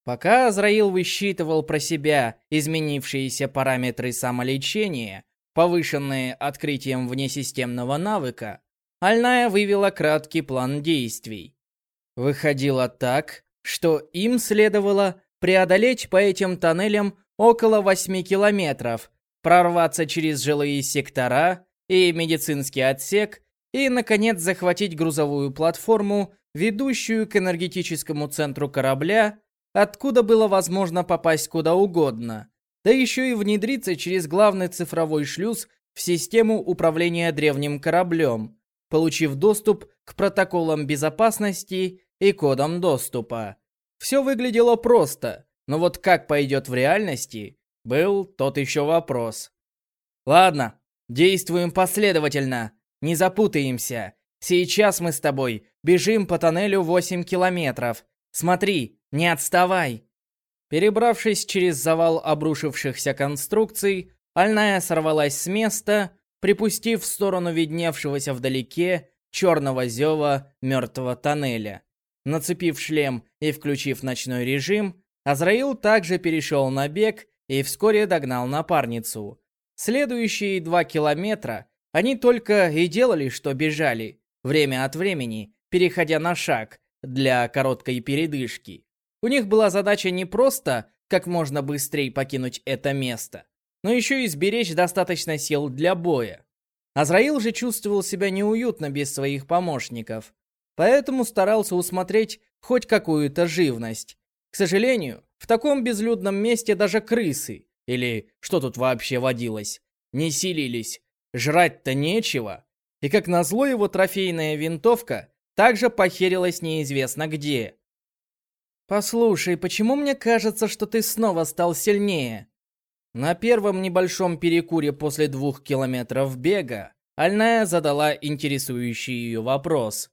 Пока Азраил высчитывал про себя изменившиеся параметры самолечения, повышенные открытием внесистемного навыка, Альная вывела краткий план действий. Выходило так, что им следовало преодолеть по этим тоннелям около 8 километров, прорваться через жилые сектора и медицинский отсек и, наконец, захватить грузовую платформу, ведущую к энергетическому центру корабля, откуда было возможно попасть куда угодно, да еще и внедриться через главный цифровой шлюз в систему управления древним кораблем, получив доступ к протоколам безопасности и кодам доступа. Все выглядело просто, но вот как пойдет в реальности, был тот еще вопрос. Ладно, действуем последовательно, не запутаемся. Сейчас мы с тобой бежим по тоннелю 8 километров. Смотри, не отставай. Перебравшись через завал обрушившихся конструкций, Альная сорвалась с места, припустив в сторону видневшегося вдалеке черного зева мертвого тоннеля. Нацепив шлем и включив ночной режим, Азраил также перешел на бег и вскоре догнал напарницу. Следующие два километра они только и делали, что бежали, время от времени переходя на шаг для короткой передышки. У них была задача не просто как можно быстрее покинуть это место, но еще и сберечь достаточно сил для боя. Азраил же чувствовал себя неуютно без своих помощников, поэтому старался усмотреть хоть какую-то живность. К сожалению, в таком безлюдном месте даже крысы, или что тут вообще водилось, не силились. Жрать-то нечего. И как назло его трофейная винтовка также похерилась неизвестно где. «Послушай, почему мне кажется, что ты снова стал сильнее?» На первом небольшом перекуре после двух километров бега Альная задала интересующий ее вопрос.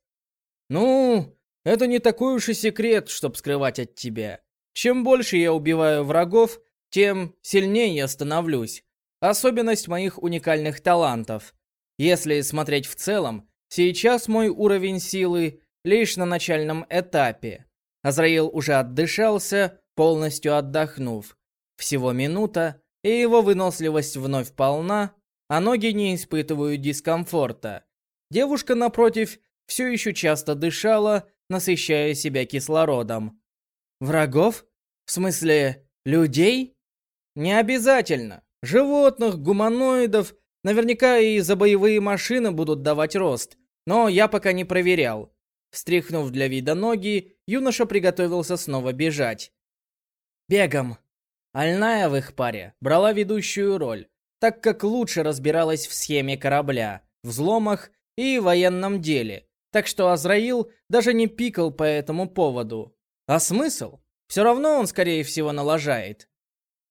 «Ну, это не такой уж и секрет, чтоб скрывать от тебя. Чем больше я убиваю врагов, тем сильнее я становлюсь. Особенность моих уникальных талантов. Если смотреть в целом, сейчас мой уровень силы лишь на начальном этапе. Азраил уже отдышался, полностью отдохнув. Всего минута, и его выносливость вновь полна, а ноги не испытывают дискомфорта. Девушка, напротив, все еще часто дышала, насыщая себя кислородом. Врагов? В смысле, людей? Не обязательно. Животных, гуманоидов, наверняка и за боевые машины будут давать рост, но я пока не проверял. Встряхнув для вида ноги, юноша приготовился снова бежать. Бегом. Альная в их паре брала ведущую роль, так как лучше разбиралась в схеме корабля, взломах и военном деле, так что Азраил даже не пикал по этому поводу. А смысл? Все равно он, скорее всего, налажает.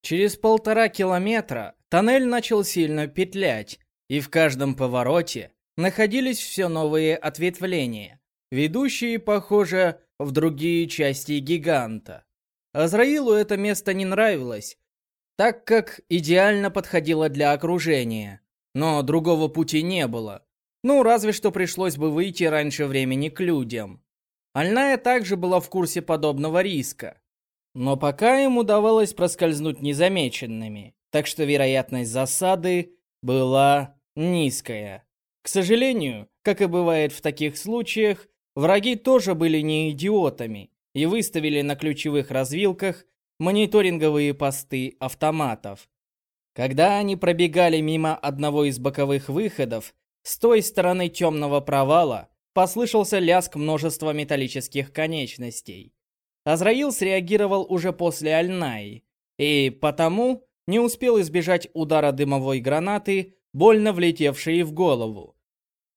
Через полтора километра тоннель начал сильно петлять, и в каждом повороте находились все новые ответвления, ведущие, похоже, в другие части гиганта. Азраилу это место не нравилось, так как идеально подходило для окружения, но другого пути не было. Ну, разве что пришлось бы выйти раньше времени к людям. Альная также была в курсе подобного риска. Но пока им удавалось проскользнуть незамеченными, так что вероятность засады была низкая. К сожалению, как и бывает в таких случаях, враги тоже были не идиотами и выставили на ключевых развилках мониторинговые посты автоматов. Когда они пробегали мимо одного из боковых выходов, с той стороны темного провала послышался лязг множества металлических конечностей. Азраил среагировал уже после Альнаи, и потому не успел избежать удара дымовой гранаты, больно влетевшей в голову.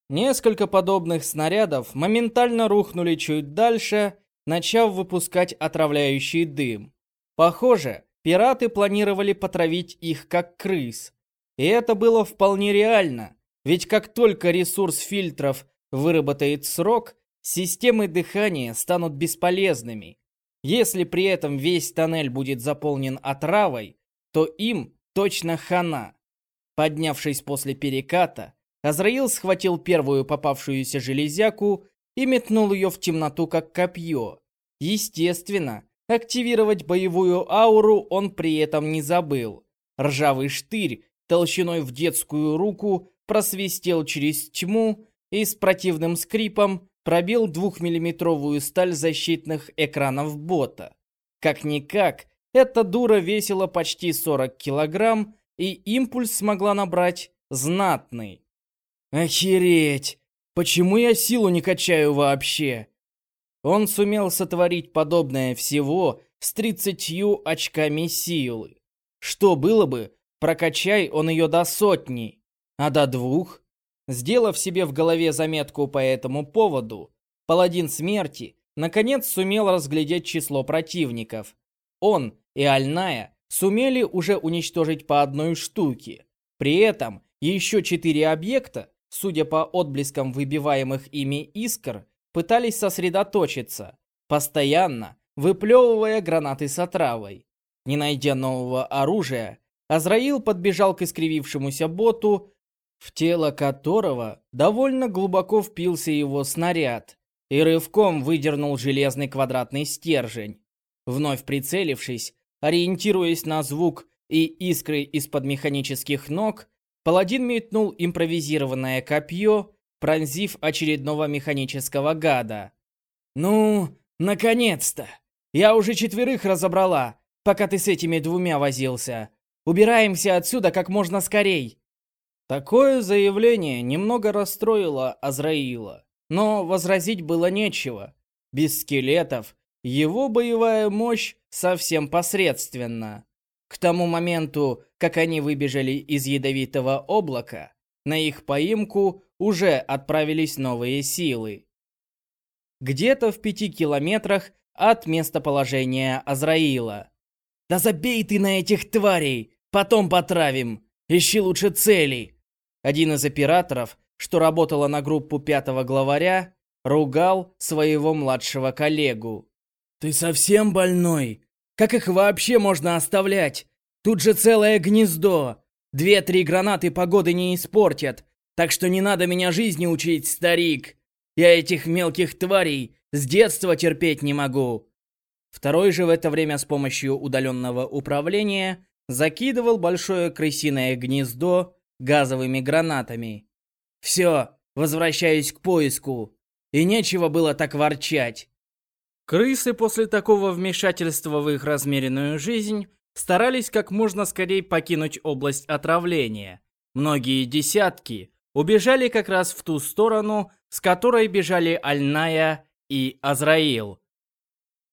Несколько подобных снарядов моментально рухнули чуть дальше, начав выпускать отравляющий дым. Похоже, пираты планировали потравить их как крыс. И это было вполне реально, ведь как только ресурс фильтров выработает срок, системы дыхания станут бесполезными. Если при этом весь тоннель будет заполнен отравой, то им точно хана. Поднявшись после переката, Азраил схватил первую попавшуюся железяку и метнул ее в темноту как копье. Естественно, активировать боевую ауру он при этом не забыл. Ржавый штырь толщиной в детскую руку просвистел через тьму и с противным скрипом пробил двухмиллиметровую сталь защитных экранов бота. Как-никак, эта дура весила почти 40 килограмм, и импульс смогла набрать знатный. Охереть! Почему я силу не качаю вообще? Он сумел сотворить подобное всего с 30 очками силы. Что было бы, прокачай он ее до сотни. А до двух? Сделав себе в голове заметку по этому поводу, паладин смерти наконец сумел разглядеть число противников. Он и Альная сумели уже уничтожить по одной штуке. При этом еще четыре объекта, судя по отблескам выбиваемых ими искр, пытались сосредоточиться, постоянно выплевывая гранаты с отравой. Не найдя нового оружия, Азраил подбежал к искривившемуся боту в тело которого довольно глубоко впился его снаряд и рывком выдернул железный квадратный стержень. Вновь прицелившись, ориентируясь на звук и искры из-под механических ног, паладин метнул импровизированное копье, пронзив очередного механического гада. «Ну, наконец-то! Я уже четверых разобрала, пока ты с этими двумя возился. Убираемся отсюда как можно скорей!» Такое заявление немного расстроило Азраила, но возразить было нечего. Без скелетов его боевая мощь совсем посредственна. К тому моменту, как они выбежали из ядовитого облака, на их поимку уже отправились новые силы. где-то в пяти километрах от местоположения Азраила. «Да забей ты на этих тварей! Потом потравим! Ищи лучше целей!» Один из операторов, что работала на группу пятого главаря, ругал своего младшего коллегу. «Ты совсем больной? Как их вообще можно оставлять? Тут же целое гнездо. Две-три гранаты погоды не испортят, так что не надо меня жизни учить, старик. Я этих мелких тварей с детства терпеть не могу. Второй же в это время с помощью удаленного управления закидывал большое крысиное гнездо газовыми гранатами. Все, возвращаюсь к поиску. И нечего было так ворчать. Крысы после такого вмешательства в их размеренную жизнь старались как можно скорее покинуть область отравления. Многие десятки убежали как раз в ту сторону, с которой бежали Альная и Азраил.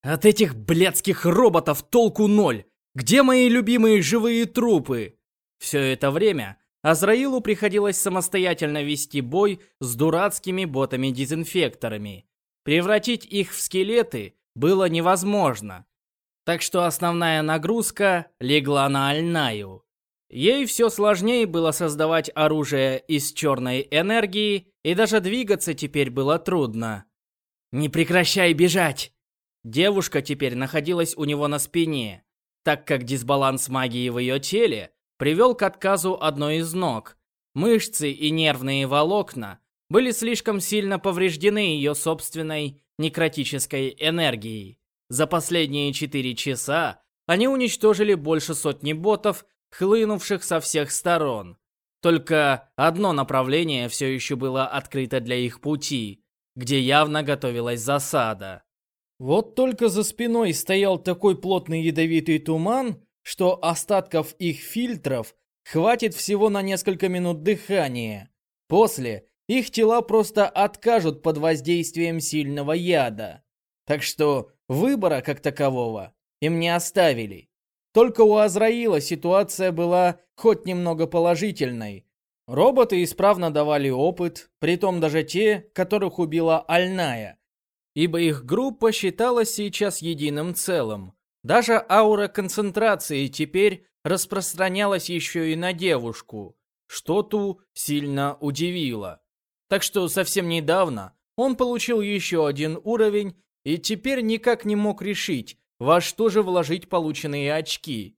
От этих блядских роботов толку ноль. Где мои любимые живые трупы? Все это время Азраилу приходилось самостоятельно вести бой с дурацкими ботами-дезинфекторами. Превратить их в скелеты было невозможно. Так что основная нагрузка легла на Альнаю. Ей все сложнее было создавать оружие из черной энергии, и даже двигаться теперь было трудно. «Не прекращай бежать!» Девушка теперь находилась у него на спине, так как дисбаланс магии в ее теле привел к отказу одной из ног. Мышцы и нервные волокна были слишком сильно повреждены ее собственной некротической энергией. За последние четыре часа они уничтожили больше сотни ботов, хлынувших со всех сторон. Только одно направление все еще было открыто для их пути, где явно готовилась засада. Вот только за спиной стоял такой плотный ядовитый туман, что остатков их фильтров хватит всего на несколько минут дыхания. После их тела просто откажут под воздействием сильного яда. Так что Выбора как такового им не оставили. Только у Азраила ситуация была хоть немного положительной. Роботы исправно давали опыт, притом даже те, которых убила Альная, ибо их группа считалась сейчас единым целым. Даже аура концентрации теперь распространялась еще и на девушку, что ту сильно удивило. Так что совсем недавно он получил еще один уровень и теперь никак не мог решить, во что же вложить полученные очки.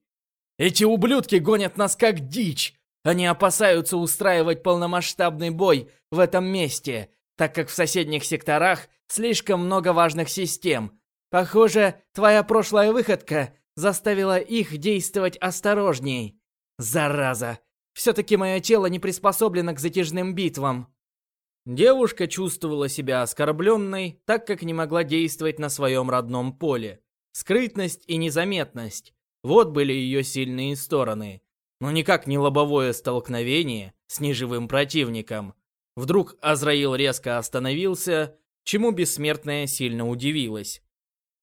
Эти ублюдки гонят нас как дичь. Они опасаются устраивать полномасштабный бой в этом месте, так как в соседних секторах слишком много важных систем. Похоже, твоя прошлая выходка заставила их действовать осторожней. Зараза! Все-таки мое тело не приспособлено к затяжным битвам. Девушка чувствовала себя оскорбленной, так как не могла действовать на своем родном поле. Скрытность и незаметность – вот были ее сильные стороны. Но никак не лобовое столкновение с неживым противником. Вдруг Азраил резко остановился, чему бессмертная сильно удивилась.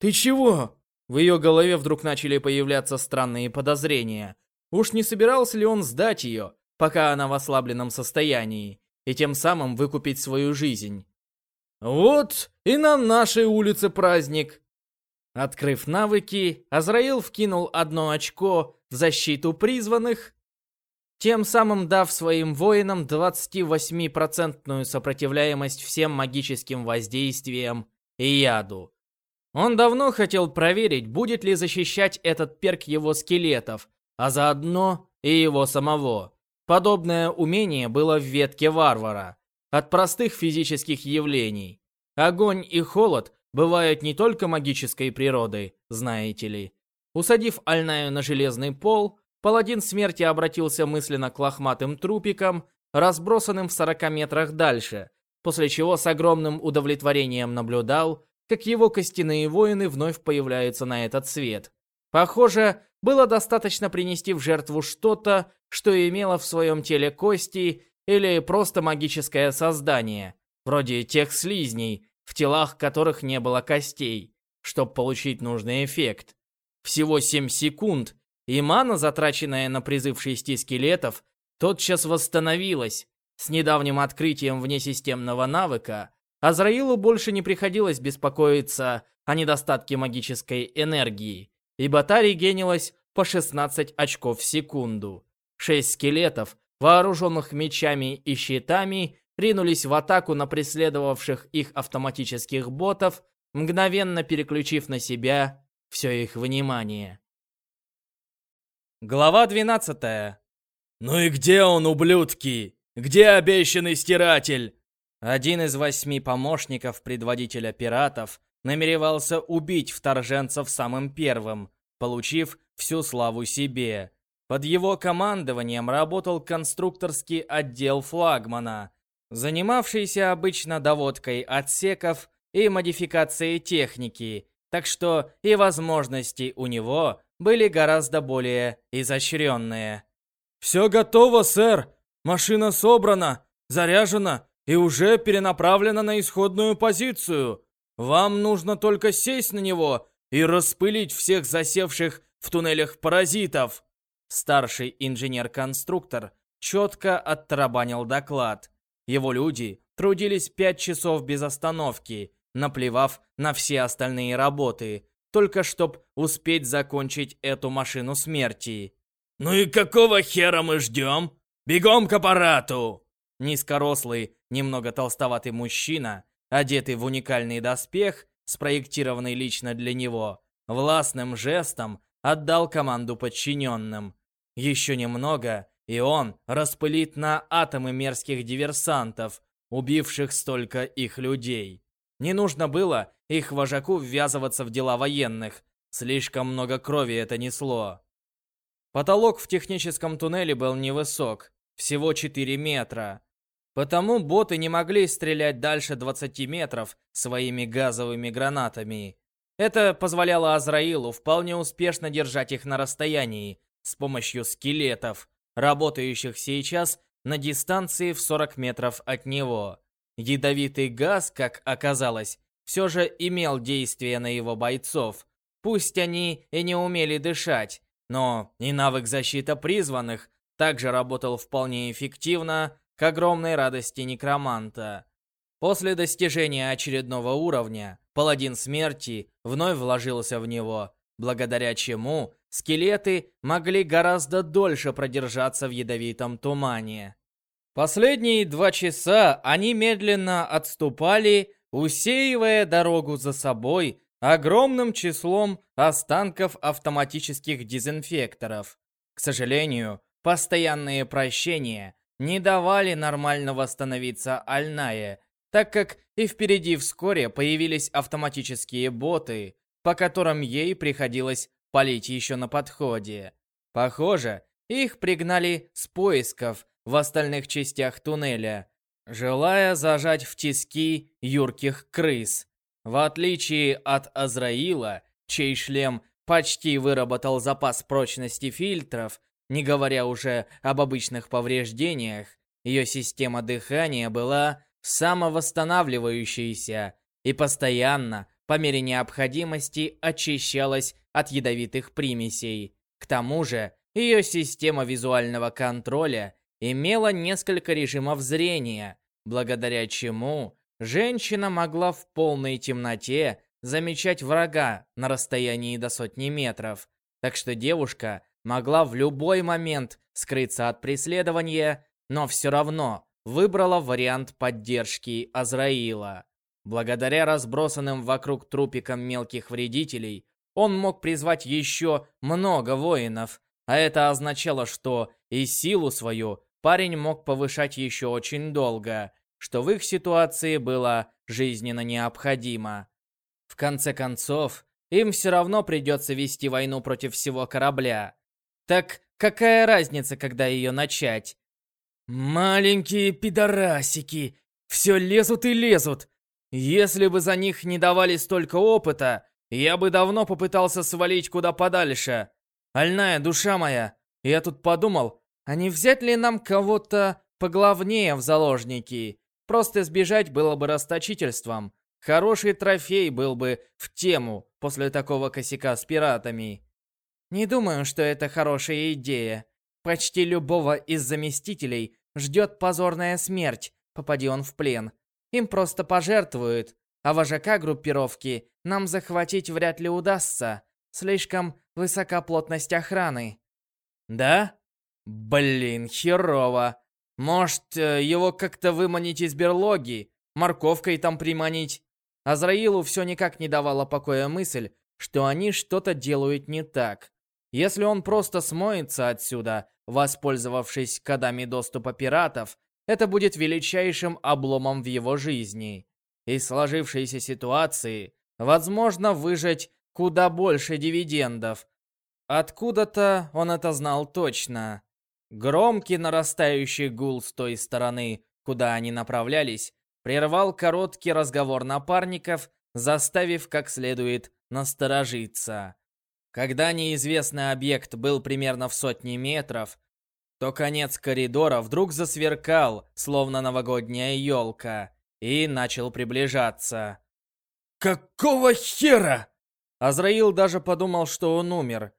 «Ты чего?» В ее голове вдруг начали появляться странные подозрения. Уж не собирался ли он сдать ее, пока она в ослабленном состоянии? и тем самым выкупить свою жизнь. Вот и на нашей улице праздник. Открыв навыки, Азраил вкинул одно очко в защиту призванных, тем самым дав своим воинам 28% сопротивляемость всем магическим воздействиям и яду. Он давно хотел проверить, будет ли защищать этот перк его скелетов, а заодно и его самого. Подобное умение было в ветке варвара. От простых физических явлений. Огонь и холод бывают не только магической природы, знаете ли. Усадив Альнаю на железный пол, паладин смерти обратился мысленно к лохматым трупикам, разбросанным в 40 метрах дальше, после чего с огромным удовлетворением наблюдал, как его костяные воины вновь появляются на этот свет. Похоже, было достаточно принести в жертву что-то, что имело в своем теле кости или просто магическое создание, вроде тех слизней, в телах которых не было костей, чтобы получить нужный эффект. Всего 7 секунд, и мана, затраченная на призыв шести скелетов, тотчас восстановилась. С недавним открытием внесистемного навыка Азраилу больше не приходилось беспокоиться о недостатке магической энергии, ибо та регенилась по 16 очков в секунду. Шесть скелетов, вооруженных мечами и щитами, ринулись в атаку на преследовавших их автоматических ботов, мгновенно переключив на себя все их внимание. Глава 12. «Ну и где он, ублюдки? Где обещанный стиратель?» Один из восьми помощников предводителя пиратов намеревался убить вторженцев самым первым, получив всю славу себе. Под его командованием работал конструкторский отдел флагмана, занимавшийся обычно доводкой отсеков и модификацией техники, так что и возможности у него были гораздо более изощренные. «Все готово, сэр! Машина собрана, заряжена и уже перенаправлена на исходную позицию. Вам нужно только сесть на него и распылить всех засевших в туннелях паразитов!» Старший инженер-конструктор четко оттарабанил доклад. Его люди трудились пять часов без остановки, наплевав на все остальные работы, только чтоб успеть закончить эту машину смерти. «Ну и какого хера мы ждем? Бегом к аппарату!» Низкорослый, немного толстоватый мужчина, одетый в уникальный доспех, спроектированный лично для него, властным жестом отдал команду подчиненным. Еще немного, и он распылит на атомы мерзких диверсантов, убивших столько их людей. Не нужно было их вожаку ввязываться в дела военных, слишком много крови это несло. Потолок в техническом туннеле был невысок, всего 4 метра. Потому боты не могли стрелять дальше 20 метров своими газовыми гранатами. Это позволяло Азраилу вполне успешно держать их на расстоянии с помощью скелетов, работающих сейчас на дистанции в 40 метров от него. Ядовитый газ, как оказалось, все же имел действие на его бойцов. Пусть они и не умели дышать, но и навык защиты призванных также работал вполне эффективно, к огромной радости некроманта. После достижения очередного уровня, паладин смерти вновь вложился в него, благодаря чему скелеты могли гораздо дольше продержаться в ядовитом тумане. Последние два часа они медленно отступали, усеивая дорогу за собой огромным числом останков автоматических дезинфекторов. К сожалению, постоянные прощения не давали нормально восстановиться Альнае, так как и впереди вскоре появились автоматические боты, по которым ей приходилось палить еще на подходе. Похоже, их пригнали с поисков в остальных частях туннеля, желая зажать в тиски юрких крыс. В отличие от Азраила, чей шлем почти выработал запас прочности фильтров, не говоря уже об обычных повреждениях, ее система дыхания была самовосстанавливающейся и постоянно, по мере необходимости, очищалась от ядовитых примесей. К тому же, ее система визуального контроля имела несколько режимов зрения, благодаря чему женщина могла в полной темноте замечать врага на расстоянии до сотни метров, так что девушка могла в любой момент скрыться от преследования, но все равно выбрала вариант поддержки Азраила. Благодаря разбросанным вокруг трупикам мелких вредителей, он мог призвать еще много воинов, а это означало, что и силу свою парень мог повышать еще очень долго, что в их ситуации было жизненно необходимо. В конце концов, им все равно придется вести войну против всего корабля. Так какая разница, когда ее начать? Маленькие пидорасики, все лезут и лезут. Если бы за них не давали столько опыта, я бы давно попытался свалить куда подальше. Альная душа моя, я тут подумал, а не взять ли нам кого-то поглавнее в заложники? Просто сбежать было бы расточительством. Хороший трофей был бы в тему после такого косяка с пиратами. Не думаю, что это хорошая идея. Почти любого из заместителей ждет позорная смерть, попади он в плен. Им просто пожертвуют, а вожака группировки нам захватить вряд ли удастся. Слишком высока плотность охраны. Да? Блин, херово. Может, э, его как-то выманить из берлоги, морковкой там приманить? Азраилу все никак не давала покоя мысль, что они что-то делают не так. Если он просто смоется отсюда, воспользовавшись кодами доступа пиратов, это будет величайшим обломом в его жизни. Из сложившейся ситуации возможно выжать куда больше дивидендов. Откуда-то он это знал точно. Громкий нарастающий гул с той стороны, куда они направлялись, прервал короткий разговор напарников, заставив как следует насторожиться. Когда неизвестный объект был примерно в сотне метров, то конец коридора вдруг засверкал, словно новогодняя елка, и начал приближаться. Какого хера? Азраил даже подумал, что он умер.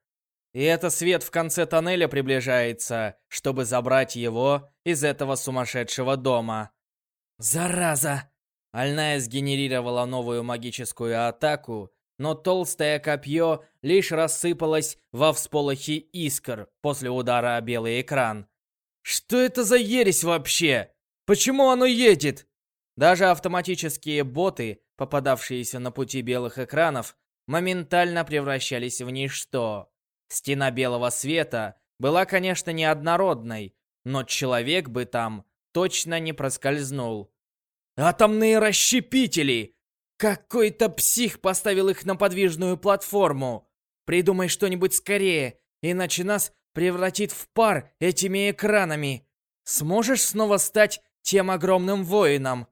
И это свет в конце тоннеля приближается, чтобы забрать его из этого сумасшедшего дома. Зараза! Альная сгенерировала новую магическую атаку, но толстое копье лишь рассыпалось во всполохе искр после удара о белый экран. Что это за ересь вообще? Почему оно едет? Даже автоматические боты, попадавшиеся на пути белых экранов, моментально превращались в ничто. Стена белого света была, конечно, неоднородной, но человек бы там точно не проскользнул. Атомные расщепители! Какой-то псих поставил их на подвижную платформу. Придумай что-нибудь скорее, иначе нас превратит в пар этими экранами. Сможешь снова стать тем огромным воином?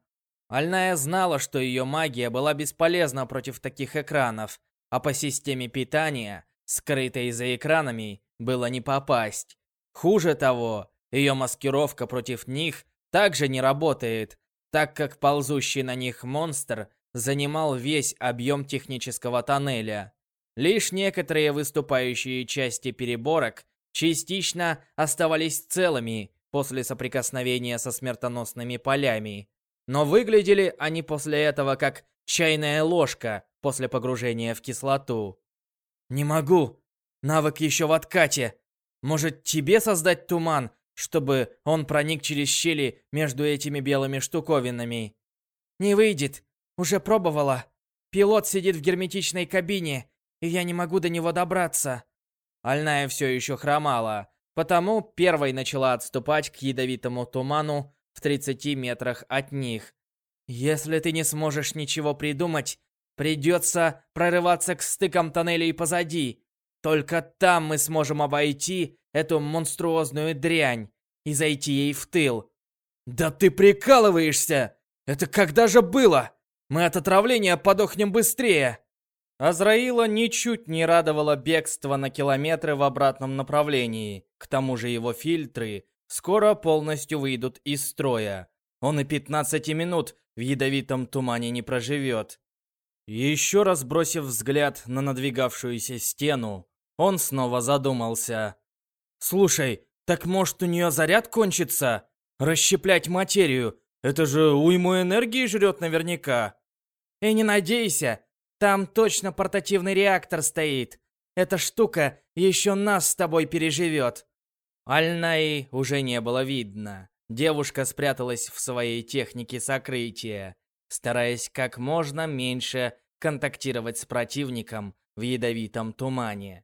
Альная знала, что ее магия была бесполезна против таких экранов, а по системе питания, скрытой за экранами, было не попасть. Хуже того, ее маскировка против них также не работает, так как ползущий на них монстр занимал весь объем технического тоннеля. Лишь некоторые выступающие части переборок частично оставались целыми после соприкосновения со смертоносными полями. Но выглядели они после этого как чайная ложка после погружения в кислоту. «Не могу. Навык еще в откате. Может, тебе создать туман, чтобы он проник через щели между этими белыми штуковинами?» «Не выйдет. Уже пробовала. Пилот сидит в герметичной кабине, и я не могу до него добраться». Альная все еще хромала, потому первой начала отступать к ядовитому туману в 30 метрах от них. «Если ты не сможешь ничего придумать, придется прорываться к стыкам тоннелей позади. Только там мы сможем обойти эту монструозную дрянь и зайти ей в тыл». «Да ты прикалываешься! Это когда же было? Мы от отравления подохнем быстрее!» Азраила ничуть не радовало бегство на километры в обратном направлении. К тому же его фильтры скоро полностью выйдут из строя. Он и 15 минут в ядовитом тумане не проживет. Еще раз бросив взгляд на надвигавшуюся стену, он снова задумался. «Слушай, так может у нее заряд кончится? Расщеплять материю? Это же уйму энергии жрет наверняка». «И не надейся, там точно портативный реактор стоит. Эта штука еще нас с тобой переживет. Альнаи уже не было видно. Девушка спряталась в своей технике сокрытия, стараясь как можно меньше контактировать с противником в ядовитом тумане.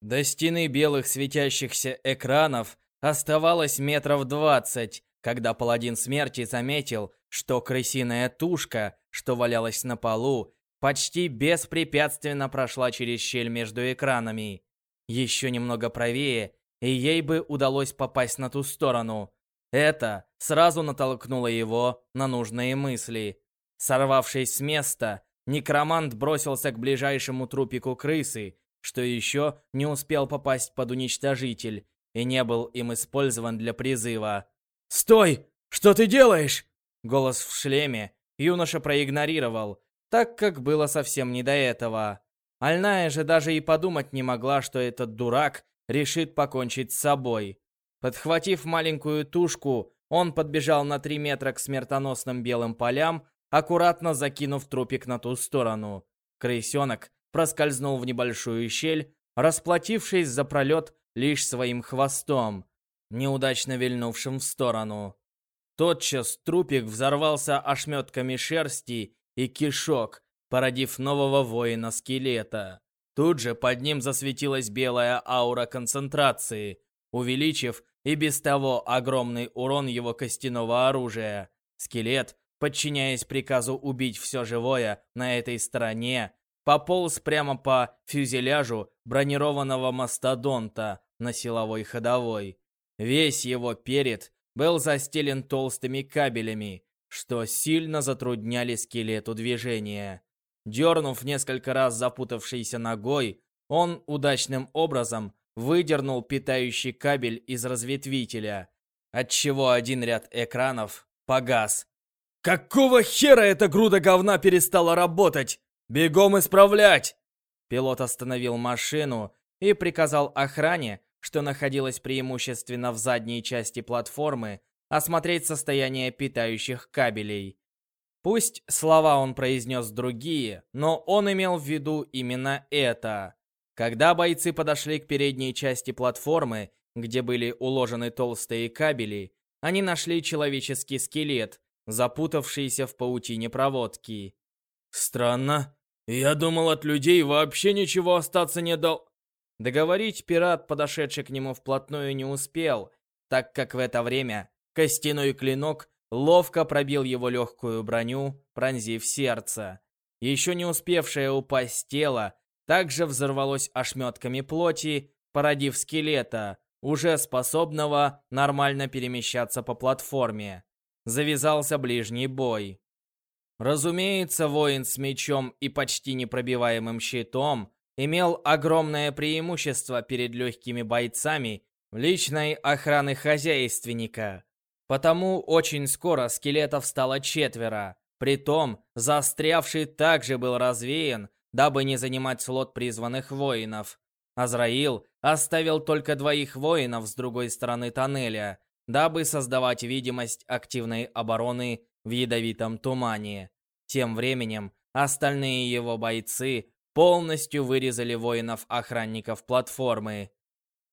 До стены белых светящихся экранов оставалось метров двадцать, когда паладин смерти заметил, что крысиная тушка, что валялась на полу, почти беспрепятственно прошла через щель между экранами. Еще немного правее, и ей бы удалось попасть на ту сторону. Это сразу натолкнуло его на нужные мысли. Сорвавшись с места, некромант бросился к ближайшему трупику крысы, что еще не успел попасть под уничтожитель и не был им использован для призыва. «Стой! Что ты делаешь?» Голос в шлеме юноша проигнорировал, так как было совсем не до этого. Альная же даже и подумать не могла, что этот дурак решит покончить с собой. Подхватив маленькую тушку, он подбежал на три метра к смертоносным белым полям, аккуратно закинув трупик на ту сторону. Крысенок проскользнул в небольшую щель, расплатившись за пролет лишь своим хвостом, неудачно вильнувшим в сторону. Тотчас трупик взорвался ошметками шерсти и кишок, породив нового воина-скелета. Тут же под ним засветилась белая аура концентрации, увеличив и без того огромный урон его костяного оружия. Скелет, подчиняясь приказу убить все живое на этой стороне, пополз прямо по фюзеляжу бронированного мастодонта на силовой ходовой. Весь его перед был застелен толстыми кабелями, что сильно затрудняли скелету движения. Дернув несколько раз запутавшейся ногой, он удачным образом выдернул питающий кабель из разветвителя, отчего один ряд экранов погас. «Какого хера эта груда говна перестала работать? Бегом исправлять!» Пилот остановил машину и приказал охране, что находилась преимущественно в задней части платформы, осмотреть состояние питающих кабелей. Пусть слова он произнес другие, но он имел в виду именно это. Когда бойцы подошли к передней части платформы, где были уложены толстые кабели, они нашли человеческий скелет, запутавшийся в паутине проводки. «Странно. Я думал, от людей вообще ничего остаться не дал...» Договорить пират, подошедший к нему вплотную, не успел, так как в это время костяной клинок ловко пробил его легкую броню, пронзив сердце. Еще не успевшее упасть тело также взорвалось ошметками плоти, породив скелета, уже способного нормально перемещаться по платформе. Завязался ближний бой. Разумеется, воин с мечом и почти непробиваемым щитом имел огромное преимущество перед легкими бойцами личной охраны хозяйственника. Потому очень скоро скелетов стало четверо. Притом, застрявший также был развеян, дабы не занимать слот призванных воинов. Азраил оставил только двоих воинов с другой стороны тоннеля, дабы создавать видимость активной обороны в ядовитом тумане. Тем временем остальные его бойцы полностью вырезали воинов-охранников платформы.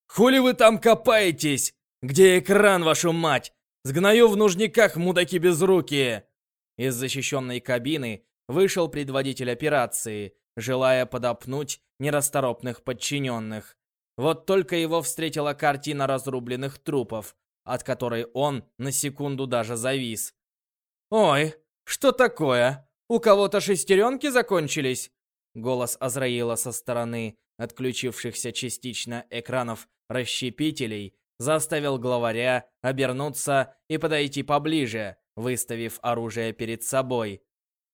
«Хули вы там копаетесь? Где экран, вашу мать? Сгною в нужниках, мудаки безрукие!» Из защищенной кабины вышел предводитель операции, желая подопнуть нерасторопных подчиненных. Вот только его встретила картина разрубленных трупов, от которой он на секунду даже завис. «Ой, что такое? У кого-то шестеренки закончились?» Голос Азраила со стороны отключившихся частично экранов расщепителей заставил главаря обернуться и подойти поближе, выставив оружие перед собой.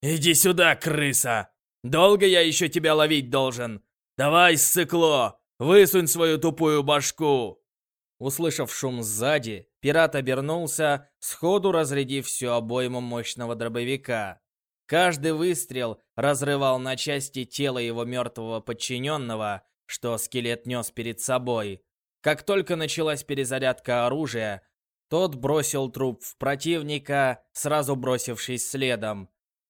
«Иди сюда, крыса! Долго я еще тебя ловить должен? Давай, ссыкло, высунь свою тупую башку!» Услышав шум сзади, пират обернулся, сходу разрядив всю обойму мощного дробовика. Каждый выстрел разрывал на части тело его мертвого подчиненного, что скелет нес перед собой. Как только началась перезарядка оружия, тот бросил труп в противника, сразу бросившись следом.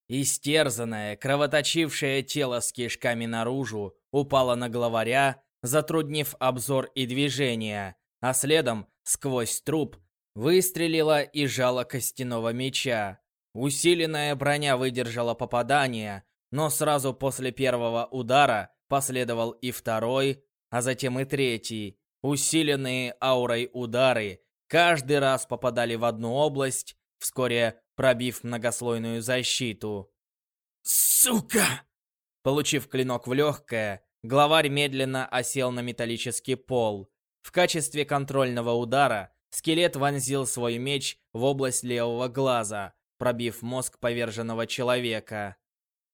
Истерзанное, кровоточившее тело с кишками наружу упало на главаря, затруднив обзор и движение, а следом, сквозь труп, выстрелила и жало костяного меча. Усиленная броня выдержала попадание, но сразу после первого удара последовал и второй, а затем и третий. Усиленные аурой удары каждый раз попадали в одну область, вскоре пробив многослойную защиту. «Сука!» Получив клинок в легкое, главарь медленно осел на металлический пол. В качестве контрольного удара скелет вонзил свой меч в область левого глаза, пробив мозг поверженного человека.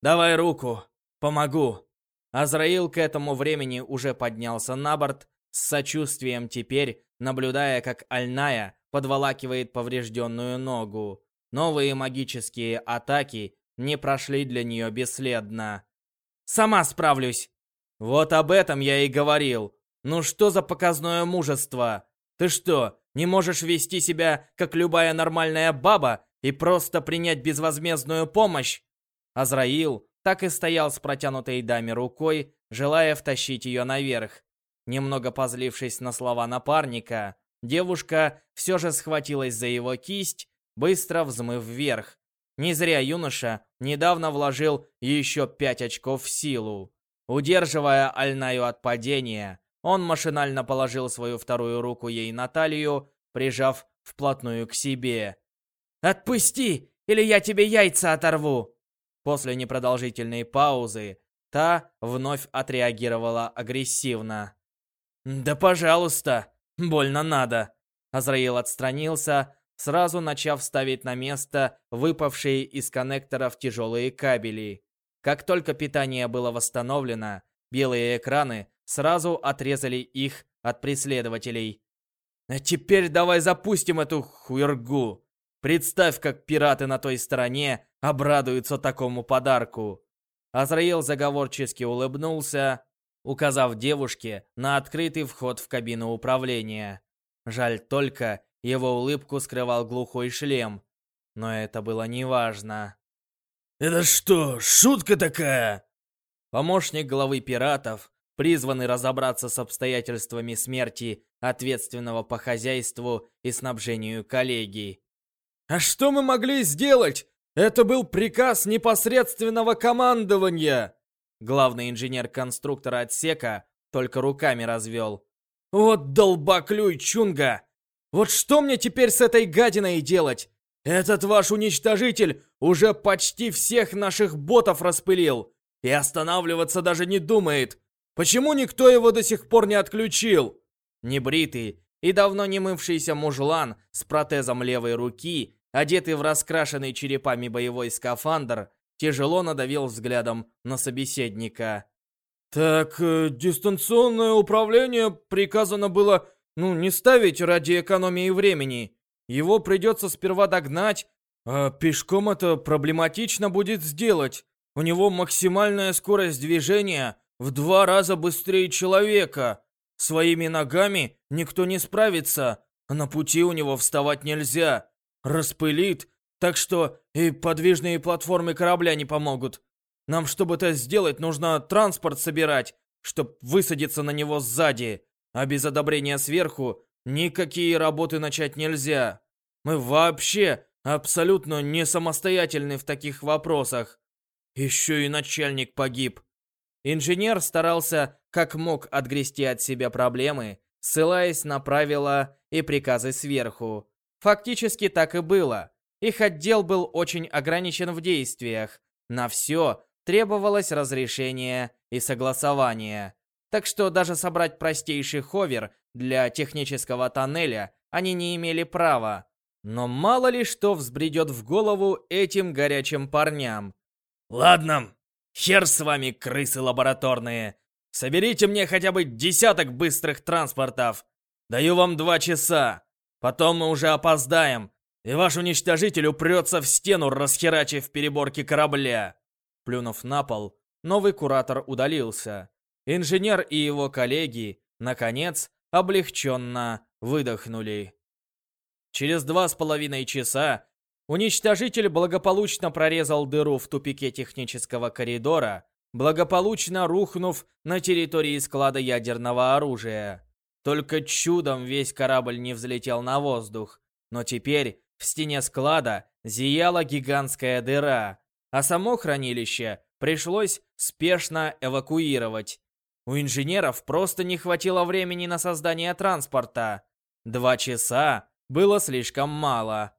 «Давай руку! Помогу!» Азраил к этому времени уже поднялся на борт, с сочувствием теперь, наблюдая, как Альная подволакивает поврежденную ногу. Новые магические атаки не прошли для нее бесследно. «Сама справлюсь!» «Вот об этом я и говорил. Ну что за показное мужество? Ты что, не можешь вести себя, как любая нормальная баба, и просто принять безвозмездную помощь? Азраил так и стоял с протянутой даме рукой, желая втащить ее наверх. Немного позлившись на слова напарника, девушка все же схватилась за его кисть, быстро взмыв вверх. Не зря юноша недавно вложил еще пять очков в силу. Удерживая Альнаю от падения, он машинально положил свою вторую руку ей на талию, прижав вплотную к себе. «Отпусти, или я тебе яйца оторву!» После непродолжительной паузы та вновь отреагировала агрессивно. «Да пожалуйста, больно надо!» Азраил отстранился, сразу начав ставить на место выпавшие из коннекторов тяжелые кабели. Как только питание было восстановлено, белые экраны сразу отрезали их от преследователей. А теперь давай запустим эту хуйргу. Представь, как пираты на той стороне обрадуются такому подарку. Азраил заговорчески улыбнулся, указав девушке на открытый вход в кабину управления. Жаль только, его улыбку скрывал глухой шлем. Но это было неважно. «Это что, шутка такая?» Помощник главы пиратов, призванный разобраться с обстоятельствами смерти ответственного по хозяйству и снабжению коллеги. «А что мы могли сделать? Это был приказ непосредственного командования!» Главный инженер конструктора отсека только руками развел. «Вот долбоклюй, Чунга! Вот что мне теперь с этой гадиной делать? Этот ваш уничтожитель уже почти всех наших ботов распылил и останавливаться даже не думает. Почему никто его до сих пор не отключил?» Небритый и давно не мывшийся мужлан с протезом левой руки, одетый в раскрашенный черепами боевой скафандр, тяжело надавил взглядом на собеседника. «Так, э, дистанционное управление приказано было, ну, не ставить ради экономии времени. Его придется сперва догнать, а пешком это проблематично будет сделать. У него максимальная скорость движения в два раза быстрее человека. Своими ногами никто не справится, а на пути у него вставать нельзя. Распылит, так что и подвижные платформы корабля не помогут. Нам, чтобы это сделать, нужно транспорт собирать, чтобы высадиться на него сзади. А без одобрения сверху никакие работы начать нельзя. Мы вообще абсолютно не самостоятельны в таких вопросах. Еще и начальник погиб. Инженер старался как мог отгрести от себя проблемы, ссылаясь на правила и приказы сверху. Фактически так и было. Их отдел был очень ограничен в действиях. На все требовалось разрешение и согласование. Так что даже собрать простейший ховер для технического тоннеля они не имели права. Но мало ли что взбредет в голову этим горячим парням. «Ладно, хер с вами, крысы лабораторные. Соберите мне хотя бы десяток быстрых транспортов. Даю вам два часа. Потом мы уже опоздаем, и ваш уничтожитель упрется в стену, расхерачив переборки корабля». Плюнув на пол, новый куратор удалился. Инженер и его коллеги, наконец, облегченно выдохнули. Через два с половиной часа уничтожитель благополучно прорезал дыру в тупике технического коридора, благополучно рухнув на территории склада ядерного оружия. Только чудом весь корабль не взлетел на воздух, но теперь в стене склада зияла гигантская дыра, а само хранилище пришлось спешно эвакуировать. У инженеров просто не хватило времени на создание транспорта. Два часа было слишком мало.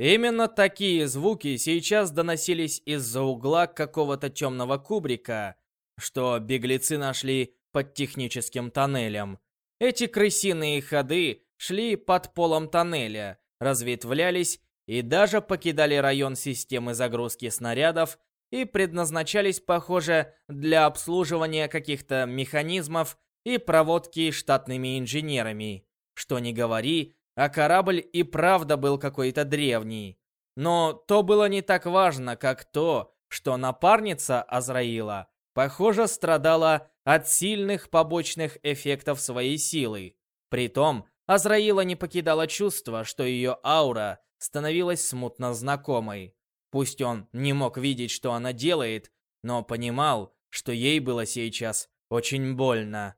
Именно такие звуки сейчас доносились из-за угла какого-то темного кубрика, что беглецы нашли под техническим тоннелем. Эти крысиные ходы шли под полом тоннеля, разветвлялись и даже покидали район системы загрузки снарядов и предназначались, похоже, для обслуживания каких-то механизмов и проводки штатными инженерами. Что ни говори, а корабль и правда был какой-то древний. Но то было не так важно, как то, что напарница Азраила, похоже, страдала от сильных побочных эффектов своей силы. Притом, Азраила не покидало чувство, что ее аура становилась смутно знакомой. Пусть он не мог видеть, что она делает, но понимал, что ей было сейчас очень больно.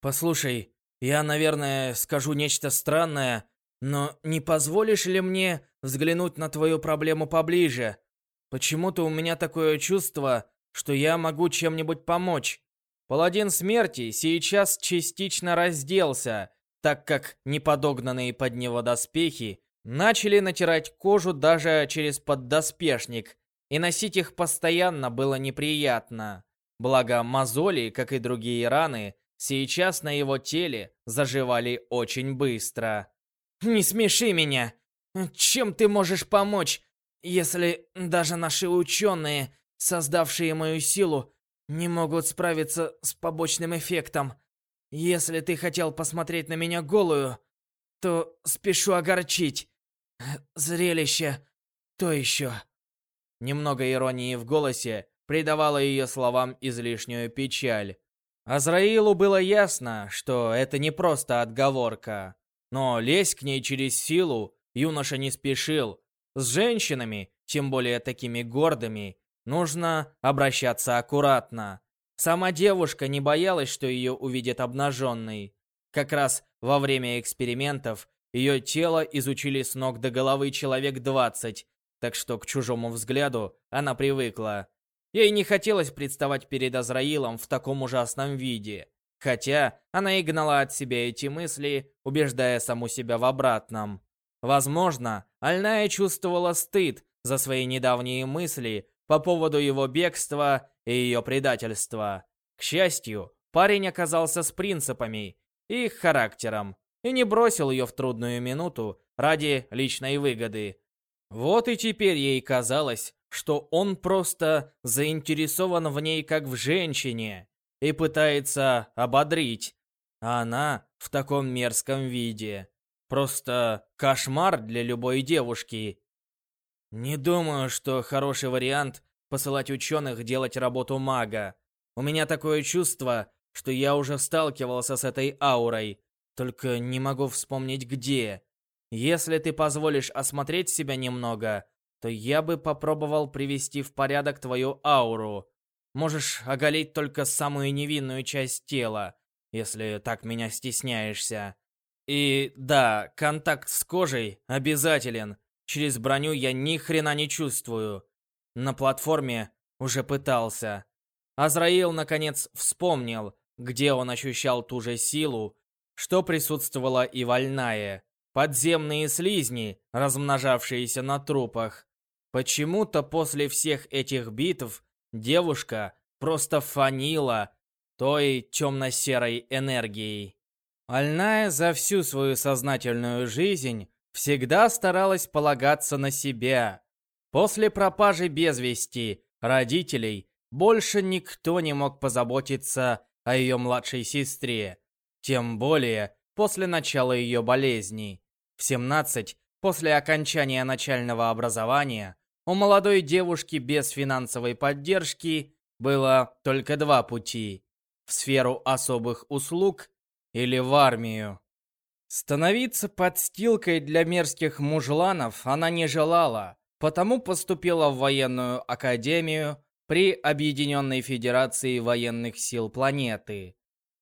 «Послушай, я, наверное, скажу нечто странное, но не позволишь ли мне взглянуть на твою проблему поближе? Почему-то у меня такое чувство, что я могу чем-нибудь помочь. Паладин смерти сейчас частично разделся, так как неподогнанные под него доспехи начали натирать кожу даже через поддоспешник, и носить их постоянно было неприятно. Благо мозоли, как и другие раны, сейчас на его теле заживали очень быстро. «Не смеши меня! Чем ты можешь помочь, если даже наши ученые, создавшие мою силу, не могут справиться с побочным эффектом? Если ты хотел посмотреть на меня голую, то спешу огорчить. Зрелище то еще». Немного иронии в голосе придавало ее словам излишнюю печаль. Азраилу было ясно, что это не просто отговорка. Но лезть к ней через силу юноша не спешил. С женщинами, тем более такими гордыми, нужно обращаться аккуратно. Сама девушка не боялась, что ее увидят обнаженной. Как раз во время экспериментов ее тело изучили с ног до головы человек 20, так что к чужому взгляду она привыкла. Ей не хотелось представать перед Азраилом в таком ужасном виде. Хотя она и гнала от себя эти мысли, убеждая саму себя в обратном. Возможно, Альная чувствовала стыд за свои недавние мысли по поводу его бегства и ее предательства. К счастью, парень оказался с принципами и их характером и не бросил ее в трудную минуту ради личной выгоды. Вот и теперь ей казалось, что он просто заинтересован в ней как в женщине и пытается ободрить, а она в таком мерзком виде. Просто кошмар для любой девушки. Не думаю, что хороший вариант посылать ученых делать работу мага. У меня такое чувство, что я уже сталкивался с этой аурой, только не могу вспомнить где. Если ты позволишь осмотреть себя немного, то я бы попробовал привести в порядок твою ауру. Можешь оголить только самую невинную часть тела, если так меня стесняешься. И да, контакт с кожей обязателен. Через броню я ни хрена не чувствую. На платформе уже пытался. Азраил наконец вспомнил, где он ощущал ту же силу, что присутствовала и вольная. Подземные слизни, размножавшиеся на трупах. Почему-то после всех этих битв девушка просто фанила той темно-серой энергией. Альная за всю свою сознательную жизнь всегда старалась полагаться на себя. После пропажи без вести родителей больше никто не мог позаботиться о ее младшей сестре. Тем более после начала ее болезни. В 17, после окончания начального образования, у молодой девушки без финансовой поддержки было только два пути – в сферу особых услуг или в армию. Становиться подстилкой для мерзких мужланов она не желала, потому поступила в военную академию при Объединенной Федерации военных сил планеты.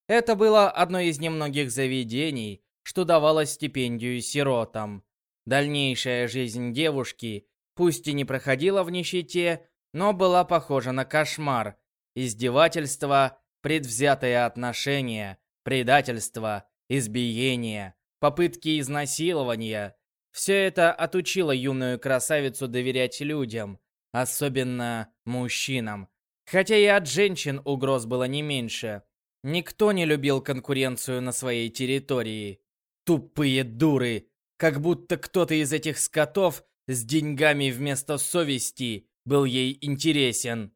Это было одно из немногих заведений, что давало стипендию сиротам. Дальнейшая жизнь девушки, пусть и не проходила в нищете, но была похожа на кошмар. Издевательство, предвзятое отношение, предательство, избиение, попытки изнасилования. Все это отучило юную красавицу доверять людям, особенно мужчинам. Хотя и от женщин угроз было не меньше. Никто не любил конкуренцию на своей территории. Тупые дуры! Как будто кто-то из этих скотов с деньгами вместо совести был ей интересен.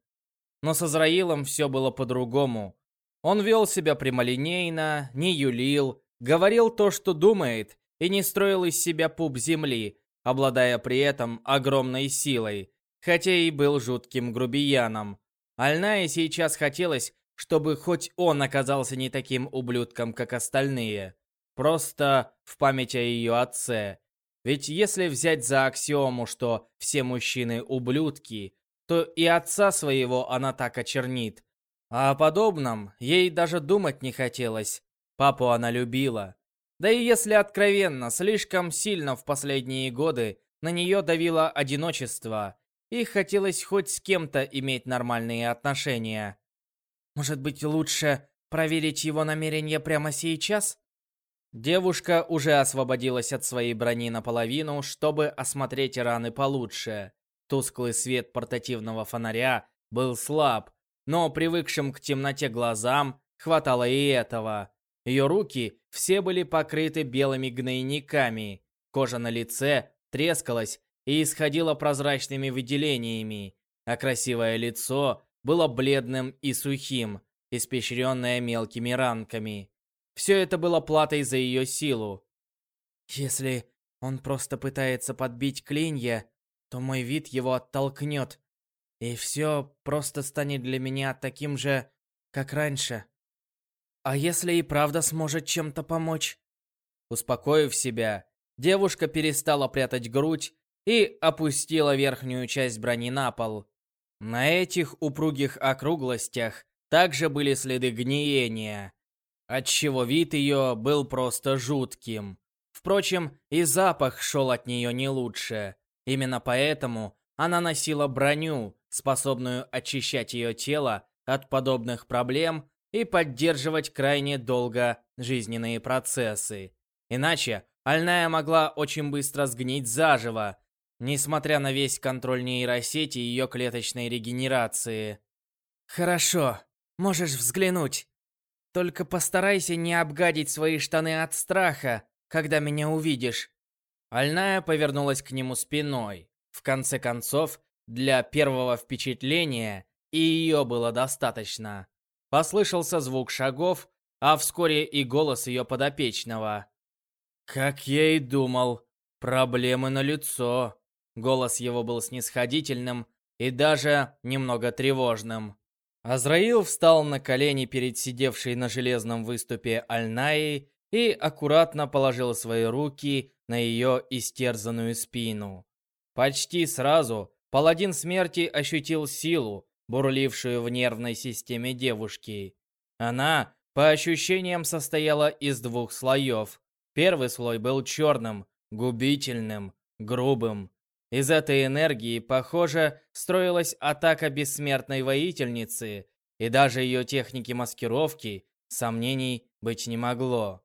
Но с Азраилом все было по-другому. Он вел себя прямолинейно, не юлил, говорил то, что думает, и не строил из себя пуп земли, обладая при этом огромной силой, хотя и был жутким грубияном. Альная сейчас хотелось, чтобы хоть он оказался не таким ублюдком, как остальные. просто в память о ее отце. Ведь если взять за аксиому, что все мужчины ублюдки, то и отца своего она так очернит. А о подобном ей даже думать не хотелось. Папу она любила. Да и если откровенно, слишком сильно в последние годы на нее давило одиночество, и хотелось хоть с кем-то иметь нормальные отношения. Может быть, лучше проверить его намерения прямо сейчас? Девушка уже освободилась от своей брони наполовину, чтобы осмотреть раны получше. Тусклый свет портативного фонаря был слаб, но привыкшим к темноте глазам хватало и этого. Ее руки все были покрыты белыми гнойниками, кожа на лице трескалась и исходила прозрачными выделениями, а красивое лицо было бледным и сухим, испещренное мелкими ранками. Все это было платой за ее силу. Если он просто пытается подбить клинья, то мой вид его оттолкнет, и все просто станет для меня таким же, как раньше. А если и правда сможет чем-то помочь? Успокоив себя, девушка перестала прятать грудь и опустила верхнюю часть брони на пол. На этих упругих округлостях также были следы гниения, отчего вид ее был просто жутким. Впрочем, и запах шел от нее не лучше. Именно поэтому она носила броню, способную очищать ее тело от подобных проблем и поддерживать крайне долго жизненные процессы. Иначе Альная могла очень быстро сгнить заживо, несмотря на весь контроль нейросети и ее клеточной регенерации. «Хорошо, можешь взглянуть. Только постарайся не обгадить свои штаны от страха, когда меня увидишь». Альная повернулась к нему спиной. В конце концов, для первого впечатления и ее было достаточно. Послышался звук шагов, а вскоре и голос ее подопечного. «Как я и думал, проблемы на лицо. Голос его был снисходительным и даже немного тревожным. Азраил встал на колени перед сидевшей на железном выступе Альнаей и аккуратно положил свои руки на ее истерзанную спину. Почти сразу паладин смерти ощутил силу, бурлившую в нервной системе девушки. Она, по ощущениям, состояла из двух слоев. Первый слой был черным, губительным, грубым. Из этой энергии, похоже, строилась атака бессмертной воительницы, и даже ее техники маскировки сомнений быть не могло.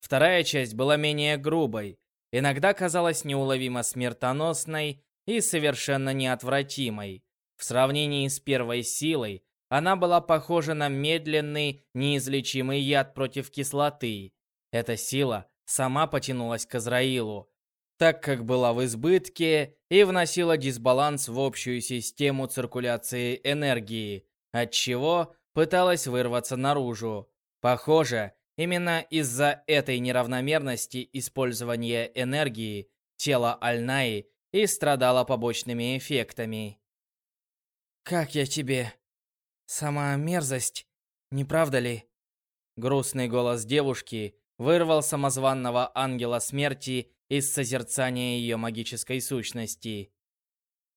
Вторая часть была менее грубой, иногда казалась неуловимо смертоносной и совершенно неотвратимой. В сравнении с первой силой, она была похожа на медленный, неизлечимый яд против кислоты. Эта сила сама потянулась к Азраилу, так как была в избытке и вносила дисбаланс в общую систему циркуляции энергии, отчего пыталась вырваться наружу. Похоже, именно из-за этой неравномерности использования энергии тело Альнаи и страдало побочными эффектами. «Как я тебе? Сама мерзость, не правда ли?» Грустный голос девушки вырвал самозванного ангела смерти из созерцания ее магической сущности.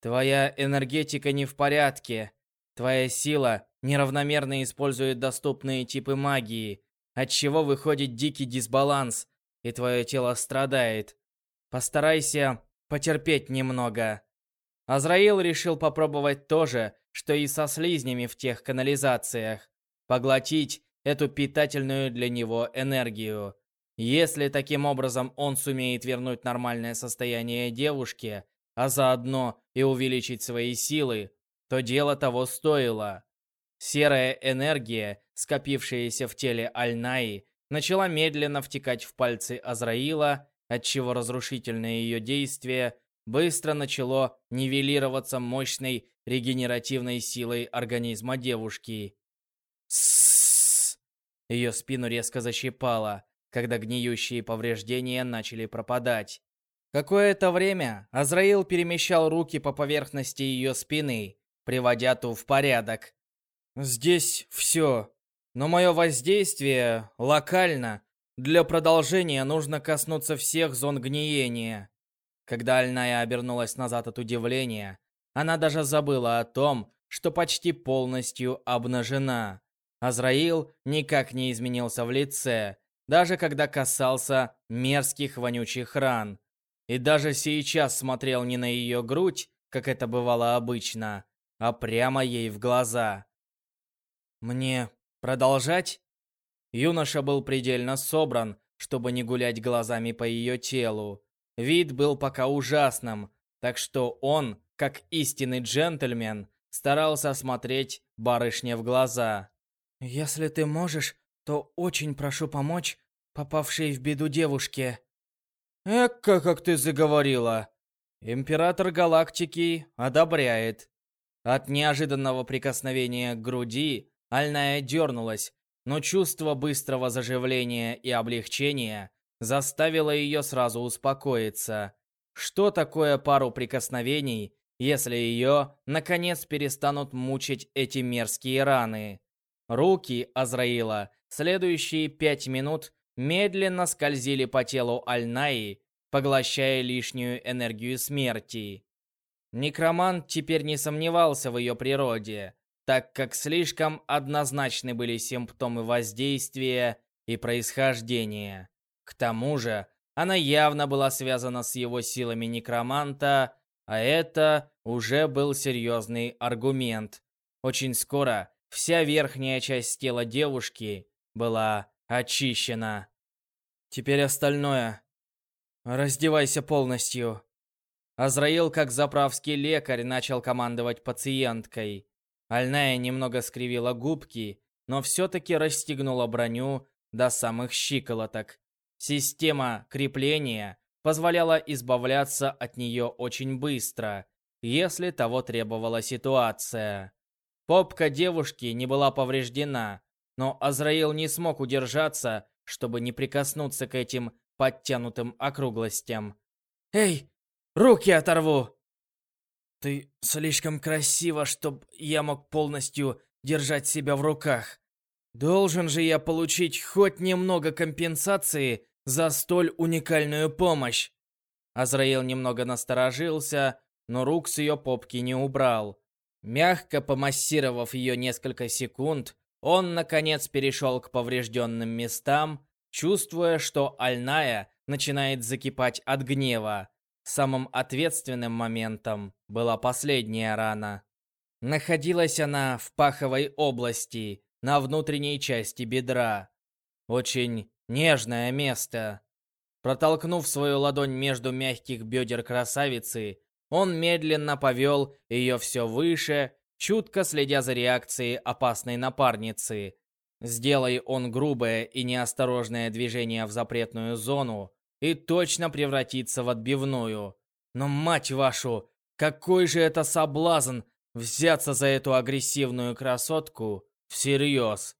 Твоя энергетика не в порядке. Твоя сила неравномерно использует доступные типы магии, отчего выходит дикий дисбаланс, и твое тело страдает. Постарайся потерпеть немного. Азраил решил попробовать то же, что и со слизнями в тех канализациях. Поглотить эту питательную для него энергию. Если таким образом он сумеет вернуть нормальное состояние девушке, а заодно и увеличить свои силы, то дело того стоило. Серая энергия, скопившаяся в теле Альнаи, начала медленно втекать в пальцы Азраила, отчего разрушительное ее действие быстро начало нивелироваться мощной регенеративной силой организма девушки. Ее спину резко защипало когда гниющие повреждения начали пропадать. Какое-то время Азраил перемещал руки по поверхности ее спины, приводя ту в порядок. «Здесь все, но мое воздействие локально, Для продолжения нужно коснуться всех зон гниения. Когда Альная обернулась назад от удивления, она даже забыла о том, что почти полностью обнажена. Азраил никак не изменился в лице, даже когда касался мерзких вонючих ран. И даже сейчас смотрел не на ее грудь, как это бывало обычно, а прямо ей в глаза. «Мне продолжать?» Юноша был предельно собран, чтобы не гулять глазами по ее телу. Вид был пока ужасным, так что он, как истинный джентльмен, старался смотреть барышне в глаза. «Если ты можешь, то очень прошу помочь попавшей в беду девушке». «Эка, как ты заговорила!» Император Галактики одобряет. От неожиданного прикосновения к груди Альная дернулась, но чувство быстрого заживления и облегчения заставило ее сразу успокоиться. Что такое пару прикосновений, если ее, наконец, перестанут мучить эти мерзкие раны? Руки Азраила следующие пять минут медленно скользили по телу Альнаи, поглощая лишнюю энергию смерти. Некромант теперь не сомневался в ее природе, так как слишком однозначны были симптомы воздействия и происхождения. К тому же, она явно была связана с его силами некроманта, а это уже был серьезный аргумент. Очень скоро вся верхняя часть тела девушки была очищена. Теперь остальное. Раздевайся полностью. Азраил, как заправский лекарь, начал командовать пациенткой. Альная немного скривила губки, но все-таки расстегнула броню до самых щиколоток. Система крепления позволяла избавляться от нее очень быстро, если того требовала ситуация. Попка девушки не была повреждена, но Азраил не смог удержаться, чтобы не прикоснуться к этим подтянутым округлостям. «Эй, руки оторву!» «Ты слишком красива, чтоб я мог полностью держать себя в руках. Должен же я получить хоть немного компенсации за столь уникальную помощь!» Азраил немного насторожился, но рук с ее попки не убрал. Мягко помассировав ее несколько секунд, он, наконец, перешел к поврежденным местам чувствуя, что Альная начинает закипать от гнева. Самым ответственным моментом была последняя рана. Находилась она в паховой области, на внутренней части бедра. Очень нежное место. Протолкнув свою ладонь между мягких бедер красавицы, он медленно повел ее все выше, чутко следя за реакцией опасной напарницы. Сделай он грубое и неосторожное движение в запретную зону, и точно превратится в отбивную. Но, мать вашу, какой же это соблазн взяться за эту агрессивную красотку всерьез.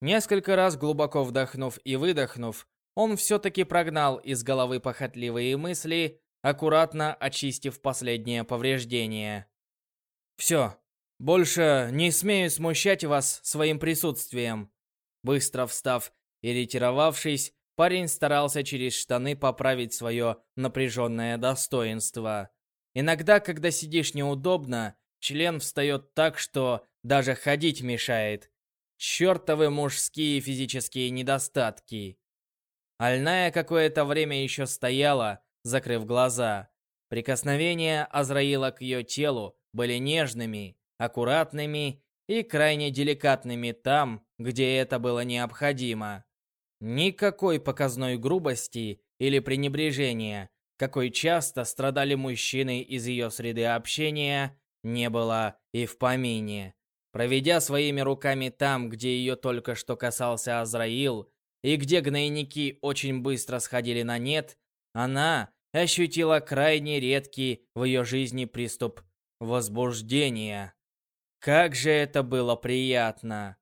Несколько раз глубоко вдохнув и выдохнув, он все-таки прогнал из головы похотливые мысли, аккуратно очистив последнее повреждение. «Все, больше не смею смущать вас своим присутствием. Быстро встав и ретировавшись, парень старался через штаны поправить свое напряженное достоинство. Иногда, когда сидишь неудобно, член встает так, что даже ходить мешает. Чёртовы мужские физические недостатки. Альная какое-то время еще стояла, закрыв глаза. Прикосновения Азраила к ее телу были нежными, аккуратными и крайне деликатными там, где это было необходимо. Никакой показной грубости или пренебрежения, какой часто страдали мужчины из ее среды общения, не было и в помине. Проведя своими руками там, где ее только что касался Азраил, и где гнойники очень быстро сходили на нет, она ощутила крайне редкий в ее жизни приступ возбуждения. Как же это было приятно!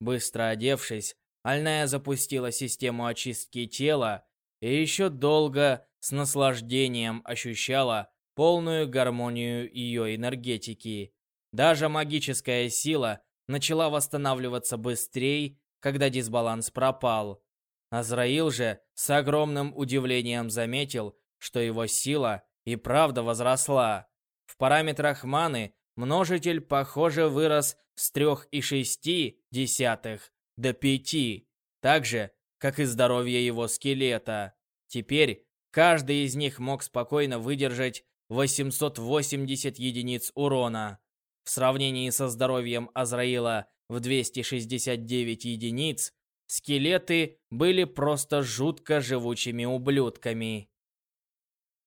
Быстро одевшись, Альная запустила систему очистки тела и еще долго с наслаждением ощущала полную гармонию ее энергетики. Даже магическая сила начала восстанавливаться быстрее, когда дисбаланс пропал. Азраил же с огромным удивлением заметил, что его сила и правда возросла. В параметрах маны множитель, похоже, вырос с 3,6 до 5, так же, как и здоровье его скелета. Теперь каждый из них мог спокойно выдержать 880 единиц урона. В сравнении со здоровьем Азраила в 269 единиц, скелеты были просто жутко живучими ублюдками.